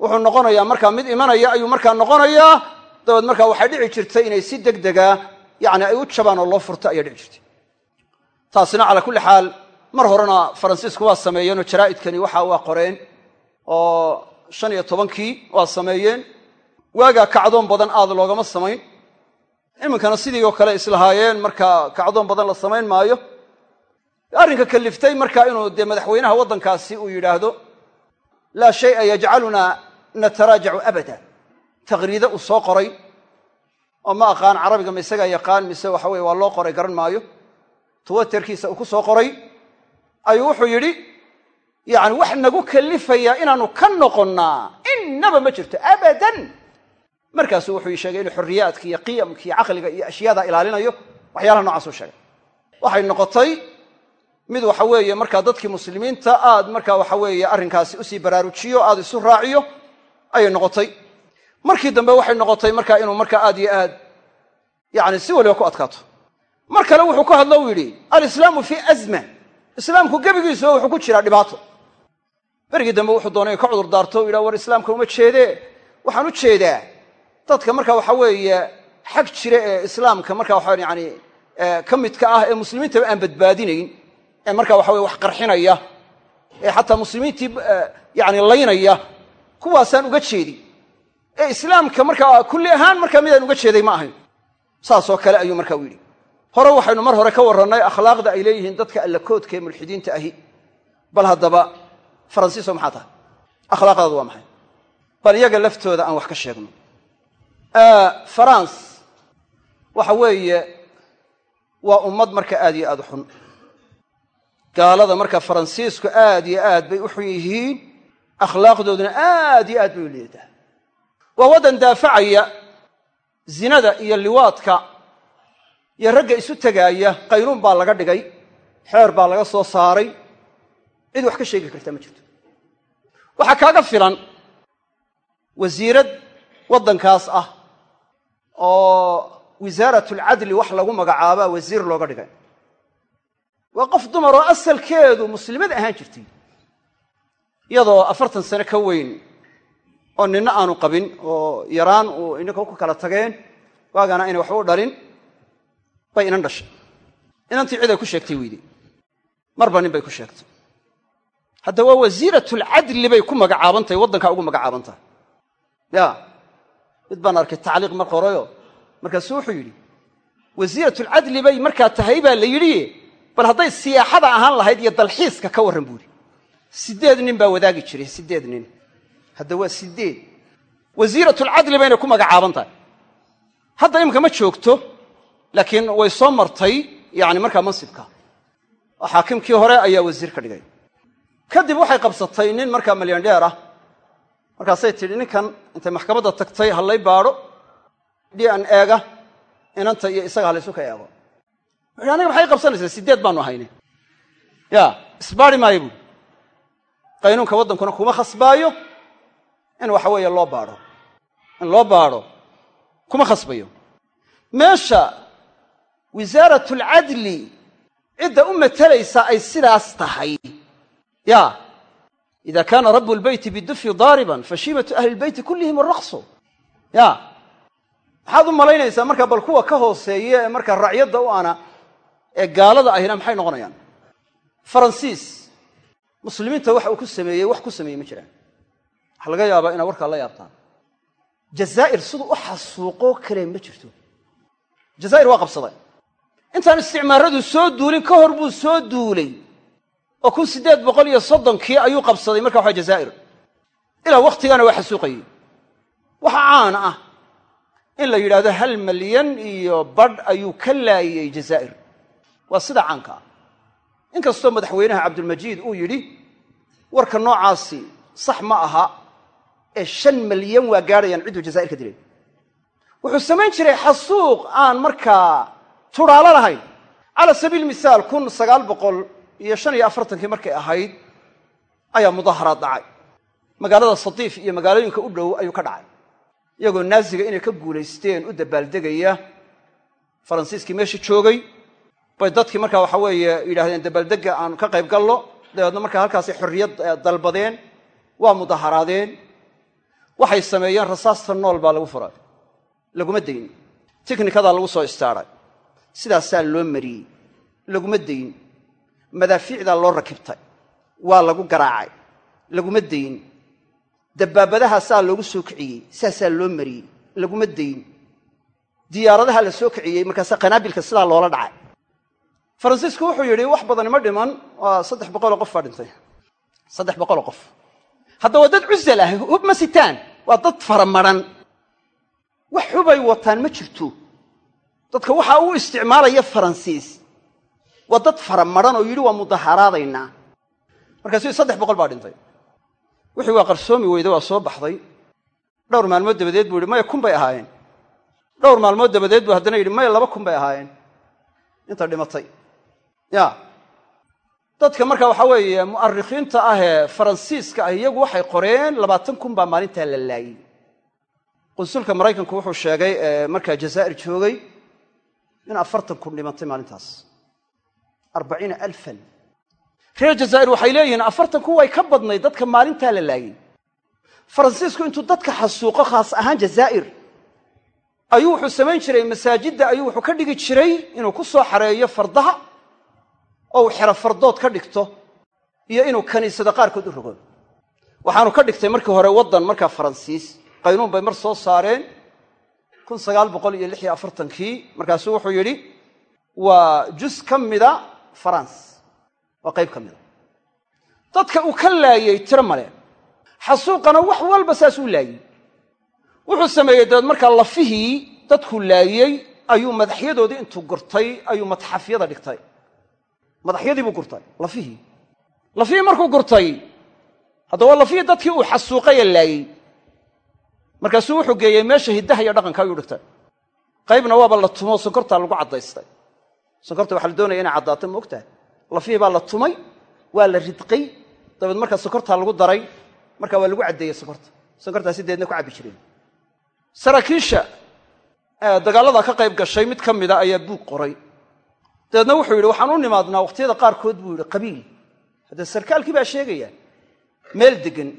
wuxuu noqonayaa markaa mid imanaya ayuu markaa noqonayaa dabeed markaa waxay dhici jirtay inay si deg dega yacni ay u jabaan oo loo furto ayaa dhici jirtay. Taasina calaa kulli xaal mar horena faransiisku waa sameeyeen oo jaraa'idkani waxa waa qoreen oo shan iyo tobankii waa sameeyeen. Waagaa kacdoon badan aad loogama samayn. Iminkana sidii oo kale islahaayeen markaa kacdoon badan la samayn maayo. Arrinka kaliftay marka inuu dee madaxweynaha waddankaasi uu yidhaahdo laa shay'a yajcalunaa nataraajacu abada. Taqriide uu soo qoray oo ma aqaan carabiga ma isagaa yaqaan mise waxa weye waa loo qoray garan maayo. Twitterkiisa uu ku soo qoray ayuu wuxuu yidhi yacni wax nagu kalifayaa inaannu ka noqonnaa innaba ma jirto abadan. Markaasuu wuxuu ii sheegay inuu xorriyaadka iyo qiyamka iyo caqliga iyo ashyaada ilaalinayo waxyaalaha noocaasuu sheegay. Waxay noqotay mid waxa weeye markaa dadkii muslimiinta aad markaa waxa weeye arrinkaasi u sii baraarujiyo aad isu raaciyo ayay noqotay. Markii dambe waxay noqotay markaa inuu markaa aad iyo aad yani si waliba ku adkaato. Mar kale wuxuu ku hadlo u yidhi alislaamu fii azma. Islaamku gebigiisuba wuxuu ku jiraa dhibaato berigii dambe wuxuu doonay ka cudur daarto u war islaamka uma jeedee waxaan u jeedaa dadka marka waxa weeye xag jira ee islaamka marka waxa yani ka midka ah ee muslimiintaba aan badbaadinayn ee marka waxa weye wax qarxinaya ee xataa muslimiintii yani laynaya kuwaasaan uga jeedi. Ee islaamka markaa kulli ahaan markaa midaan uga jeeday ma ahayn. Saasoo kale ayuu marka u hore waxaynu mar hore ka warrannay akhlaaqda ay leeyihiin dadka allakoodka ee mulxidiinta ahi. Bal haddaba faransiiso maxaa tahay? Akhlaaqdaadu waa maxay? Bal iyaga laftooda aan wax ka sheegno. Farans waxa weeye waa ummad marka aad iyo aad u xun. Gaalada marka faransiisku aad iyo aad bay u xun yihiin akhlaaqdooduna aad iyo aad bay u liidataa waa waddan daafacaya zinada iyo liwaadka iyo ragga isu tegaaya qaynuun baa laga dhigay xeer baa laga soo saaray cid wax ka sheegi kartaa ma jirto. Waxaa kaaga filan wasiirad waddankaas ah oo wasaaratulcadli wax lagu magacaabaa wasiir looga dhigay. Waa qof dumar oo asalkeedu muslimad ahaan jirtay iyadoo afartan sane ka weyn oo ninna aanu qabin oo yaraan uu inaka ku kala tageen waagana aynay waxba u dhalin bay inan dhashay. Inantii cid ay ku sheegtay weydi marba nin bay ku sheegtay hadda waa wasiiratulcadli bay ku magacaaban tahay waddankaa ugu magacaaban ya mid baan arkay tacliiq mar qorayo markaasuu wuxuu yidhi wasiiratulcadli bay markaa tahay baa la yidhi bal hadday siyaaxada ahaan lahayd iyo dalxiiska ka warran buuhi siddeed nin baa wadaagi jiray siddeed nin. Hadda waa siddeed. Wasiiratulcadli bayna ku magacaaban tahay hadda imika ma joogto laakiin way soo martay yani markaa mansibka. Xaakimkii hore ayaa wasiir ka dhigay kadib waxay qabsatay nin markaa malyandheer ah. Markaasay tidhi ninkan intay maxkamadda tagtay hallay baadho. Dhi an eega inanta iyo isaga hallaysu ka eego. Wuxuhi aniga maxay qabsanaysaa siddeed baanu ahayne ya isbaari maayo buui qaynuunka waddankuna kuma khasbaayo. In waxa weeye loo baadho. In loo baadho kuma khasbayo. Meesha wasaaratulcadli cidda u matalaysa ay sidaas tahay ya ida kaana rabu lbeyti bidufi daariban fashiimatu ahli lbeyti kullihim araqsu ya maxaad u malaynaysaa markaa bal kuwa ka hooseeya ee markaa racyadda u ana ee gaalada ahina maxay noqonayaan? Faransiis muslimiinta waxa uu ku sameeyey wax ku sameeyey ma jiraan. Waxaa laga yaabaa inaad warkaa la yaabtaan. Jazaa'ir siduu u xasuuqoo kale ma jirto. Jazaa'ir waa qabsaday. Intaan isticmaaradu soo duulin ka hor buu soo duulay oo kun siddeed boqol iyo soddonkii ayuu qabsaday marka waxa jazaa'ir. Ilaa wakhtigaana waa xasuuqayey waxa caan ah in la yidhahdo hal malyan iyo badh ayuu ka laayey jazaa'ir. Waa sida caanka ah. Inkastoo madaxweynaha cabdulmajiid uu yidhi warka noocaasi sax ma aha ee shan malyan waa gaadhayaan cidduu jazaa'ir ka dilay. Wuxuu samayn jiray xasuuq aan markaa tudhaalo lahayn cala sabiil misaal kun sagaal boqol iyo shan iyo afartankii markay ahayd ayaa mudaaharaad dhacay. Magaalada sadiif iyo magaalooyinka u dhow ayuu ka dhacay. Iyagoo naaziga inay ka guulaysteen u dabaaldegaya faransiiskii meesha joogay bay dadkii markaa waxa weeye yidhahdeen dabaaldegga aan ka qayb gallo dabeedna markaa halkaasay xorriyad dalbadeen waa mudaharaadeen. Waxay sameeyeen rasaasta nool baa lagu furay. Laguma dayn tikhnikadaa lagu soo istaaray. Sidaasaa loo mariyey. Laguma dayn madaafiicdaa loo rakibtay. Waa lagu garaacay laguma dayn dabbaabadahaasaa loogu soo kiciyey saasaa loo mariyey laguma dayn diyaaradaha la soo kiciyey markaasaa qanaabilka sidaa loola dhacay. Faransiisku wuxuu yidhi wax badani ma dhiman waa saddex boqoloo qof baa dhintay. Saddex boqoloo qof. Hadda waa dad cusal ah hub ma sitaan waa dad faramaran. Wax xubay wataan ma jirto. Dadka waxaa u isticmaalaya faransiis waa dad faramaran oo yidhi waa mudaharaadaynaa markaasuu saddex boqol baa dhintay. Wixii waa qarsoomi weyde waa soo baxday. Dhowr maalmood dabadeed buu yidhi maya kun bay ahaayeen. Dhowr maalmood dabadeed buu haddana yidhi maya laba kun bay ahaayeen. Inta dhimatay. Ya. Dadka marka waxa weeye mu'arikhiinta ah ee faransiiska ah iyagu waxay qoreen labaatan kun baa maalintaa la laayey qunsulka maraykanku wuxuu sheegay ee markaa jazaa'ir joogay in afartan kun dhimantay maalintaas arbaciina alfan reer jazaa'ir waxay leeyihiin afartan kun way ka badnay dadka maalintaa la laayey faransiisku intuu dadka xasuuqo khaas ahaan jazaa'ir ayuu wuxuu samayn jiray masaajidda ayuu wuxuu ka dhigi jiray inuu ku soo xareeyo fardaha oo uu xero fardood ka dhigto iyo inuu kaniisada qaarkood u rogo waxaanu ka dhigtay markii hore waddan markaa faransiis qaynuun bay mar soo saareen kun sagaal wuxuu yidhi waa jus ka mida faranse waa qayb ka mida dadka uu ka laayey tiro male. Xasuuqana wax walba saas u laayey wuxuu sameeyey dabeed markaa lafihii dadkuu laayey ayuu madaxyadoodii intuu gurtay ayuu matxafyada dhigtay. Madaxyadii buu gurtay lafihii lafihii markuu gurtay haddaba lafihii dadkii uu xasuuqaya laayey markaasuu wuxuu geeyey meesha hiddaha iyo dhaqanka ayuu dhigtay. Qaybna waaba la tumo sonkortaa lagu caddaystay sonkorta waxaa la doonaya inay caddaato ma ogtahay? Lafihii baa la tumay waa la ridqay. Dabeed markaa sonkortaa lagu daray markaa waa lagu caddeeyey sonkorta sonkortaasi deedna ku cabbi jireen saraakiisha dagaallada ka qayb gashay mid ka mida ayaa buug qoray. Dabeedna wuxuu yidhi waxaan u nimaadnaa wakhtiyada qaarkood buu yidhi qabiil. Haddee sarkaalkii baa sheegaya meel degan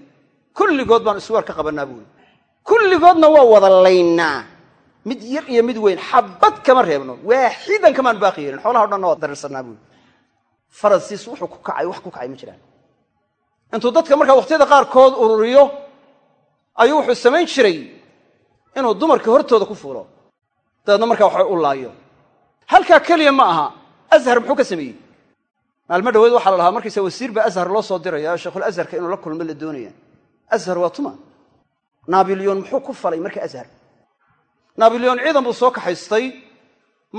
kulligood baan isweer ka qabannaa buu yidhi. Kulligoodna waa wada laynaa mid yar iyo mid weyn xabad kama reebno. Waaxidan kamaanu baaqi yeelin. Xoolaha o dhanna waa dareersanaa buu. Yidhi faransiis wuxuu ku kacay wax ku kacay ma jiraan. Intuu dadka markaa wakhtiyada qaarkood ururiyo ayuu wuxuu samayn jiray inuu dumarka hortooda ku fuulo. Dabeedna markaa waxa u laayo. Halkaa keliya ma aha. Ashar muxuu ka sameeyey? Maalmo dhaweed waxaa la lahaa markaysa wasiir baa loo soo diraya sheikhul asharka inuu la kulmo la doonaya. Ashar waa tuma. Naabilyon muxuu ku falay marka ashar naabilyon ciidan buu soo kaxaystay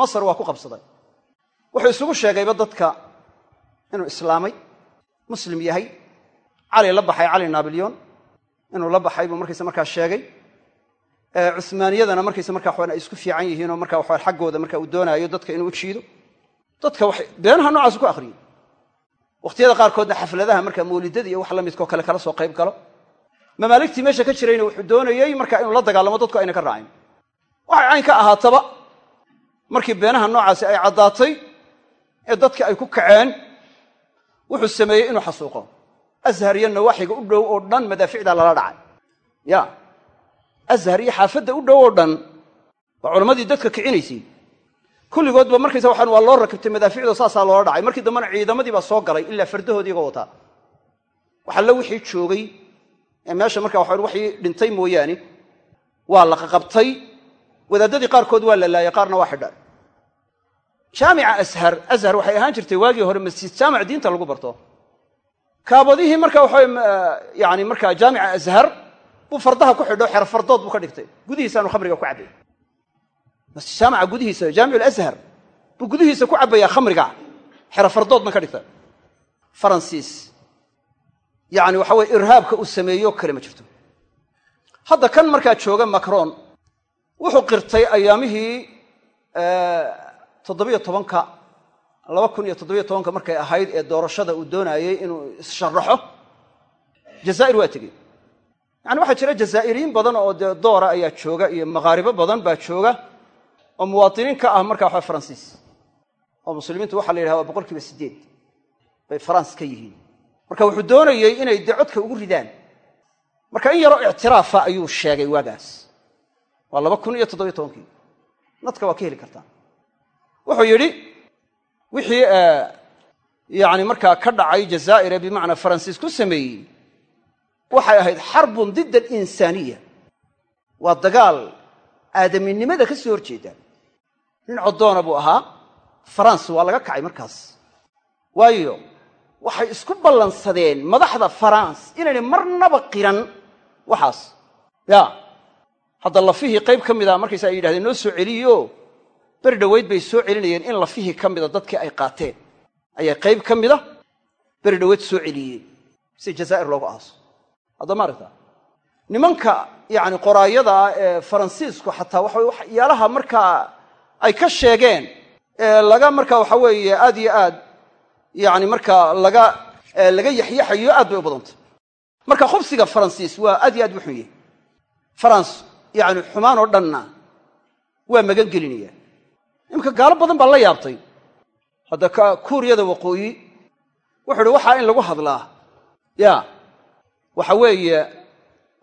masar waa ku qabsaday. Wuxuu isugu sheegayba dadka inuu islaamay muslim yahay. Cali la baxay cali naabilyon inuu la baxay buu markaysa markaa sheegay. Cumaaniyadana markaysa markaa waxaan ay isku fiican yihiinoo markaa waxaa xaggooda marka uu doonaayo dadka inuu u jiido. Dadka waxay beenaha noocaas ku akhriyey wakhtiyada qaarkoodna xafladaha markaa mawlidada iyo wax la midkao kale kala soo qayb galo. Mamaaligtii meesha ka jirayna wuxuu doonayey markaa inuu la dagaalamo dadku ayna ka raacin waxay cayn ka ahaataba. Markii beenaha noocaasi ay caddaatay ee dadka ay ku kaceen wuxuu sameeyey inuu xasuuqo. Ashar iyo nawaaxiga u dhow oo dhan madaaficdaa lala dhacay. Ya ashar xaafadda u dhow oo dhan waa culammadii dadka kicinaysay kulligoodba markaysa waxaan waa loo rakibtay madaaficdo saasaa loola dhacay. Markii dambena ciidamadii baa soo galay ilaa fardahoodii iga wataa. Waxalla wixii joogay ee meesha marka waxaan waxii dhintay mooyaane waa la wadaadadii qaarkood waa la laayay qaarna waa xidha jaamica ashar ashar waxay ahaan jirtay waagii hore masjid jaamic diinta lagu barto. Kaabadihii marka waxa yani markaa jaamica ashar buu fardaha ku xidho xero fardood buu ka dhigtay. Gudihiisaanu khamriga ku cabbay. Masjid jaamica gudihiisa jaamic ashar buu gudihiisa ku cabbayaa khamriga xero fardoodna ka dhigta. Faransiis yani waxa weye irhaabka uu sameeyo kale ma jirto. Hadda kan markaa jooga macron wuxuu qirtay ayaamihii toddobiyo tobanka laba kun iyo toddobiyo tobanka markay ahayd ee doorashada uu doonaayey inuu issharaxo jazaa'ir waa tegey. Yani waxaa jira jazaa'iriyiin badan oo dee doora ayaa jooga iyo maqaaribo badan baa jooga oo muwaatiniin ka ah markaa waxa faransiis. Oo muslimiintu waxa la yidhaha waa boqol kiiba siddeed bay faranse ka yihiin. Marka wuxuu doonayey inay dee codka ugu ridaan. Marka in yaroo ictiraafa ayuu sheegay waagaas waa laba kun iyo toddobiyo tobankii. Nadka waa ka heli kartaa. Wuxuu yidhi wixii yani markaa ka dhacay jazaa'ir ee bimacnaa faransiis ku sameeyey waxay ahayd xarbun didda alinsaaniya waa dagaal aadaminimada ka soo horjeeda. Nin coddoona buu ahaa faranse waa laga kacay markaas. Waayo waxay isku ballansadeen madaxda faranse inaynay marnaba qiran waxaas. Ya hadda lafihii qayb ka mida markaysa ay yidhahdeen noo soo celiyo. Beri dhoweyd bay soo celinayeen in lafihii ka mida dadkii ay qaateen. Ayaa qayb ka mida beri dhoweyd soo celiyeen. Si jazaa'ir loogu aaso. Hadda ma aragtaa nimanka yacni qoraayada ah ee faransiisku xataa waxa waxyaalaha markaa ay ka sheegeen ee laga markaa waxa weeye aad iyo aad yacni markaa laga laga yaxyaxayo aad bay u badantay. Marka khubsiga faransiis waa aad iyo aad u xun yahay farans yacni xumaan oo dhanna waa magan gelinaya iminka gaalo badan baa la yaabtay. Hadda ka kuuriyada waqooyi wuxuu uhi waxaa in lagu hadlaa. Ya waxa weeye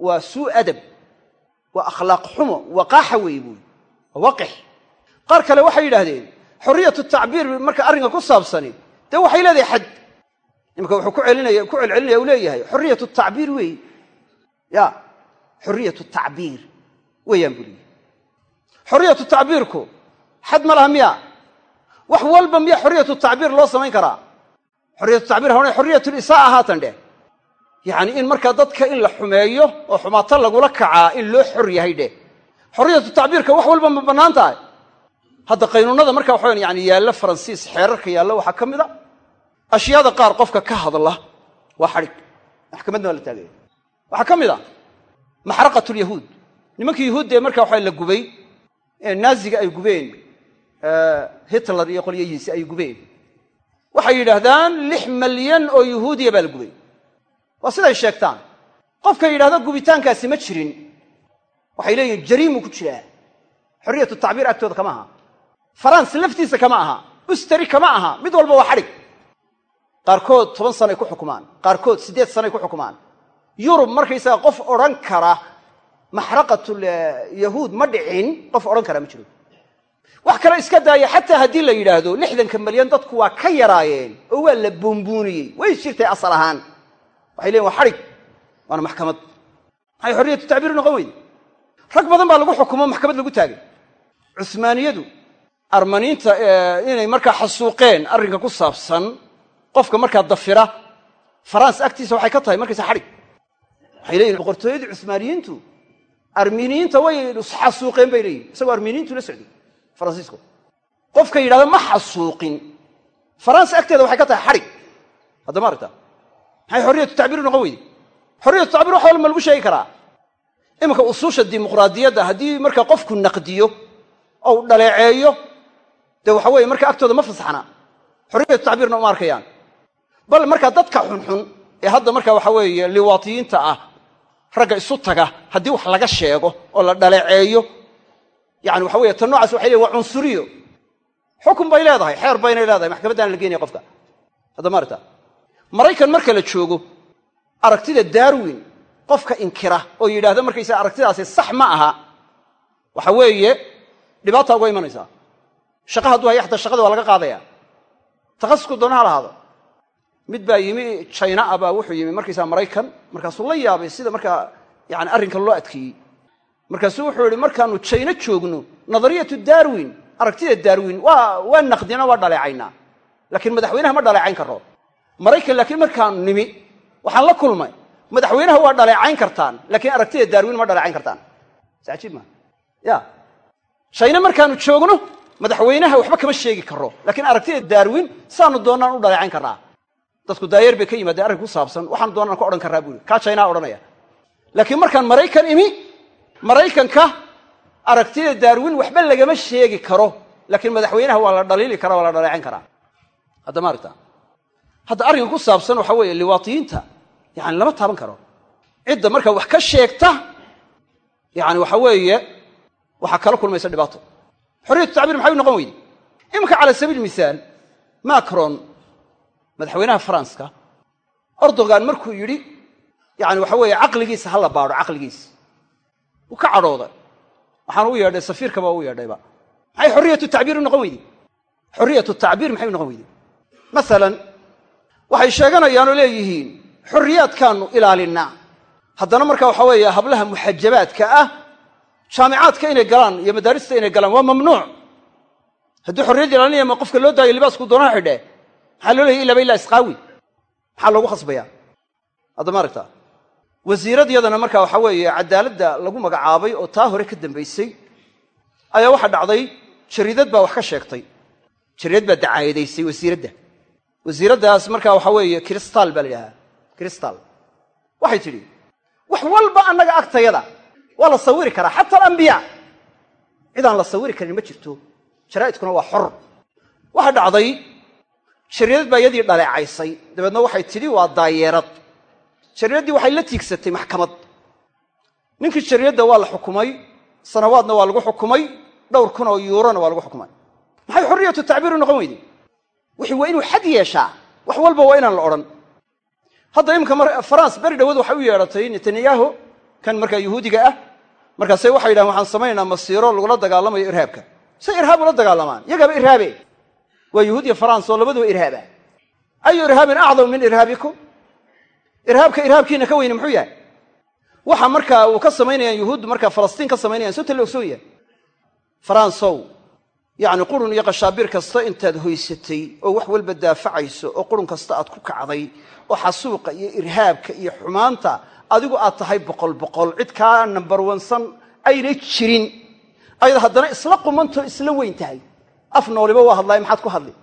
waa suu adab waa akhlaaq xumo waqaaxa weeye buui waa waqix. Qaar kale waxay yidhaahdeen xorriyatu tacbiir marka arrinka ku saabsani dee waxay leedahay xad. Iminka wuxuu ku celinaya ku celcelinaya u leeyahay xorriyatu tacbiir weey ya xorriyatu tacbiir weeyaan buu leeyahy xorriyatu tacbiirku xad ma laha miya wax walba miya xorriyatu tacbiir loo samayn karaa? Xorriyatu tacbiir hana xorriyatulisaaa haatan dheh. Yacni in markaa dadka in la xumeeyo oo xumaato lagula kacaa in loo xor yahay dheh. Xorriyatu tacbiirka wax walba ma bannaan tahay. Hadda qaynuunada marka waxawan yani yaalla faransiis xeerarka yaalla waxaa ka mid a. Ashyaada qaar qofka ka hadla waa xadhig. Maxkamadna waa la taagaya waxaa ka mid a maxraqat nimankii yahuuddee marka waxa la gubay ee naaziga ay gubeen hitler iyo qolyahiisi ay gubeen waxay yidhaahdaan lix malyan oo yahuudiya baa la gubay. Waa siday sheegtaan. Qofka yidhahdo gubitaankaasi ma jirin. Waxay leeyihiin jariimu ku jiraa xorriyatu tacbiir agtooda kama aha. Farans laftiisa kama aha. Ustari kama aha. Mid walba waa xadhig. Qaarkood toban sanay ku xukumaan. Qaarkood siddeed sanay ku xukumaan. Yurub markaysaga qof odhan kara maxraqatul yahuud ma dhicin qof odhan kara ma jiro. Wax kale iska daaya xataa haddii la yidhaahdo lixdanka malyan dadku waa ka yaraayeen oo waa la buunbuuniyey. Way jirtay asal ahaan. Waxay leeyiin waa xadhig waana maxkamad. Maxay xorriyatu tacbiir noqon weyde rag badan baa lagu xukumo maxkamad lagu taagay. Cusmaaniyadu armaniinta inay markaa xasuuqeen arrinka ku saabsan qofka markaa dafira farans agtiisa waxay ka tahay markaysa xadhig waxay leeyihiin boqortooyadii cusmaaniyiintu arminiyiinta way xasuuqeen bay leeyihiin isagoo arminiyiintu la socday faransiisku. Qofka yidhahda ma xasuuqin. Farans agteeda waxay ka tahay xadhig haddama aragta. Maxay xorriyatu tacbiir noqon weyde xorriyatu tacbiir wax walba ma lagu sheegi karaa. Iminka usuusha dimuqraadiyadda haddii marka qofku naqdiyo ou dhaleeceeyo dee waxa weeye marka agtooda ma fasaxna xorriyatu tacbiirna uma arkayaan. Bal markaa dadka xunxun ee hadda marka waxa weeye liwaatiyiinta ah ragga isu taga haddii wax laga sheego oo la dhaleeceeyo. Yani waxa weye tan nocaas waxay leeyin waa cunsuriyo. Xukun bay leedahay xeer baynay leedahay maxkamaddaan la geenaya qofka. Haddama aragta? Maraykan marka la joogo aragtida darwin qofka inkira oo yidhaahda markaysaa aragtidaasi sax ma aha waxa weeye dhibaata uga imanaysaa. Shaqa hadduu haya xataa shaqada waa laga qaadaya takhasusku doona ha lahaado mid baa yimi jina a baa wuxuu yimi. Markaysaa maraykan markaasuu la yaabay sida markaa yani arrinkan loo adkeeyey. Markaasuu wuxuu yihi markaanu jayno joogno nadariyatu darwin aragtida darwin waa naqdina waa dhaleecaynaa. Laakiin madaxweynaha ma dhaleecayn karo. Maraykan laakiin markaanu nimi waxaan la kulmay. Madaxweynaha waa dhaleecayn kartaan laakiin aragtida darwin ma dhaleecayn kartaan. Sajiib ma? Ya. Jayno markaanu joogno madaxweynaha waxba kama sheegi karo. Laakiin aragtida darwin saanu doonaan u dhaleecayn karnaa dadku daayeer bay ka yimaadeen arrin ku saabsan. Waxaanu doonaan ka odhan karraa buuri. Kaa jaynaa odhanaya. Laakiin markaan maraykan imi maraykanka aragtida darwin waxba lagama sheegi karo. Laakiin madaxweynaha waa la dhaliili karaa waa la dhaleecayn karaa haddama aragta? Hadda arrinka ku saabsan waxa weeye liwaatiyiinta yani lama taaban karo. Cidda markaa wax ka sheegta yani waxa weeye waxaa kala kulmaysa dhibaato. Xorriyatu tacbiir maxay u noqon weyde iminka cala sabiil mihaal macron madaxweynaha faranska. Ordogan markuu yidhi yani waxa weeye caqligiisa ha la baadho caqligiisa wuu ka cadhooday. Waxaan u yeedhay safiirkaba u yeedhayba. Maxay xorriyatu tacbiir u noqon weyde xorriyatu tacbiir maxay u noqon weyde masalan waxay sheeganayaanoo leeyihiin xorriyaadkaanu ilaalinaa. Haddana marka waxa weeye hablaha muxajabaadka ah jaamicaadka inay galaan iyo madaarista inay galaan waa mamnuuc. Haddii xorriyad ilaalinaya ma qofka loo daayo libaasku doonaha xidhee maxaa loo leeyay ilaba ilaa isqaawi? Maxaa loogu khasbaya haddama aragta wasiirad yadana marka waxa weeye cadaaladda lagu magacaabay oo taa hore ka dambaysay ayaa waxaa dhacday jariidad baa wax ka sheegtay. Jariidad baa dacaayadaysay wasiiradda. Wasiiraddaas marka waxa weeye kristal baa la yidhahaa kristal waxay tidhi wax walba annaga agtayada waa la sawiri karaa. Xata alambiyaa cidaan la sawiri karin ma jirto. Jaraa'idkuna waa xor. Waxaa dhacday shariirad baa iyadii dhaleecaysay. Dabeedna waxay tidhi waa daayeerad. Shariiraddii waxay la tiigsatay maxkamad. Ninkii shariiradda waa la xukumay sanawaadna waa lagu xukumay dhowr kun oo yuurona waa lagu xukumay. Maxay xorriyatu tacbiiru noqon weyday wixii waa inuu xad yeeshaa. Wax walba waa inaan la odhan. Hadda iminka farans beri dhawood waxay u yeedhatay netanyahu kan markaa yuhuudiga ah. Markaase waxay yidhahan waxaan samaynaynaa masiiro lagula dagaalamayo irhaabka. Say irhaab ula dagaalamaan iyagaaba irhaabe waa yuhuud iyo farans oo labaduba irhaaba ayu irhaabin acdam min irhaabikum? Irhaabka irhaabkiina ka weyne muxuu yahay? Waxa markaa uu ka samaynayaan yuhuuddu markaa falastiin ka samaynayan soo tala ogsoon yahay. Faransow yacni qurun iyo qashaabiir kasta intaad hoysatay oo wax walba daafacayso oo qurun kasta aad ku kacday oo xasuuqa iyo irhaabka iyo xumaanta adigu aad tahay boqol boqol cid kaa nambarwansan aynay jirin. Ayad haddana isla qumantoo isla weyn tahay af nooliba waa hadlaaye maxaad ku hadli?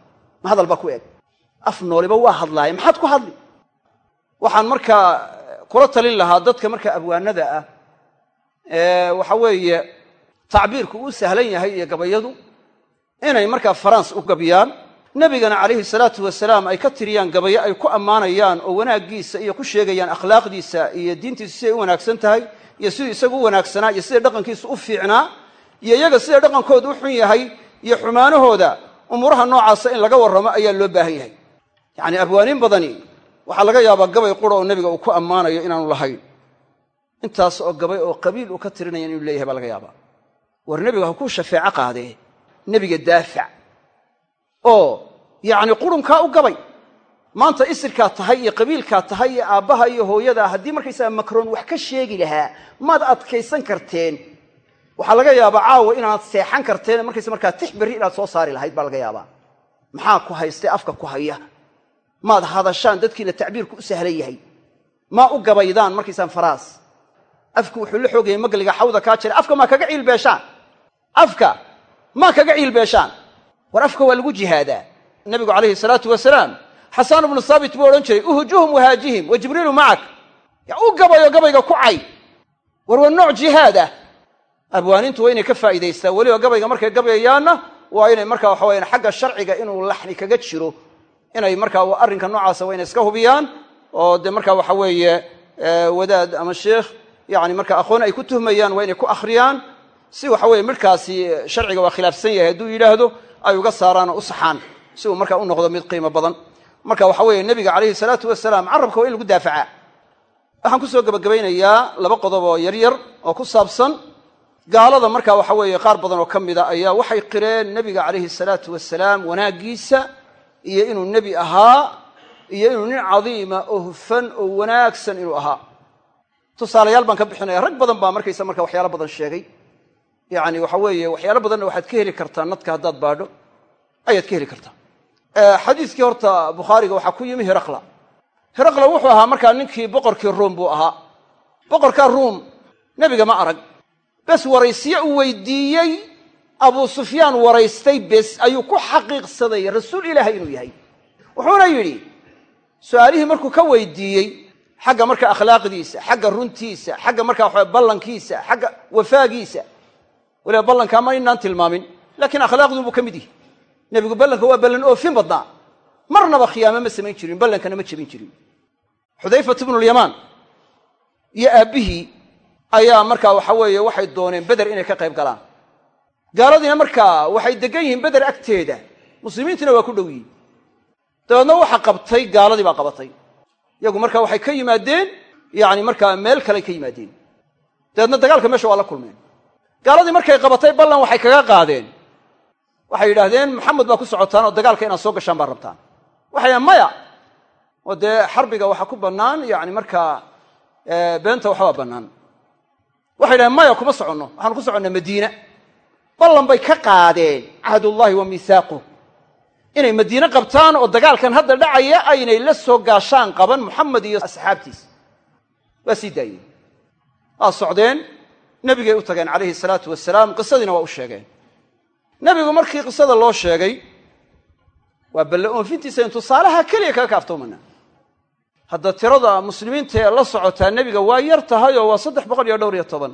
Ma hadal baa ku eg af nooliba waa hadlaaye maxaad ku hadli? Waxaan markaa kula talin lahaa dadka markaa abwaanada ah. Ee waxa weeye tacbiirku uu sahlan yahay iyo gabayadu inay markaa farans u gabiyaan. Nebigana calayhi salaatu wasalaam ay ka tiriyaan gabayo ay ku ammaanayaan oo wanaaggiisa iyo ku sheegayaan akhlaaqdiisa iyo diintiisu siday u wanaagsan tahay iyo siduu isagu u wanaagsanaa iyo sida dhaqankiisu u fiicnaa iyo iyaga sida dhaqankoodu u xun yahay iyo xumaanahooda umuuraha noocaasa in laga warramo ayaa loo baahan yahay. Yacni abwaaniin badani waxaa laga yaabaa gabay qura oo nebiga uu ku ammaanayo inaanu lahayn. Intaas oo gabay oo qabiil uu ka tirinaya inuu leeyahay baa laga yaabaa. War nebiga ha kuu shafeeco qaadee nebiga daafac. Oo yacni qurunkaa u gabay. Maanta isirkaa tahay iyo qabiilkaa tahay iyo aabbaha iyo hooyadaa haddii markaysaga makroon wax ka sheegi lahaa maad adkaysan karteen waxaa laga yaabaa caawa inaad seexan karteen markaysa markaa tix berri inaad soo saari lahayd baa laga yaabaa. Maxaa ku haystay afka ku haya? Maad hadashaan dadkiina tacbiirku u sahlan yahay. Maa u gabaydaan markaysaan faraas? Afku wuxuu la xoogayay magliga xawda kaa jira afka maa kaga ciilbeeshaan afka maa kaga ciilbeeshaan war afka waa lagu jihaadaa. Nabigu calayhi salaatu wasalaam xasaan ibnu saabit buu odhan jiray uhujuhum wahaajihim wa jibriilu macak ya u gabayo gabayga ku cay. War waa nooc jihaad ah abwaanintu waa inay ka faa'iidaystaa weliba gabayga markay gabayayaanna waa inay markaa waxa weyaan xagga sharciga inuu laxni kaga jiro. Inay markaa arrinka noocaasa waa inay iska hubiyaan oo dee markaa waxa weeye wadaad ama sheikh yani marka aqoon ay ku tuhmayaan waa inay ku akhriyaan. Si waxa weye midhkaasi sharciga waa khilaafsan yahay hadduu yidhaahdo ay uga saaraan oo u saxaan. Si uu markaa u noqdo mid qiimo badan. Marka waxa weeye nebiga calayhi salaatu wasalaam carabka waa in lagu daafacaa. Waxaan ku soo gebagabaynayaa laba qodob oo yaryar oo ku saabsan gaalada marka waxa weeye qaar badan oo ka mida ayaa waxay qireen nebiga calayhi salaatu wasalaam wanaaggiisa iyo inuu nebi ahaa iyo inuu nin cadiima oo hufan oo wanaagsan inuu ahaa. Tusaalayaal baan ka bixinaya rag badan baa markaysa marka waxyaalo badan sheegay. Yani waxa weeye waxyaalo badanna waxaad ka heli kartaa nadka haddaad baadho ayaad ka heli kartaa. Xadiiskii horta bukhaariga waxaa ku yimi hiraqla. Hiraqla wuxuu ahaa markaa ninkii boqorkii ruum buu ahaa. Boqorkaa ruum nebiga ma arag bes waraysiye uu weydiiyey abuu sufyaan waraystay bes ayuu ku xaqiiqsaday rasuul ilaahay inuu yahay. Wuxuuna yidhi su'aalihii markuu ka weydiiyey xagga marka akhlaaqdiisa xagga runtiisa xagga marka waxa ballankiisa xagga wafaagiisa waliba ballankaa ma inaan tilmaamin laakiin akhlaaqduunbuu ka mid yihi nebigu ballanka waa ballan oofin badnaa. Marnaba khiyaame ma samayn jirin ballankana ma jebin jirin. Xudayfat ibnulyamaan iyo aabbihii ayaa markaa waxa weeye waxay dooneen beder inay ka qayb galaan. Gaaladiina markaa waxay degan yihiin beder agteeda. Muslimiintiina waa ku dhow yihiin dabeedna waxa qabtay gaaladii baa qabatay. Iyagu markaa waxay ka yimaadeen yani markaa meel kaley ka yimaadeen. Dabeedna dagaalka meesha waa la kulmeen. Gaaladii markay qabatay ballan waxay kaga qaadeen. Waxay yidhaahdeen maxamed baa ku socotaan oo dagaalka inaad soo gashaan baa rabtaan. Waxay dhahen maya. Oo dee xarbiga waxaa ku bannaan yani markaa beenta waxbaa bannaan waxay dhahen maya kuma soconno. Waxaanu ku soconnaa madiina. Ballan bay ka qaadeen cahdullahi wa miihaaquh inay madiine qabtaan oo dagaalkan hadda dhacaya aynay la soo gaashaan qaban muxamed iyo asxaabtiisa waa sii daayeen. Waa socdeen. Nebigay u tageen calayhi salaatu wasalaam qisadiina waa u sheegeen. Nebigu markii qisada loo sheegay waa balle oofintiisa in tusaalaha keliya kaga kaaftoomanaa hadda tirada muslimiinta ee la socotaa nebiga waa yar tahay oo waa saddex boqol iyo dhowr iyo toban.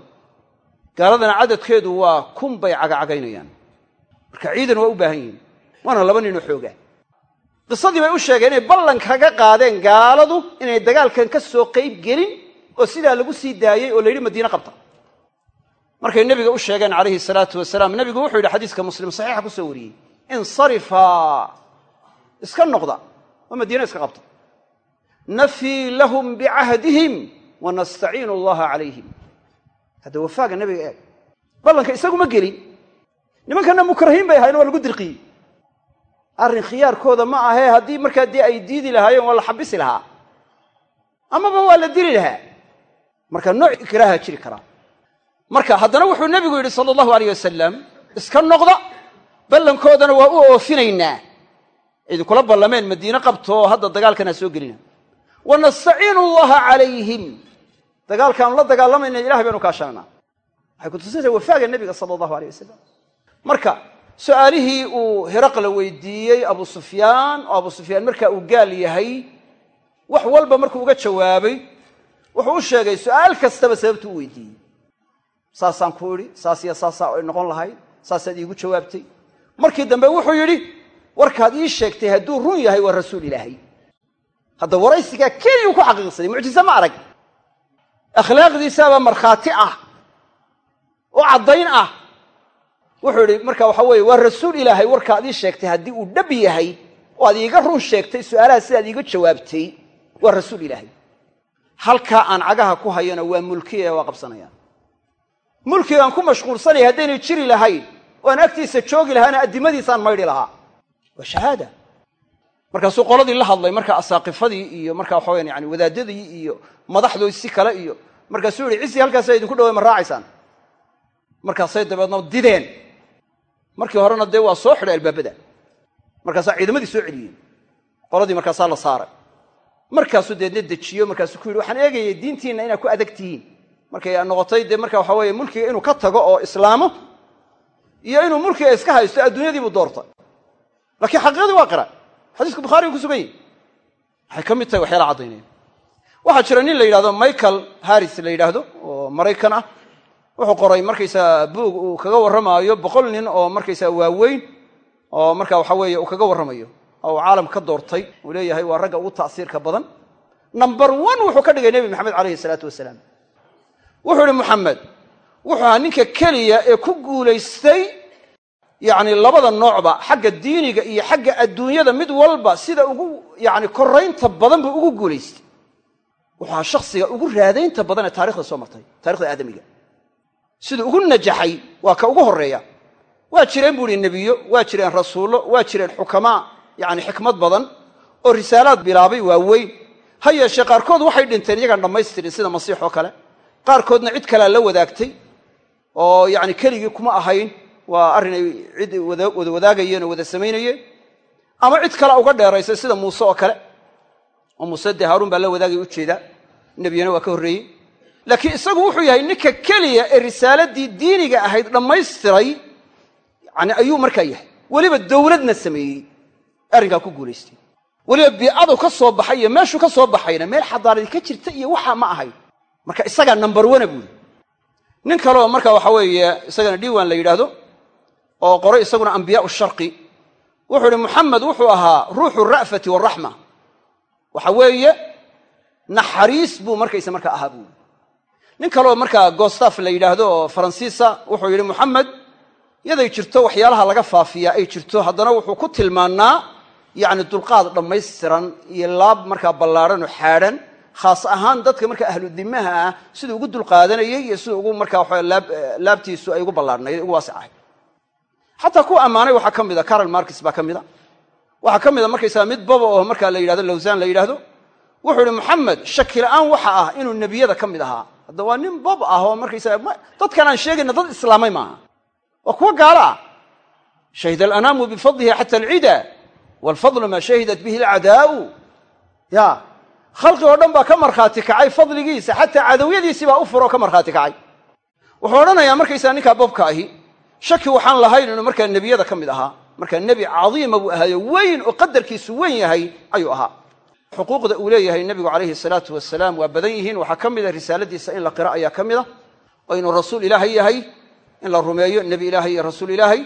Gaaladana cadadkeedu waa kun bay cagacagaynayaan. Marka ciidan waa u baahan yihiin waana laba ninoo xooga qisadii bay u sheegeen inay ballan kaga qaadeen gaaladu inay dagaalkan ka soo qayb gelin oo sidaa lagu sii daayey oo la yidhi madiine qabta. Markay nebiga u sheegeen calayhi salaatu wasalaam nebigu wuxuu yidhi xadiiska muslim saxiixa ku soo wariyey insarifaa iska noqda oo madiine iska qabta nafii lahum bicahdihim wanastaciinu allaha calayhim hadda wafaaga nebiga eeg ballanka isaguma gelin nimankanna mukrahiin bay ahayen waa lagu dirqiyey arrin khiyaarkooda ma ahee haddii markaa dee ay diidi lahaayeen waa la xabisi lahaa amaba waa la dili lahaa marka nooc ikraaha jiri karaa marka haddana wuxuu nebigu yidhi sala allahu alayh wasalam iska noqda ballankoodana waa u oofinaynaa idinkula ballameen madiine qabto oo hadda dagaalkan ha soo gelina wanastaciinu allaha calayhim. Dagaalkaanu la dagaalamayna ilahay baynu kaashananaa waxay kutusinaysaa wafaaga nebiga sala allahu aleyh wasalam marka su'aalihii uu hiraqla weydiiyey abu sufyaan oo abu sufyaan markaa uu gaal yahay wax walba markuu uga jawaabay wuxuu u sheegay su'aal kastaba sababtu u weydiiyey. Saasaan ku idhi saas iyo saasaa ay noqon lahayd saasaad iigu jawaabtay. Markii dambe wuxuu yidhi warkaad ii sheegtay hadduu run yahay waa rasuul ilaahay hadda waraysigaa keliyuu ku xaqiiqsaday mucjise ma arag. Akhlaaqdiisaabaa markhaati ah. Oo caddayn ah. Wuxuu idhi marka waxa weeye waa rasuul ilaahay warkaad ii sheegtay haddii uu dhab yahay oo aad iiga run sheegtay su'aalaha sidaad iiga jawaabtay waa rasuul ilaahay. Halkaa aan cagaha ku hayana waa mulkiya waa qabsanayaan. Mulkigaan ku mashquulsanaya haddaynay jiri lahayn oo aan agtiisa joogi lahaana addimadiisaan maydhi lahaa. Waa shahaada markaasuu qoladii la hadlay marka asaaqifadii iyo marka waxa weyaan yani wadaadadii iyo madaxdoodii si kale iyo markaasuu yihi cisi halkaasa idinku dhaway ma raacaysaan. Markaasay dabeedna dideen. Markii horena dee waa soo xidhay albaabada. Markaasaa ciidamadii soo celiyeen. Qoladii markaasaa la saaray. Markaasuu deedna dejiyo markaasuu ku yidhi waxaan eegayay diintiinna inaad ku adag tihiin. Markay noqotay dee marka waxa weeye mulkiga inuu ka tago oo islaamo iyo inuu mulkiga iska haysto adduunyadiibuu doortay. Laakiin xaqiiqadii waa qira xadiiska bukhaariga ku sugan yihi waxay ka mid tahay waxyaala caddaynaya waxaa jira nin la yidhahdo michael harris la yidhaahdo oo maraykan ah. Wuxuu qoray markaysaa buug uu kaga warramaayo boqol nin oo markaysaa waaweyn oo marka waxa weeye uu kaga warramayo oo caalam ka doortay. Uu leeyahay waa ragga ugu ta'siirka badan. Number one wuxuu ka dhigay nebi maxamed calayhi salaatu wasalaam. Wuxuu ihi moxamed wuxuu ahaa ninka keliya ee ku guulaystay yacni labada noocba xagga diiniga iyo xagga adduunyada mid walba sida ugu yacni koraynta badan buu ugu guulaystay ahaa shakhsiga ugu raadaynta badan ee taarikhda soo martay taarikhda aadamiga. Siduu ugu najaxay waa ka ugu horreeya. Waa jireen buu ihi nebiyo waa jireen rasuullo waa jireen xukamaa yacni xikmad badan oo risaalaad bilaabay waaweyn. Ha yeeshee qaarkood waxay dhinteen iyagaan dhammaystirin sida masiix oo kale. Qaarkoodna cid kalea la wadaagtay oo yacni keligii kuma ahayn waa arrin ay cid wada wadaagayeen oo wada samaynayeen ama cid kale uga dheeraysay sida muuse oo kale. Oo muuse dee haaruun baa la wadaagaya u jeedaa nebiyana waa ka horreeyey. Laakiin isagu wuxuu yahay ninka keliya ee risaaladii diiniga ahayd dhammaystiray. Yani ayuu markaa yahay. Weliba dowladna sameeyey. Arrinkaa ku guulaystay weliba biicadu ka soo baxay iyo meeshuu ka soo baxayna meel xadaaradi ka jirta iyo waxaa ma ahayn marka isagaa number wana buuri nin kaleoo marka waxa weeye isagana diiwan la yidhaahdo oo qoray isaguna ambiyaau sharqi. Wuxuu ihi muxamed wuxuu ahaa ruuxu ra'fati waraxma waxa weeye naxariis buu markaysa markaa ahaa buuri nin kaleoo markaa gostaf la yidhaahdo oo faransiisa wuxuu yidhi moxamed yaday jirto waxyaalaha laga faafiyaa ay jirto haddana wuxuu ku tilmaannaa yacni dulqaad dhammaystiran iyo laab markaa ballaadhan oo xaadhan khaas ahaan dadka marka ahludimaha ah siduu ugu dulqaadanayay iyo siduu ugu markaa laabtiisu ay ugu ballaadhnayd ugu waasic ahayd xataa kuwa ammaanay waxaa ka mida carol markis baa ka mida. Waxaa ka mid baba oo markaa la yidhahdo lawsaan la yidhaahdo wuxuu ihi moxamed shaki la'aan waxa ah inuu nebiyada ka mid hadda waa nin bob ah oo markaysaa dadkan aan sheegayna dad islaamay maaha. Waa kuwa gaalo ah. Shahida alanaamu bifadlihi xata alcida waalfadlu maa shahidat bihi alcadaa'u ya khalqi oo dhan baa ka markhaati kacay fadligiisa xataa cadowyadiisii baa u furoo ka markhaati kacay. Wuxuu odhanayaa markaysaa ninkaa bobka ahi shaki waxaan lahayn inuu markaa nebiyada ka mid ahaa. Markaa nebi cadiima buu ahaayo weyn oo qadarkiisu weyn yahay ayuu ahaa. Xuquuqda uu leeyahay nebigu calayhi salaatu wasalaam waa badan yihiin. Waxaa ka mida risaaladiisa in la qiro ayaa ka mida oo inuu rasuul ilaahay yahay in la rumeeyo nebi ilaahay iyo rasuul ilaahay.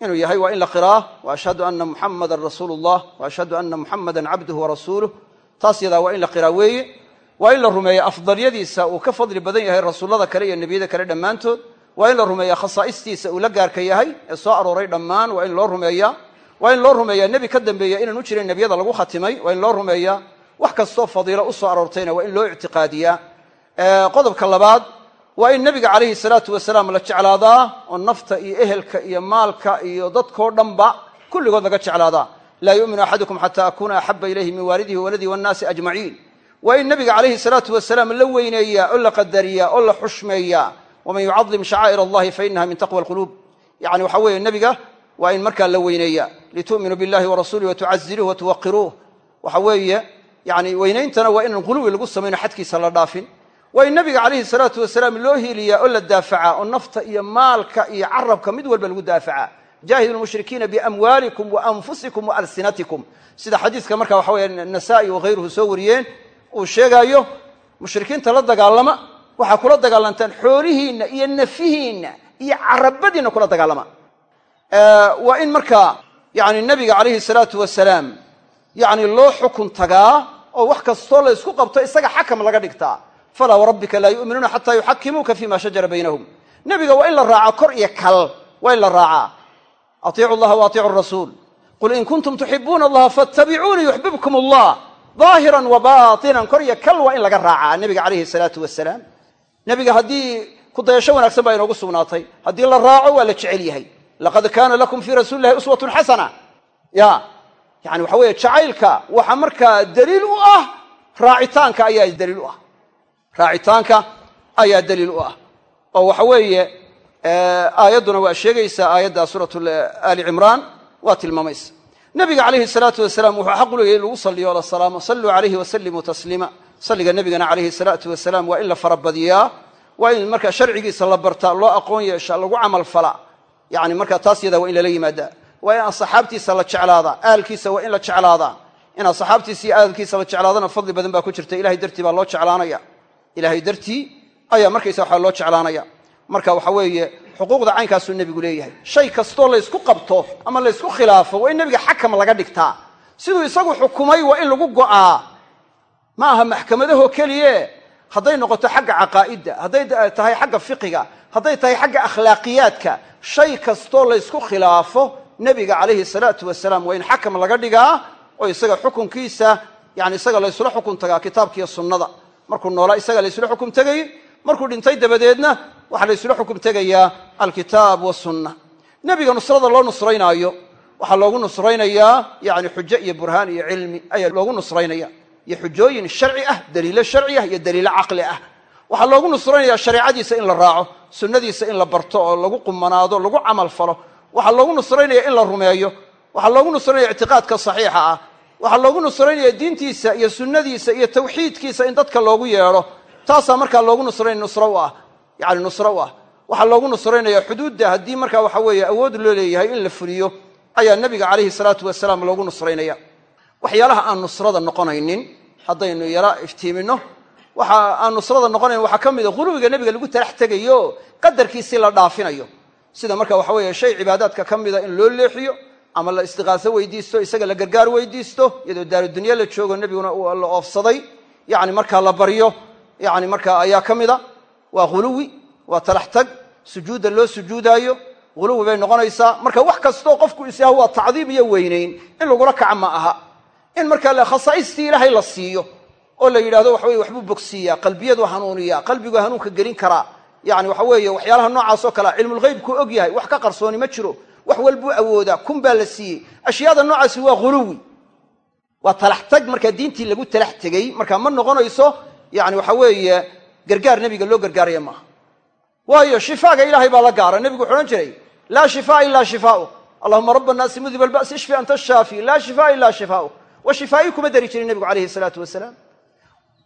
Inuu yahay waa in la qiraa. Wa ashhadu ana muxamadan rasuulu llah wa ashhadu ana muxamadan cabduhu warasuuluh taas yadaa waa in la qiraa weeye. Waa in la rumeeya afdalyadiisa uu ka fadli badan yahay rasuullada kale iyo nebiyada kale dhammaantood waa in la rumeeya khasaa'istiisa uu la gaarka yahay ee soo arooray dhammaan. Waa in loo rumeeyaa waa in loo rumeeyaa nebi ka dambeeya inaan u jirin nebiyada lagu khatimay. Waa in loo rumeeyaa wax kastoo fadiilo u soo aroortayna waa in loo ictiqaadiyaa. Qodobka labaad waa in nebiga calayhi salaatu wasalaam la jeclaadaa oo nafta iyo ehelka iyo maalka iyo dadkoo dhanba kulligood laga jeclaadaa. Laa yu'minu axadukum xata akuuna axaba ilayhi min waalidihi waladii wannaasi ajmaciin. Waa in nebiga calayhi salaatu wasalaam la weyneeyaa oo la qadariyaa oo la xushmeeyaa waman yucadim shacaa'ir allahi fainaha min taqwa alquluub yani waxa weeye nebiga waa in markaa la weyneeyaa litu'minuu billahi warasuulih watucaziruuh watuwaqiruuh waxa weeye yani weynayntana waa inaan quluwi lagu samayno xadkiisa la dhaafin waa in nabiga calayhi salaatu wasalaam loo hiiliyaa oo la daafacaa oo nafta iyo maalka iyo carabka mid walba lagu daafacaa jaahidu lmushrikiina biamwaalikum wa anfusikum wa alsinatikum sida xadiiska marka waxa weye nasa'i wakhayruhu soo wariyeen uu sheegaayo mushrikiinta la dagaalama waxaa kula dagaalantaan xoolihiinna iyo nafihiinna iyo carabadiinna kula dagaalama. Waa in markaa yani nabiga calayhi salaatu wasalaam yani loo xukun tagaa oo wax kastoo la ysku qabto isaga xakam laga dhigtaa. Falaa warabbika laa yu'minuuna xataa yuxakimuuka fima shajara baynahum. Nebiga waa in la raaco kor iyo kal waa in la raacaa. Atiicu llaha wa rasuul. Qul in kuntum tuxibuuna allaha fattabicuuni yuxbibkum allah daahiran wa baatinan kor iyo kal waa in laga raacaa nebiga calayhi salaatu wasalaam nebiga haddii kudayasho wanaagsan baa inoogu sugnaatay. Haddii la raaco waa la jecel yahay. Laqad kaana lakum fii rasuuli illahi uswatun xasana ya yani waxa weeye jacaylka waxa markaa daliil u ah raacitaanka ayaa daliil u ah. Raacitaanka ayaa daliil u ah. Oo waxa weeye aayadduna waa sheegaysaa aayadda suurat ali cimraan waa tilmaamaysa. Nebiga calayhi salaatu wasalaam wuxuu xaq u leeyahy in lagu salliyo o la salaamo salluu calayhi wasallimuu tasliima salliga nebigana calayhi salaatu wasalaam waa in la farabadiyaa waa in markaa sharcigiisa la bartaa loo aqoon yeesha lagu camal fala. Yani markaa taas yadaa waa in lala yimaadaa waa in asxaabtiisa la jeclaadaa aalkiisa waa in la jeclaadaa in asxaabtiisa iyo aalkiisa la jeclaadana fadli badan baa ku jirta. Ilahay dartii baa loo jeclaanaya. Ilahay dartii ayaa markaysa waxaa loo jeclaanaya. Marka waxa weeye xuquuqda caynkaasuu nebigu leeyahay. Shay kastoo laysku qabto ama laysku khilaafo waa in nebiga xakam laga dhigtaa. Siduu isagu xukumay waa in lagu go'aa ma aha maxkamadahoo keliye. Hadday noqoto xagga caqaa'idda hadday tahay xagga fiqiga hadday tahay xagga akhlaaqiyaadka shay kastoo laysku khilaafo nebiga calayhi salaatu wasalaam waa in xakam laga dhigaa oo isaga xukunkiisa yani isaga laysula xukun tagaa kitaabkiiyo sunnada. Markuu noolaa isaga laysula xukum tegay markuu dhintay dabadeedna waxaa laysula xukum tegayaa alkitaab wasunna nebiga nusrada loo nusraynaayo waxaa loogu nusraynayaa yani xujo iyo burhaan iyo cilmi ayaa loogu nusraynaya iyo xujooyin sharci ah daliilo sharci ah iyo daliilo caqli ah. Waxaa loogu nusraynaya shareecadiisa in la raaco sunnadiisa in la barto oo lagu qumanaado lagu camal falo. Waxaa loogu nusraynaya in la rumeeyo. Waxaa loogu nusraynaya ictiqaadka saxiixa ah. Waxaa loogu nusraynaya diintiisa iyo sunnadiisa iyo tawxiidkiisa in dadka loogu yeedho. Taasaa markaa loogu nusraynaya nusro u ah yani nusro u ah. Waxaa loogu nusraynaya xuduudda haddii markaa waxa weeye awood loo leeyahay in la fuliyo ayaa nebiga calayhi salaatu wasalaam loogu nusraynaya. Waxyaalaha aan nusrada noqonaynin haddaynu yara iftiiminno waxa aan nusrada noqonayn waxaa ka mida huluwiga nebiga lagu talax tegayo qadarkiisii la dhaafinayo. Sida marka waxa weeye shay cibaadaadka ka mida in loo leexiyo ama la istiqaaso weydiisto isaga la gargaar weydiisto iyadoo daarudunye la joogo nebiguna la oofsaday. Yani markaa la baryo yani markaa ayaa ka mida waa huluwi waa talax tag sujuudda loo sujuudaayo huluwi bay noqonaysaa. Marka wax kastoo qofku isyaha waa tacdiim iyo weynayn in lagula kaca ma aha in markaa khasaaistii ilaahay la siiyo oo la yidhahdo waxa weye waxbuu bogsiiyaa qalbiyadu hanuuniyaa qalbigu hanuunka gelin karaa. Yani waxa weeye waxyaalaha noocaasoo kalea cilmulghaybkuu og yahay wax ka qarsooni ma jiro wax walbuu awoodaa kun baa la siiyey. Ashyaada noocaasi waa huluwi waa talax markaa diintii lagu talax tegey markaa ma noqonayso yani waxa weeye gargaar nebiga loo gargaaraya maaha. Waayo shifaaga ilaahay baa la gaara nebigu wuxu odhan jiray laa shifaa ila shifaau. Allahuma raba naasi mudib alba'si ishfi anta shaafi. Laa shifaa ila shifaau wa shifaa'i kuma dari jirin nebigu calayhi salaatu wasalaam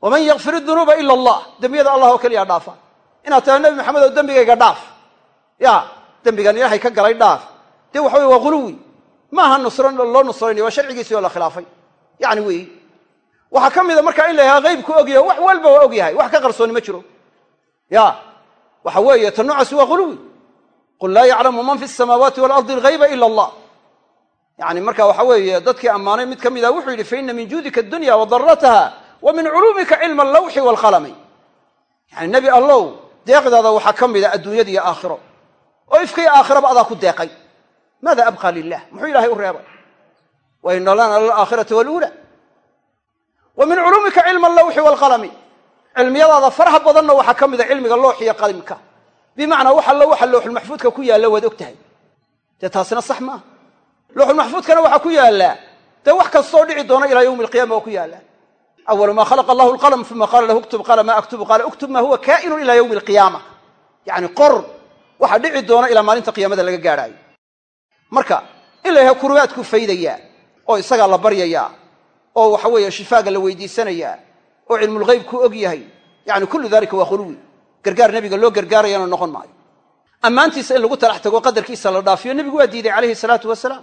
waman yakfir dunuuba ila allah. Dembiyada allah oo keliya dhaafa. Inaad tahay nebi maxamed oo dembigayga dhaaf. Ya dembigan ilaahay ka galay dhaaf. Dee waxa wey waa huluwi maaha nusro loo nusraynayo waa sharcigiisii oo la khilaafay. Yani weyi waxaa ka mida markaa in la yahaa haybku ogyahay wax walba waa og yahay. Wax ka qarsooni ma jiro. Ya waxa weeye ta noocaasi waa huluwi qul laa yaclamu man fi samaawaati waalardi yani marka waxa weeye dadkii ammaanay mid ka mida wuxuu yidhi faina min juudika adunya wa darataha wa min culuumika cilma allawxi waalqalami yani nebi allow deeqdaada waxaa ka mida adduunyada iyo aakhiro. Oo ifkaiyo aakhiraba adaa ku deeqay. Maada abqa lilah muxuu ilaahay u reebay. Wa ina lana lilaakhirati waluula. Wa min culuumika cilma allawxi waalqalami cilmiyadaada faraha badanna waxaa ka mida cilmiga loox iyo qalimka. Bimacnaa wax allo waxa ku yaalla waad og tahay taasina sax maaha looxulmaxfuudkana waxaa ku yaallaa dee wax kastoo dhici doona ilaa yowmi alqiyama waa ku yaallaa awalu maa khalaqa allahu alqalm uma qaala lahu uktub qaala maa aktubu qaala uktub maa huwa kaa'inun ila yowmi alqiyaama yacni qor waxa dhici doona ilaa maalinta qiyaamada laga gaadhaayo. Marka in la yahay kurubaadkuu faydayaa oo isagaa la baryayaa oo waxa weeye shifaaga la weydiisanayaa oo cilmulghaybkuu og yahay. Yani kullu dalika waa khuluwi. Gargaar nebiga loo gargaarayana noqon maayo. Ammaantiisa in lagu talax tago qadarkiisa la dhaafiyo nebigu waa diiday calayhi salaatu wasalaam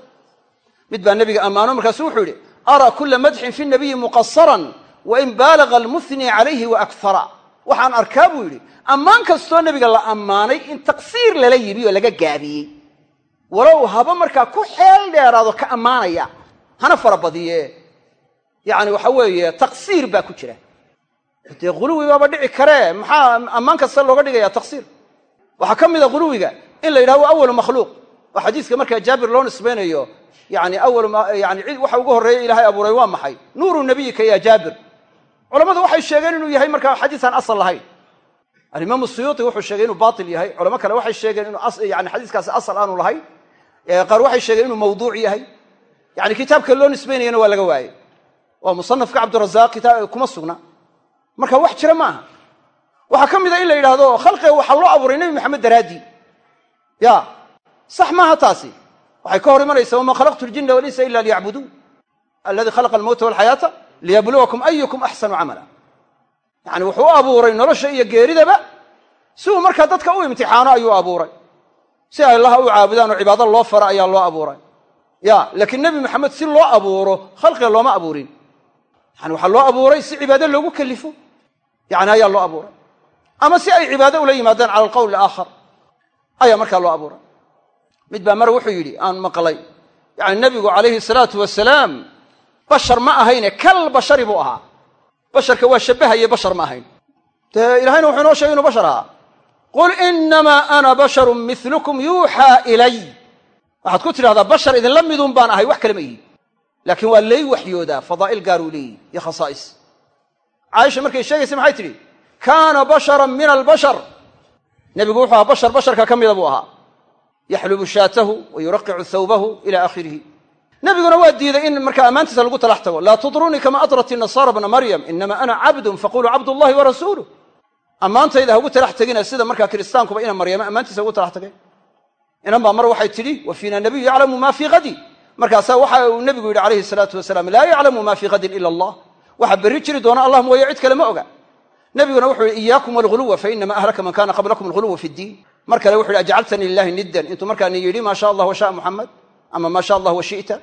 mid baa nebiga ammaano markaasu wuxuu yidhi araa kula madxin fi nabiyi muqasaran wain baalaga almuhni calayhi wa akara waxaan arkaa buu yidhi ammaan kastoo nebiga la ammaanay in taqsiir lala yimi oo laga gaabiyey. Walow haba markaa ku xeel dheeraado ka ammaanaya hana farabadiye yani waxa weeye taqsiir baa ku jira. Dee huluwi baaba dhici karee maxaa ammaan kasta looga dhigaya taqsiir? Waxaa ka mida huluwiga in la yidhaho wa awalu makhluuq. Oo xadiiska markaa jaabir loo nisbaynayo yani awal yani cid waxa ugu horreeya ilaahay abuuray waa maxay? Nuuru nabiyika ya jaabir. Culamadu waxay sheegeen inuu yahay markaa xadiisaan asal lahayn. Alimaamu suyuuti wuxuu sheegay inuu baatil yahay. Culamo kale waxay sheegeen inuu yani xadiiskaasi asal aanu lahayn. Qaar waxay sheegeen inuu mawduuc yahay. Yani kitaabka loo nisbaynayana waa laga waayey waa musanafka cabdirazaaq kuma sugna. Marka wax jira maaha. Waxaa ka mida in la yidhaahdo khalqiga waxaa loo abuuray nebi maxamed daraaddii ya sax maaha taasi waxay ka hor imanaysaa wama khalaqtu ljina walinsa ila liyacbuduun alladii khalaqa almowta walxayaata liyabluwakum ayukum axsanu camala yani wuxuu u abuuray nolosha iyo geeridaba. Si uu markaa dadka u imtixaano ayuu abuuray. Si ay allaha u caabudaan oo cibaado loo fara ayaa loo abuuray. Ya laakiin nebi maxamed si loo abuuro khalqiga looma abuurin. Yani waxaa loo abuuray si cibaado loogu kalifo yani ayaa loo abuuray. Ama si ay cibaado ula yimaadaan cala alqowl aakhar ayaa markaa loo abuuray mid baa mar wuxuu yidhi aan maqlay. Yani nebigu calayhi salaatu wasalaam bashar ma ahayne kal bashari buu ahaa. Basharka waa shabahaye bashar ma ahayn dee ilahayna wuxuu inoo sheegay inuu bashar ahaa. Qul inamaa ana basharun milukum yuuxaa ilay. Waxaad ku tidhahdaa bashar idinla midun baan ahay wax kale ma ihi laakiin waa lay waxyoodaa fadaa'il gaar uu leeyihi iyo khasaa'is. Caaisha markay sheegaysa maxay tidhi? Kaana basharan min albashar nebigu wuxuu ahaa bashar basharka ka mida buu ahaa yaxlubu shaatahu wa yuraqicu thawbahu ila aakhirihi. Nebiguna waa diiday in markaa ammaantiisa lagu talax tago laa tudrunii kama adrat inasaara bna maryam inama ana cabdun faquluu cabdullahi wa rasuuluh. Ammaantayda ha ugu talax tegina sida markaa kiristaankuba ina maryame ammaantiisa ugu talax tageen inan baa mar waxay tidhi wa fiina nabiyu yaclamu ma fii hadi markaasaa waxa uu nebigu yidhi calayhi salaatu wasalaam laa yaclamu ma fii hadin ila allah. Waxa berri jiri doona allah mooye cid kale ma oga. Nebiguna wuxuu yihi iyaakum walghuluwa fainama ahlaka man kana qablakum alghuluwa fi ddiin mar kale wuxu yhi ajcaltanii lilahi niddan. Intuu markaani yidhi maa sha allah wa shaa muxamed ama maa sha allah wa shi'ta.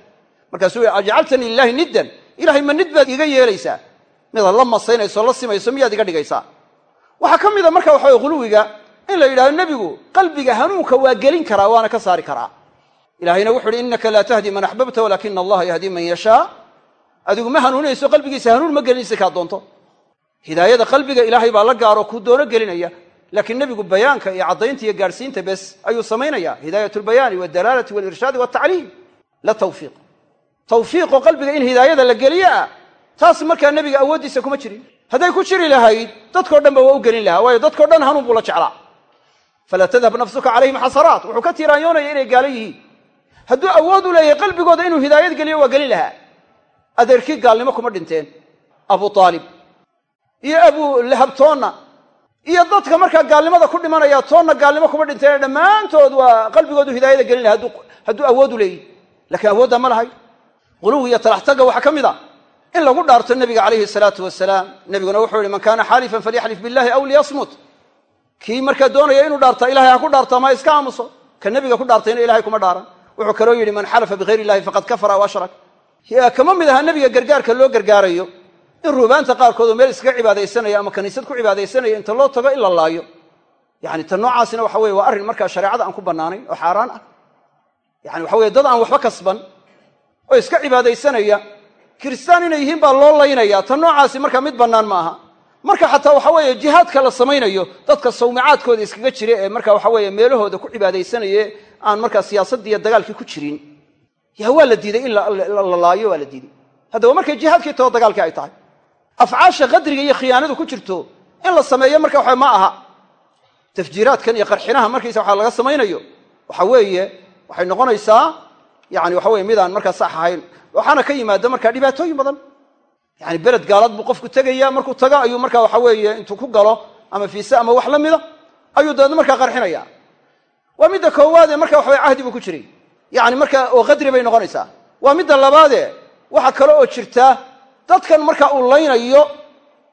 Markaasuu yihi ajcaltanii lilahi niddan. Ilahay ma nid baad iga yeelaysaa? Midaad la masaynayso la simayso miyaad iga dhigaysaa? Waxaa ka mida marka waxaweye huluwiga in la yidhahdo nebigu qalbiga hanuunka waa gelin karaa waana ka saari karaa. Ilahayna wuxu uhi innaka laa tahdi man axbabta walaakina allaha yahdi man yashaa. Adigu ma hanuuninayso qalbigiisa hanuun ma gelinaysa kaa doonto. Hidaayada qalbiga ilaahay baa la gaaro kuu doono gelinaya laakiin nebigu bayaanka iyo caddaynta iyo gaadhsiinta bes ayuu samaynaya hidaayat lbayaani waaldalaalati walirshaadi waltacliim la tawfiiq. Tawfiiqoo qalbiga in hidaayada la geliyo ah taas markaa nebiga awooddiisa kuma jirin. Hadday ku jiri lahayd dadkao dhan ba waa u gelin lahaa waayo dadkao dhan hanuun buu la jeclaa. Falaa tadhab nafsuka calayhim xasaraat wuxuu ka tiiraanyoonaya inay gaalo yihiin. Hadduu awood u leeyahay qalbigooda inuu hidaayad geliyo waa gelin lahaa. Adeerkii gaalnimo kuma dhinteen. Abu aalib iyo abu lahab toonna iyo dadka markaa gaalnimada ku dhimanaya toonna gaalnimo kuma dhinteen dhammaantood waa qalbigoodu hidaayada gelin laha hadduu awood u leeyahy lakiin awooddaa ma lahay. Quluwi iyo talaxtagga waxaa ka mid a. In lagu dhaarto nebiga calayhi salaatu wasalaam nebiguna wuxuu yihi man kaana xaalifan falyaxlif billahi aw liyasmut. Kii markaa doonaya inuu dhaarta ilahay ha ku dhaarto ama iska aamuso? Ka nebiga ku dhaartayna ilahay kuma dhaaran. Wuxuu kaloo yidhi man xalafa bigayr illahi faqad kafara aw ashrak. Kama mid aha nebiga gargaarka loo gargaarayo in ruubaanta qaarkood oo meel iskaga cibaadaysanaya ama kaniisad ku cibaadaysanaya inta loo tago in la laayo. Yani tan noocaasina waxa weye waa arrin markaa shareecada aan ku bannaanayn oo xaaraan ah. Yani waxa weye dad aan waxba kasban oo iska cibaadaysanaya kiristaan inay yihiin baa loo laynaya. Tan noocaasi markaa mid bannaan ma aha. Marka xataa waxa weeye jihaadka la samaynayo dadka sawmicaadkooda iskaga jira ee marka waxa weeye meelahooda ku cibaadaysanaye aan markaa siyaasaddii dagaalkii ku jirin. Ya waa la diiday in la laayo waa la diiday. Haddaba markay jihaadkii tao dagaalkii ay tahay afcaasha qadriga iyo khiyaanadu ku jirto in la sameeyo marka waxa ma aha. Tafjiiraadkan iyo qarxinaha markaysa waxa laga samaynayo. Waxa weeye waxay noqonaysaa yani waxa weye midaan markaa sax ahayn. Waxaana ka yimaada markaa dhibaatooyin badan. Yani beled gaalad buu qofku tegaya markuu tago ayuu marka waxa weeye intuu ku galo ama fiise ama wax la mida ayuu dabeedna markaa qarxinaya waa midda koowaade marka waxa weye cahdi buu ku jiray. Yani marka oo qadri bay noqonaysaa. Waa midda labaade waxa kale oo jirta dadkan marka uu laynayo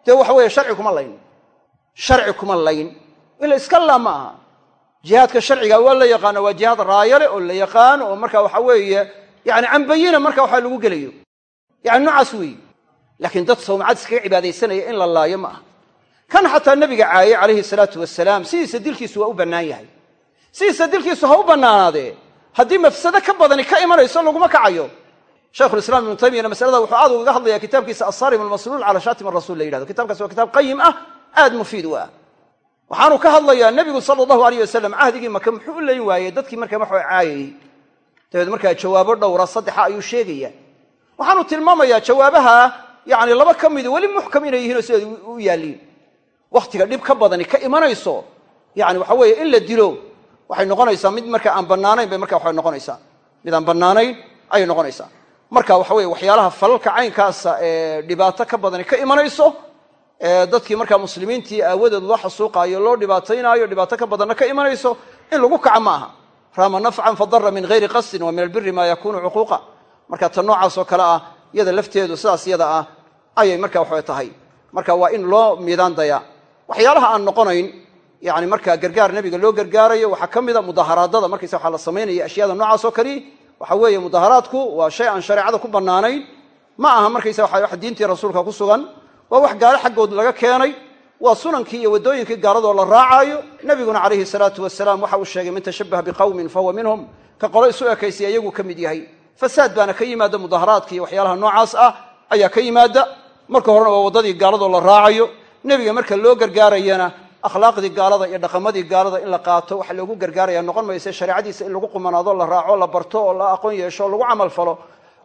dee waxa weeye sharci kuma layn. Sharci kuma layn. Ila iska laa ma aha. Jihaadka sharciga waa la yaqaana waa jihaad raayale oo la yaqaan oo marka waxa weeye yani cambayina marka waxa lagu gelayo. Yani noocaas weeye. Laakiin dad sawmacad iskaga cibaadaysanaya in la laayo ma aha. Kan xataa nabiga caayey calayhi salaatu wasalaam sidiisa dilkiisu waa u bannaan yahay. Sidiisa dilkiisu ha u bannaanaadee. Haddii mafsado ka badani ka imanayso laguma kacayo shaykhulislaam ibnu taymiyana masalada wuxuu aad ugaga hadlaya kitaabkiisa asaarim almasluul cala shaatim arasul la yidhahdo. Kitabkaas waa kitaab qayim ah aad mufiid u ah. Waxaanu ka hadlayaa nebigu sala allahu aleyh wasalam cahdigii maka muxuu u layn waayey dadkii markaa waxa caayayey dabeed markaa jawaabo dhowra saddexa ayuu sheegaya waxaanu tilmaamayaa jawaabaha yani laba ka midi weli muxkam inay yihiin oo sideed u yaalliin. Wakhtiga dhib ka badani ka imanayso yani waxa weeye in la dilo waxay noqonaysaa mid marka aan bannaanayn bay marka waxa noqonaysaa. Mid aan bannaanayn ayay marka waxa weye waxyaalaha falalka caynkaasa ee dhibaato ka badani ka imanayso dadkii markaa muslimiintii aawadeed loo xasuuqaayo loo dhibaataynaayo dhibaato ka badanna ka imanayso in lagu kaca ma rama nafcan fadara min hayri qasdin wa min albiri ma yakunu cuquuqa. Marka ta noocaas oo kale ah yada lafteedu sidaas yada ah ayay marka waxawe tahay. Marka waa in loo miidaan daya. Waxyaalaha aan noqonayn yani marka gargaar nebiga loo gargaarayo waxaa ka mida mudaharaadada markaysa waxaa la samaynaya ashyaada noocaas oo waxa weeye mudaharaadku waa shay aan shareecada ku bannaanayn. Ma aha markaysa waxa wax diintii rasuulka ku sugan. Waa wax gaalo xaggood laga keenay. Waa sunankii iyo waddooyinkii gaaladoo la raacaayo. Nebiguna calayhi salaatu wasalaam waxa uu sheegay man tashabbaha biqawmin fahuwa minhum. Ka qolo isu ekaysay iyaguu ka mid yahay. Fasaad baana ka yimaada mudaharaadka iyo waxyaalaha noocaas ah ayaa ka yimaada. Marka horena waa waddadii gaaladoo la raacayo. Nebiga marka loo gargaarayana akhlaaqdii gaalada iyo dhaqamadii gaalada in la qaato waxa loogu gargaaraya noqon mayse shareecadiisa in lagu qumanaado la raaco la barto oo la aqoon yeesho o lagu camal falo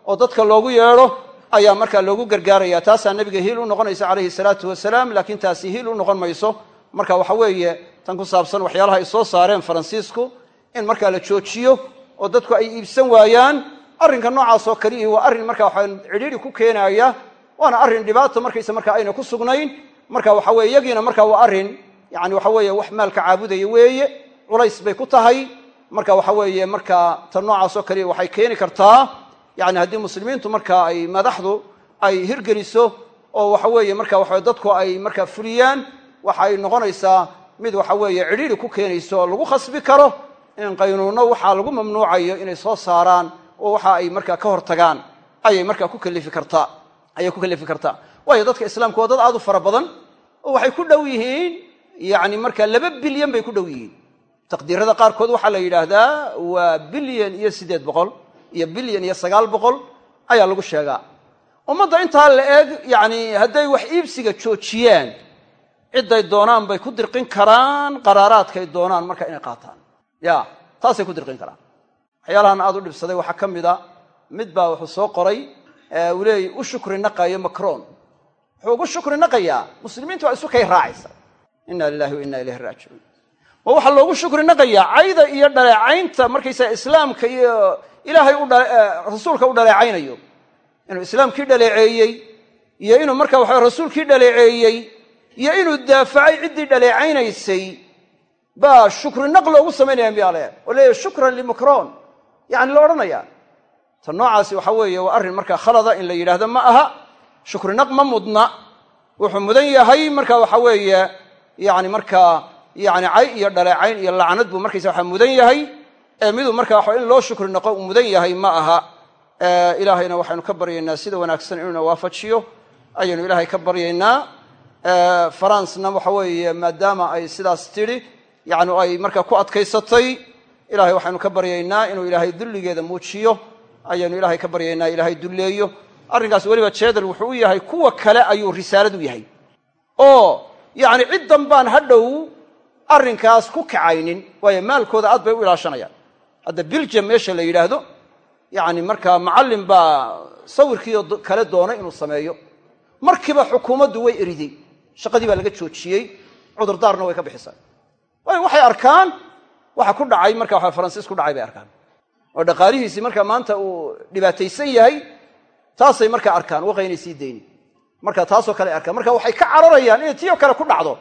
oo dadka loogu yeedho ayaa markaa loogu gargaaraya. Taasaa nebiga hiil u noqonaysa calayhi salaatu wasalaam laakiin taasi hiil u noqon mayso. Marka waxa weeye tan ku saabsan waxyaalaha ay soo saareen faransiisku in markaa la joojiyo oo dadku ay iibsan waayaan arrinka noocaasoo kaliihi waa arrin marka waxa cidhiidhi ku keenaya waana arrin dhibaato markaysa marka ayna ku sugnayn. Marka waxa weye iyagiina marka waa arrin yani waxa weeye wax maalka caabudaya weeye culays bay ku tahay. Marka waxa weeye marka tan noocaasoo kaliya waxay keeni kartaa yani haddii muslimiintu marka ay madaxdu ay hirgeliso oo waxa weeye marka waxa dadku ay marka fuliyaan waxay noqonaysaa mid waxa weeye cidhiidhi ku keenayso oo lagu khasbi karo in qaynuunno waxaa lagu mamnuucayo inay soo saaraan oo waxa ay marka ka hortagaan. Ayay marka ku kalifi kartaa ayay ku kalifi kartaa. Waayo dadka islaamku waa dad aad u fara badan oo waxay ku dhow yihiin yani marka laba bilyan bay ku dhow yihiin. Taqdiirada qaarkood waxaa la yidhaahdaa waa bilyan iyo siddeed boqol iyo bilyan iyo sagaal boqol ayaa lagu sheegaa. Ummadda intaa la eeg yani hadday wax iibsiga joojiyaan cidday doonaan bay ku dirqin karaan qaraaraadkay doonaan marka inay qaataan. Ya taasay ku dirqin karaan. Waxyaalahan aad u dhibsaday waxaa ka mid a mid baa wuxuu soo qoray uu leeyay u shukri naqayo macron. Wuxuu ugu shukri naqayaa muslimiintu waa isu kay raacaysa inna lilahi wa inna ilayhi raajicuun ma waxaa loogu shukri naqayaa cayda iyo dhaleecaynta markaysaa islaamka iyo ilaahay rasuulka u dhaleecaynayo. Inuu islaamkii dhaleeceeyey iyo inuu marka waxa rasuulkii dhaleeceeyey iyo inuu daafacay ciddii dhaleecaynaysay baa shukri naq loogu samaynaya miyaale oo leeyahy shukran limacron yani la odhanaya ta noocaasi waxa weeye waa arrin markaa khalada in la yidhaahdo ma aha. Shukri naq ma mudna. Wuxuu mudan yahay marka waxa weeye yani markaa yani cay iyo dhaleecayn iyo lacnad buu markaysa waxa mudan yahay. Ee miduu marka waxa in loo shukri naqo uu mudan yahay ma aha. Ilaahayna waxaynu ka baryaynaa sida wanaagsan inuuna waafajiyo ayaynu ilaahay ka baryaynaa. Farancena waxa weeye maadaama ay sidaas tidhi yani ay markaa ku adkaysatay ilahay waxaynu ka baryaynaa inuu ilaahay dulligeeda muujiyo. Ayaynu ilaahay ka baryaynaa ilaahay dulleeyo. Arrinkaas weliba jeedal wuxuu u yahay kuwa kale ayuu risaalad u yahay. Oo yacni ciddan baan hadhow arrinkaas ku kacaynin. Waayo maalkooda aad bay u ilaashanayaan. Hadda biljam meesha la yidhaahdo yacni markaa macallin baa sawirkiio kale doonay inuu sameeyo. Markiiba xukuumaddu way eriday shaqadii baa laga joojiyey. Cudurdaarna way ka bixisay waayo waxay arkaan waxa ku dhacay marka waxa faransiis ku dhacay bay arkaan. Oo dhaqaalihiisii marka maanta uu dhibaataysan yahay taasay markaa arkaan. Waqaynay sii dayni marka taasoo kale arkaan marka waxay ka cararayaan inay tiyo kale ku dhacdo.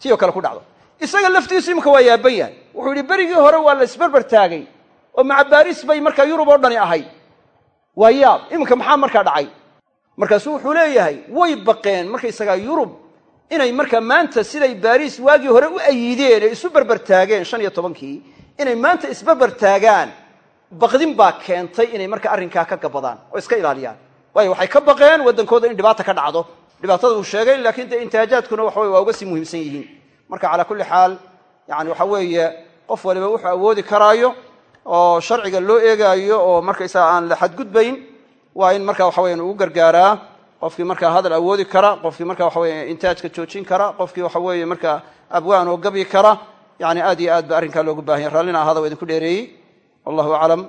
Tiyo kale ku dhacdo. Isaga laftiisu imika waa yaaban yahay. Wuxuu yidhi berigii hore waa la isberber taagay oo maca baaris bay markaa yurub oo dhani ahayd waa yaab. Iminka maxaa markaa dhacay? Markaasuu wuxuu leeyahay way baqeen markaysagaa yurub inay markaa maanta siday baariis waagii hore u ayiideen ee isu berber taageen shan iyo tobankii inay maanta isberber taagaan baqdin baa keentay inay marka arrinkaa ka gabadaan oo iska ilaaliyaan waayo waxay ka baqeen waddankooda in dhibaata ka dhacdo. Dhibaatada uu sheegay laakiin dee intihaajaadkuna waxa weye waa uga sii muhiimsan yihiin. Marka calaa kulli xaal yani waxa weeye qof waliba wuxuu awoodi karaayo oo sharciga loo eegaayo oo markaysaga aan la xadgudbayn waa in marka waxa weyan ugu gargaaraa. Qofkii markaa hadal awoodi kara qofkii marka waxa weye intaajka joojin kara qofkii waxa weeye markaa abwaan oo gabyi kara. Yani aad iyo aad ba arrinkaa loogu baahan yahy rallina ahaada waa idinku dheereeyey. Wallahu aclam